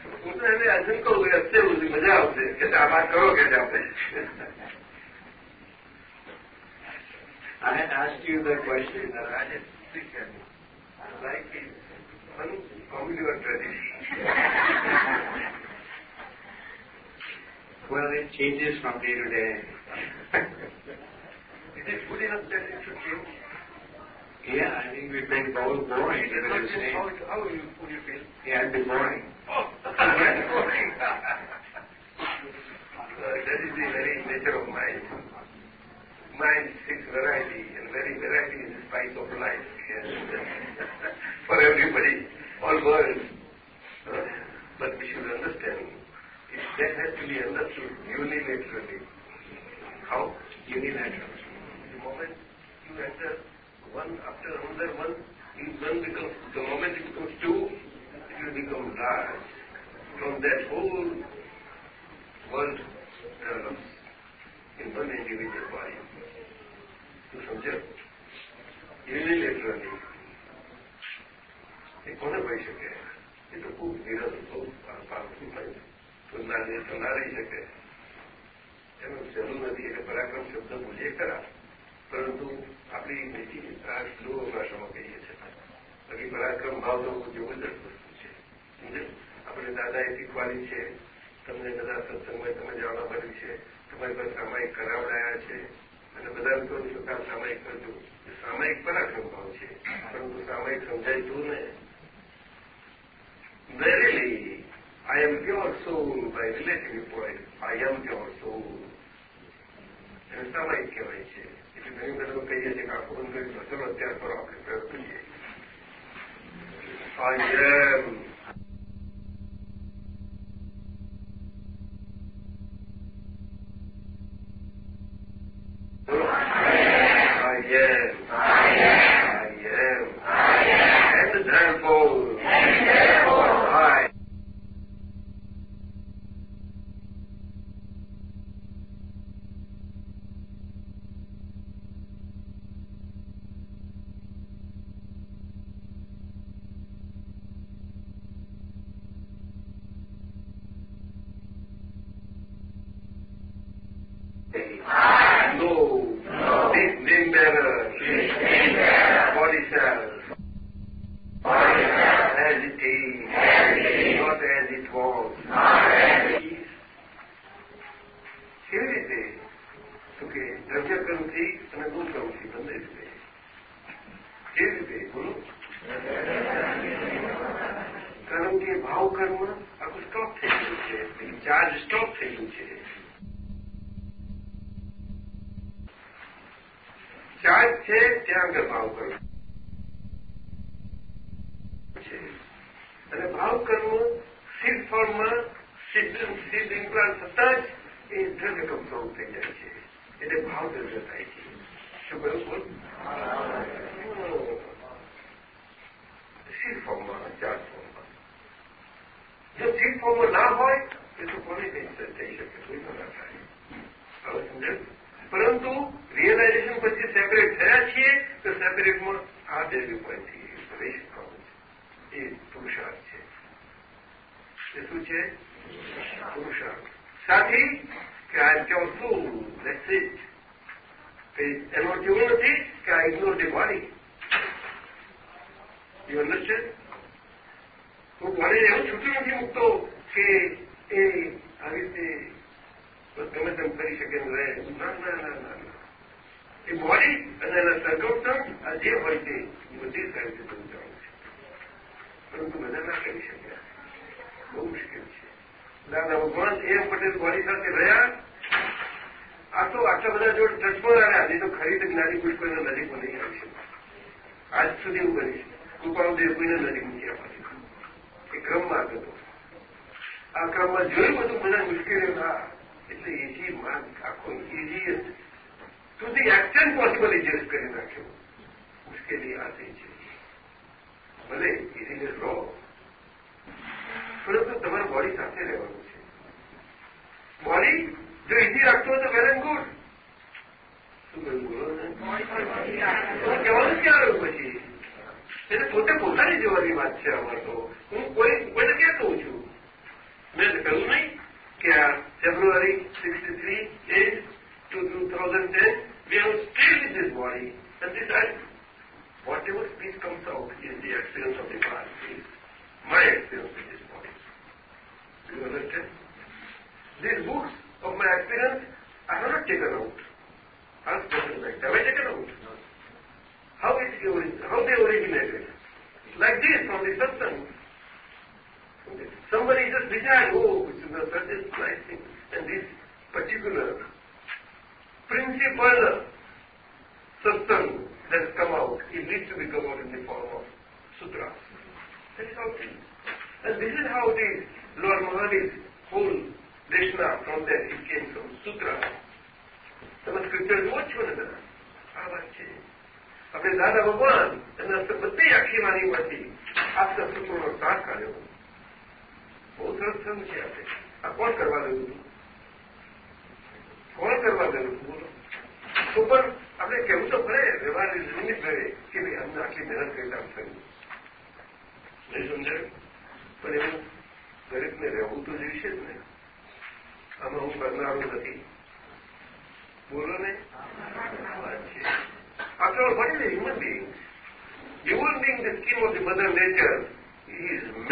उतने में अर्जुन को उगरते हुए मजा होते I had asked you the question. I just think I like it. One tradition. well, it changes from day to day. Is it good enough that it should change? Yeah, I think we've been both boring. How, how you, you feel? Yeah, I'd be boring. That is the very nature of mind. Mind seeks variety, and very variety is the spice of life. Yes. For everybody, all worlds. But we should understand, it, that has to be understood unilaterally. How? Unilateral. The moment you enter one after another one, one becomes, the moment it becomes two, will become large. From that whole world develops in one individual body. You સમજો યુનિલેટરલી એ કોને કહી શકે એ તો ખૂબ વિરલ બહુ powerful થાય તો ના તો ના રહી શકે એનું જરૂર નથી એટલે પરાક્રમ શબ્દ બોલીએ ખરા પરંતુ આપણી નીતિ આ સ્લો ભાષામાં કહીએ છીએ બાકી પરાક્રમ ભાવ તો જબરદસ્ત જ સમજે આપણે દાદાએ શીખવાડી છે. તમને બધા સત્સંગમાં તમે જાણવા મળ્યું છે. તમારી પાસે સામાયિક કરાવડાયા છે. અને બધા લોકો છું સામાયિક કરજો. સામાયિક પરાક્રમ છે. પરંતુ સામાયિક સમજાયતું ને. Verily I am pure soul by relative point I am pure soul એને સામાયિક કહેવાય છે. એટલે ઘણી વખત કહીએ છીએ કે આખું બંધ કરી ચલો અત્યાર પર આપણે પ્રયોગ કરીએ. આઈ am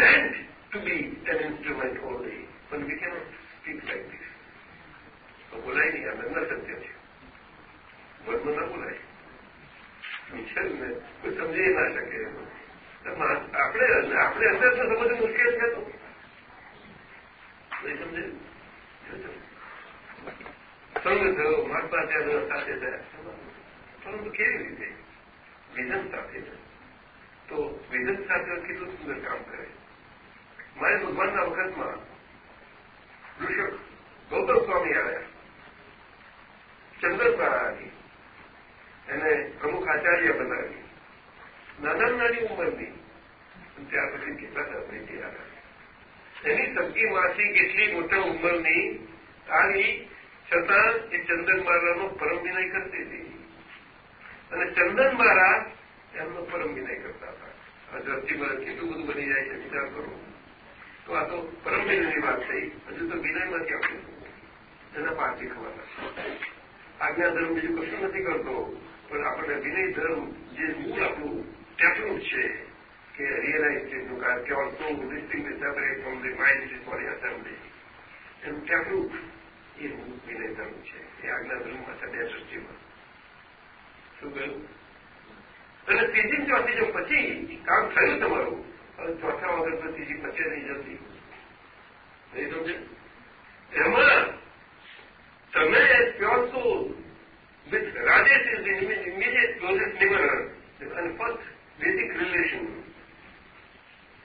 meant to be an instrument only. But we cannot speak like this. તો બોલાય નહીં આ નંદા સત્ય છે મનમાં ના બોલાય છે ને કોઈ સમજી ના શકે આપણે આપણે અંદર તો સમજવું મુશ્કેલ છે તો નહીં સમજે સંઘ થયો મહાત્મા ત્યાં સાથે થયા પરંતુ કેવી રીતે વિઝન સાથે તો વિઝન સાથે કેટલું સુંદર કામ કરે મારે ભગવાનના વખતમાં ઋષભ ગૌતમ સ્વામી આવ્યા. ચંદ્રબારાની એને પ્રમુખ આચાર્ય બનાવી. નાના નાની ઉંમરની. ત્યાર પછી કેટલા આવ્યા એની સબકી માસી કેટલી મોટા ઉંમરની આવી, છતાં એ ચંદન મારાનો પરમ વિનય કરતી હતી. અને ચંદન મારા એમનો પરમ વિનય કરતા હતા. આ ધરતીમાં કેટલું બધું બની જાય છે વિચાર કરો. તો આ તો પરમ વિનયની વાત થઈ. હજુ તો વિનયમાંથી આપણે એના પાછી ખબર આજ્ઞા ધર્મ બીજું કશું નથી કરતો, પણ આપણને વિનય ધર્મ જે મૂળ આપણું ટેપરૂટ છે, કે રિયલાઇઝ સ્ટેટનું કારણ કે also listing separate from the mind is for assembly એનું ટેપરૂટ એ વિનય ધર્મ છે. એ આજ્ઞા ધર્મમાં છે, બે સૃષ્ટિમાં શું કહ્યું? અને ત્રીજી ચોથી જો પછી કામ થયું તમારું. હવે ચોથા વગર પછી પચે નહીં જતી. નહીં સમજે? એમાં તમે pure soul with Rajesh is immediate closest neighbour and first basic relation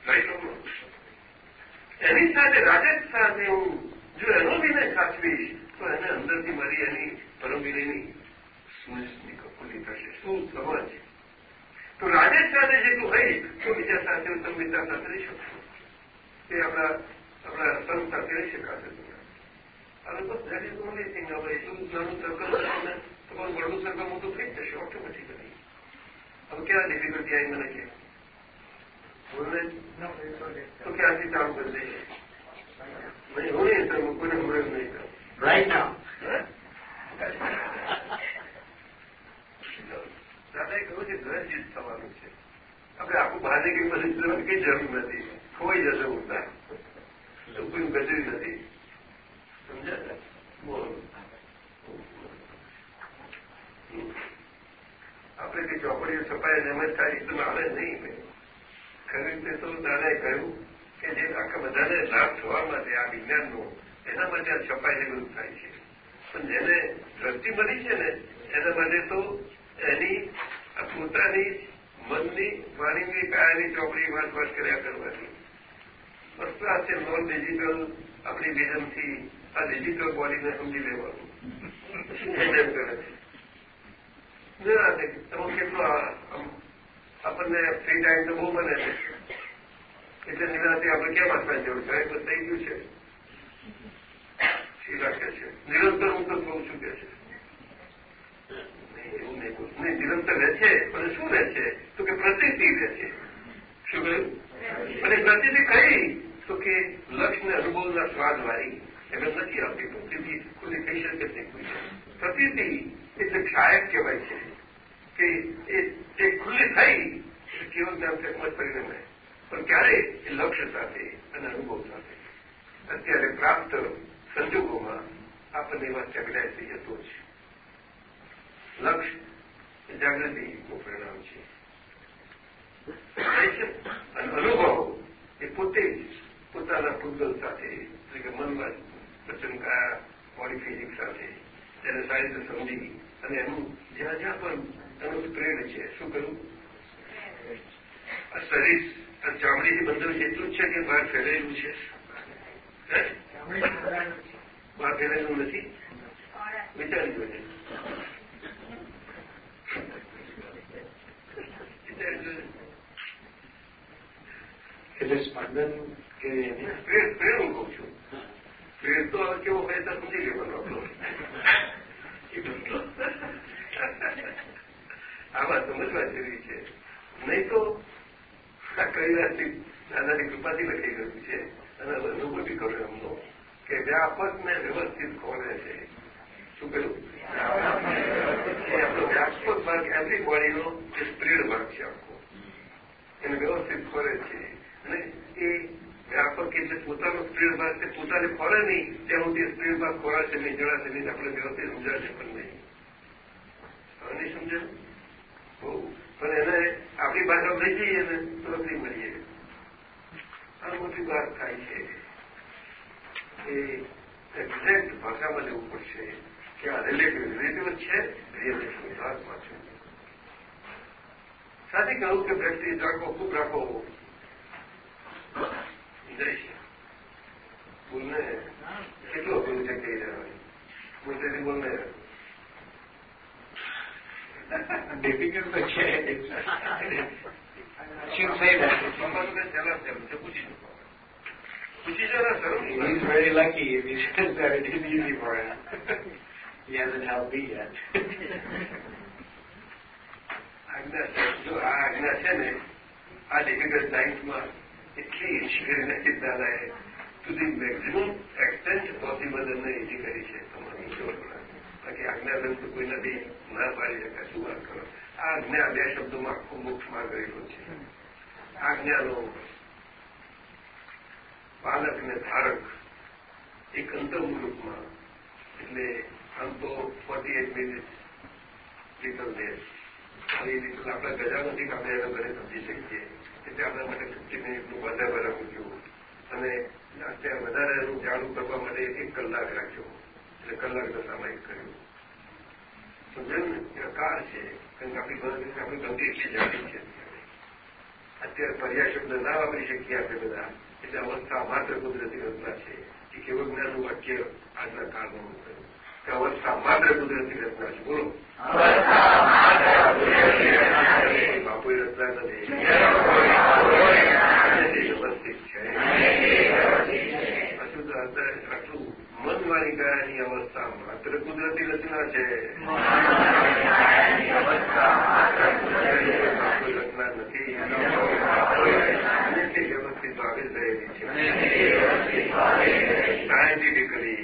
right એની સાથે રાજેશ સાથે હું જો એનો વિનય સાચવીશ, તો એને અંદરથી મારી એની પરમ વિનયની સુનિશ્ચિત ખુલ્લી થશે શું સમજ? તો રાજેશ સાથે જેટલું હોય તો બીજા સાથે સંવિતા સાથે રહી શકશો. એ આપણા આપણા સંત સાથે રહી શકાશે. હવે બસ દેટ ઇઝ ઓનલી થિંગ હવે એટલું નાનું સર્કલ તમને? તમારું વડું સર્કલ મોટું થઈ જશે ઓટોમેટિકલી હવે ક્યાં ડિફિકલ્ટી આવી મને કે? તો ક્યાંથી કામ કરી દઈએ નહીં હું નહીં તો કોઈને કરું. દાદાએ કહ્યું છે, ઘર જીત થવાનું છે. આપણે આખું બહારની કઈ જવાની કઈ જરૂર નથી. ખોઈ જશે ઉડતા કોઈ ગજરી નથી. બોલ. આપણે કઈ ચોપડીઓ છપાય ને એમ જ થાય આવે નહીં ખરી રીતે તો દાદાએ કહ્યું કે જે આખા બધાને લાભ થવા માટે આ વિજ્ઞાનનો, એના માટે આ છપાય જરૂર બધું થાય છે. પણ જેને દ્રષ્ટિ બની છે ને, એના માટે તો એની પોતાની મનની વાણીની કાયાની ચોપડી વાત કર્યા કરવાની ફર્સ્ટ ક્લાસ છે નોન ડિજિટલ આપણી વિઝનથી આ ડિજિટલ બોડીને સમજી લેવાનું. છે. તમે કેટલો આપણને ફ્રી ટાઈમ તો બહુ બને છે. એટલે નિરાતે આપણે કેમ આપવાની જરૂર છે એ થઈ ગયું છે. રાખે છે. નિરંતર હું તો કહું છું કે છે. એવું નહીં નિરંતર રહે છે, પણ શું રહે છે? તો કે પ્રતિતિ રહે છે. શું કહ્યું? અને પ્રતિતિ કઈ? તો કે લક્ષ્યને અનુભવના સ્વાદ વાળી. એમને નથી આવતી. પ્રતિતિ કોઈ કહી શકે નહીં કોઈ પ્રતિતિ એટલે ક્ષાયક કહેવાય છે. કે એ ખુલ્લી થઈ કેવું જ્ઞાન સમજ પરિણમે પણ ક્યારે એ લક્ષ્ય સાથે અને અનુભવ સાથે. અત્યારે પ્રાપ્ત સંજોગોમાં આપણને એવા ચગડાય થઈ જતો છે લક્ષ્ય એ જાગૃતિનું પરિણામ છે. અને અનુભવ એ પોતે જ પોતાના પૂતગલ સાથે એટલે કે મનમાં વચન કયા બોડી ફિઝિક સાથે તેને સારી રીતે સમજી અને એનું જ્યાં જ્યાં પણ એનું સ્પ્રેડ છે. શું કરવું આ શરીર આ ચામડીથી બંધન એટલું જ છે કે બહાર ફેલાયેલું છે. બહાર ફેલાયેલું નથી? વિચારી જોઈએ એટલે સ્પંદન કે પ્રેમ કહું છું. પ્રેમ તો કેવો હોય તો સમજી લેવાનો આપણો. આમાં સમજવા જેવી છે. નહીં તો આ કઈ વાતથી દાદાની કૃપાથી લખી ગયું છે. અને અનુભવ બી કર્યો એમનો. કે વ્યાપકને વ્યવસ્થિત કોને છે? શું કહ્યું? આપણો વ્યાપક ભાગ એવરી બોડીનો સ્પ્રેડ ભાગ છે આખો. એને વ્યવસ્થિત ખોરે છે? અને એ કે જે પોતાનો સ્પ્રેડ ભાગ છે, પોતાને ખોરે નહીં, ત્યાં સુધી સ્પ્રેડ ભાગ ખોરાશે નહીં જણાશે, નહીં આપણે વ્યવસ્થિત સમજાશે પણ નહીં. હવે પણ એને આપણી ભાષા લઈ જઈએ ને, તો નથી મળીએ. આ મોટી વાત થાય છે એ એક્ઝેક્ટ ભાષામાં લેવું પડશે કે આ રિલેટિવ રિલેટિવ છે રિલેટિવ ભાગમાં છે. સાથે કહ્યું કે વ્યક્તિ રાખો ખૂબ રાખો બોલને કેટલો બોલ છે કહી રહ્યા બોલતેથી બોલને difficult to check. Should say that. પપ્પાનું કઈ ચલા છે પૂછી શકો પૂછી જો ના sir He's very lucky if he says that it is easy for him. he hasn't helped me yet. આજ્ઞા છે જો આ આજ્ઞા છે ને આ ડિફિકલ્ટ ટાઈમ્સમાં એટલી દાદાએ to the maximum extent possible એમને ઇઝી કરી છે તમારી બાકી આજ્ઞા તો કોઈ નથી ના પાડી શકાય શું વાત કરો આ આજ્ઞા બે શબ્દોમાં આખો મોક્ષમાં ગયેલો છે આજ્ઞાનો પાલક ને ધારક એક રૂપમાં એટલે આમ તો ફોર્ટી એટ મિનિટ લિટલ દેશ એ લિટલ આપણા ગજા નથી આપણે એના ઘરે સમજી શકીએ એટલે માટે ફિફ્ટી એટલું વધારે વધારે અને અત્યારે વધારે એનું જાણું કરવા માટે એક કલાક રાખ્યો. એટલે કલાકનો સામાયિક કર્યો. સમજાયું ને કાર છે કારણ કે આપણી ગણતરી આપણી ગણતરી એટલી જાણી છે અત્યારે. પર્યાય શબ્દ ના વાપરી શકીએ આપણે બધા. એટલે અવસ્થા માત્ર કુદરતી ઘટના છે. એ કેવું જ્ઞાનનું વાક્ય આજના કાળમાં અવસ્થા માત્ર કુદરતી રચના છે બોલો બાપુએ રચના નથી વ્યવસ્થિત છે હજુ તો અત્યારે આટલું મન ગયાની અવસ્થા માત્ર કુદરતી રચના છે બાપુ રચના નથી વ્યવસ્થિત આવી રહેલી છે સાયન્ટિફિકલી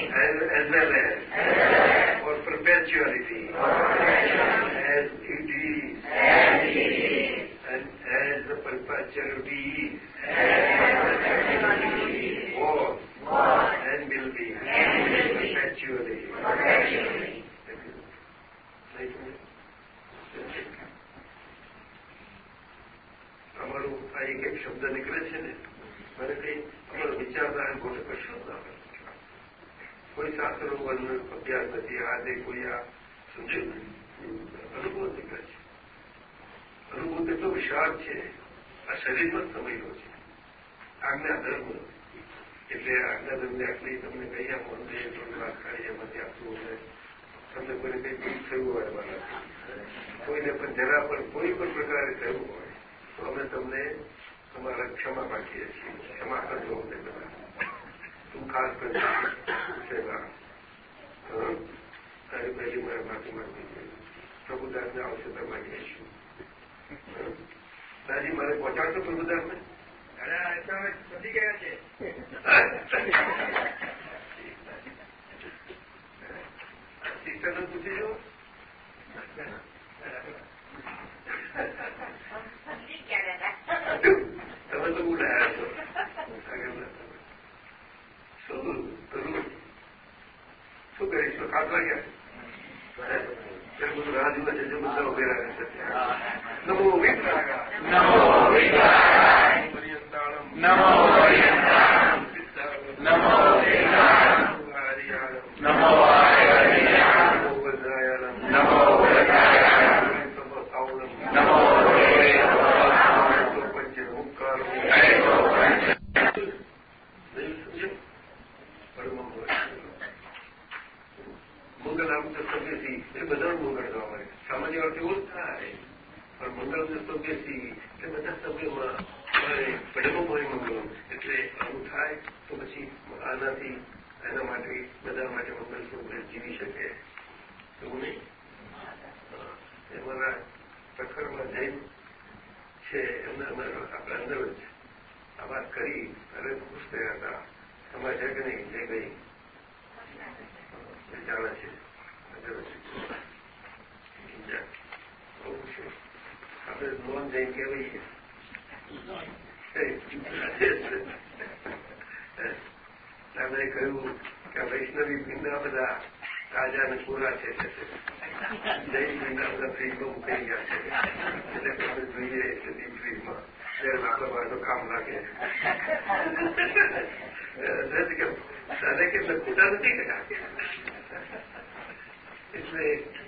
મારે પહોંચાડશો પ્રભુદાસને વધી ગયા છે શિક્ષકને પૂછી જુઓ તમે તો બોલાયા છો શું પેલું શું કરીશું ખાસ વાગ્યા બધું રાહ જુએ છે જો બધા ઉભેરા રહેશે નમો વિતરાગા નમો વિતરાગાય. નમો હરિયંતાણમ. નમો હરિયાણમ નમો હરિયાણમ. નમો વજ્રાયાણમ નમો વજ્રાયાણમ. નમો મંગલ આમ સભ્યથી એ બધા મંગળ થવા મળે સામાન્ય અર્થ એવો જ થાય પણ મંગળ સભ્યથી એ બધા સભ્યોમાં પડેમોમાં મંગળ એટલે આવું થાય તો પછી આનાથી એના માટે બધા માટે મંગળ સ્વરૂપે જીવી શકે એવું નહીં એ મારા પ્રખરમાં જૈન છે એમને અમારા આપણે અંદર જ આ વાત કરી અરે ખુશ થયા હતા તમારે છે કે નહીં જે ગઈ એ જાણે છે અંદર જ. બીજા બહુ છે આપણે નોન જૈન કહેવાય એમણે કહ્યું કે વૈષ્ણવી ભીંડા બધા તાજા અને પૂરા છે કે છે. જૈન ભીંડા બધા ફ્રીજમાં મુકાઈ ગયા છે એટલે કે આપણે જોઈએ એટલે ડીપ ફ્રીજમાં ત્યારે આપણા પાસે કામ લાગે નથી કે દાદા કે ખોટા નથી કર્યા એટલે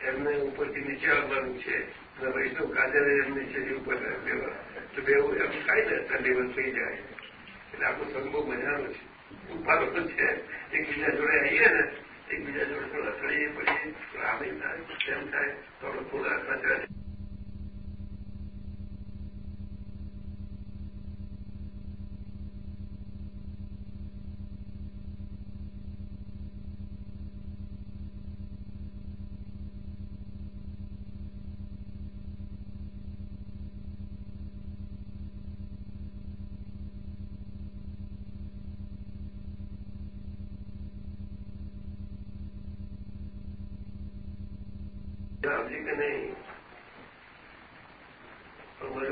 એમને ઉપરથી નીચે આવવાનું છે વૈષ્ણવ કાજલ એમની નીચેથી ઉપર તો બે એમ ખાઈ ને ઠંડી થઈ જાય. એટલે આપણો સંભવ મજાનો છે. ઉભારો તો છે, એકબીજા જોડે આવીએ ને, એકબીજા જોડે થોડા ચડીએ, પડીએ થોડા આમે થાય, તેમ થાય, તો આપણે થોડા કચરા સમજી કે નહીં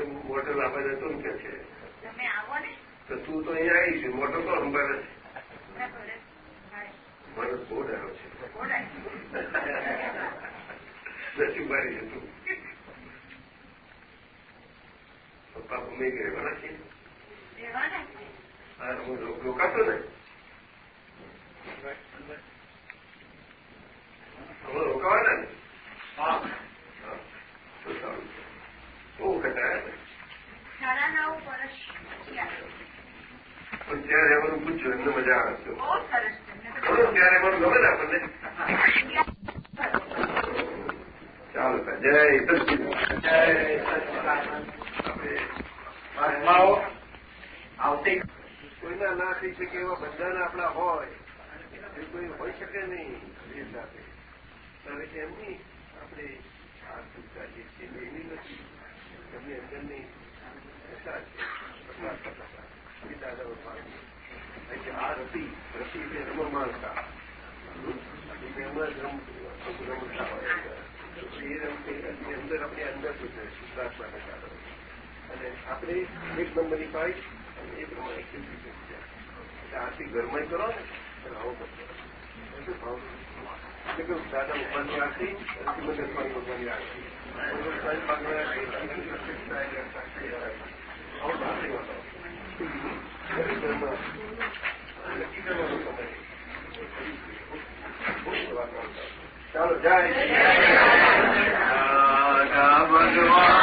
મારે મોટર લાવવા જતો ને કે છે? તમે આવો ને. તો તું તો અહીંયા આવી છે મોટર તો છે. બરાબર. મારો બહુ ડરો છે. નથી મારી છે પપ્પા મમ્મી કે રહેવાના છે. હા હું રોકાતો ને. હવે રોકાવાના ને? હા તો સારું છે બહુ વખત આવ્યા ને સાડા નવ વર્ષ થયા. પણ ત્યાં રહેવાનું પૂછ્યું એમને મજા આવે છે. બહુ સરસ છે. મેં તો ખરું ત્યાં રહેવાનું? ગમે ને આપણને? ચાલો. જય સચિદાનંદ. આવતી કોઈના ના થઈ શકે એવા બધાને આપણા હોય એ કોઈ હોઈ શકે નહીં સાથે ત્યારે એમની આપણે આ ચિંતા જે છે એની નથી. એમની અંદરની દશા છે પ્રકાશ પ્રકાશ. એ દાદા એટલે આ રતિ રતિ એટલે એમાં જ રમ રમતા હોય એ રમતી અંદર આપણે અંદર સુધી શુદ્ધાત્મા અને આપણે એક નંબરની પાઇપ અને એ પ્રમાણે કેવી એટલે આથી ઘરમાં કરો ને આવો કરજો ભાવ એટલે કે દાદા ભગવાનની આરતી અને સ્વામી ભગવાનની આરતી આરતી, શ્રીમદ સ્વામી ભગવાનની આરતી. ચાલો જાય. ભગવાન.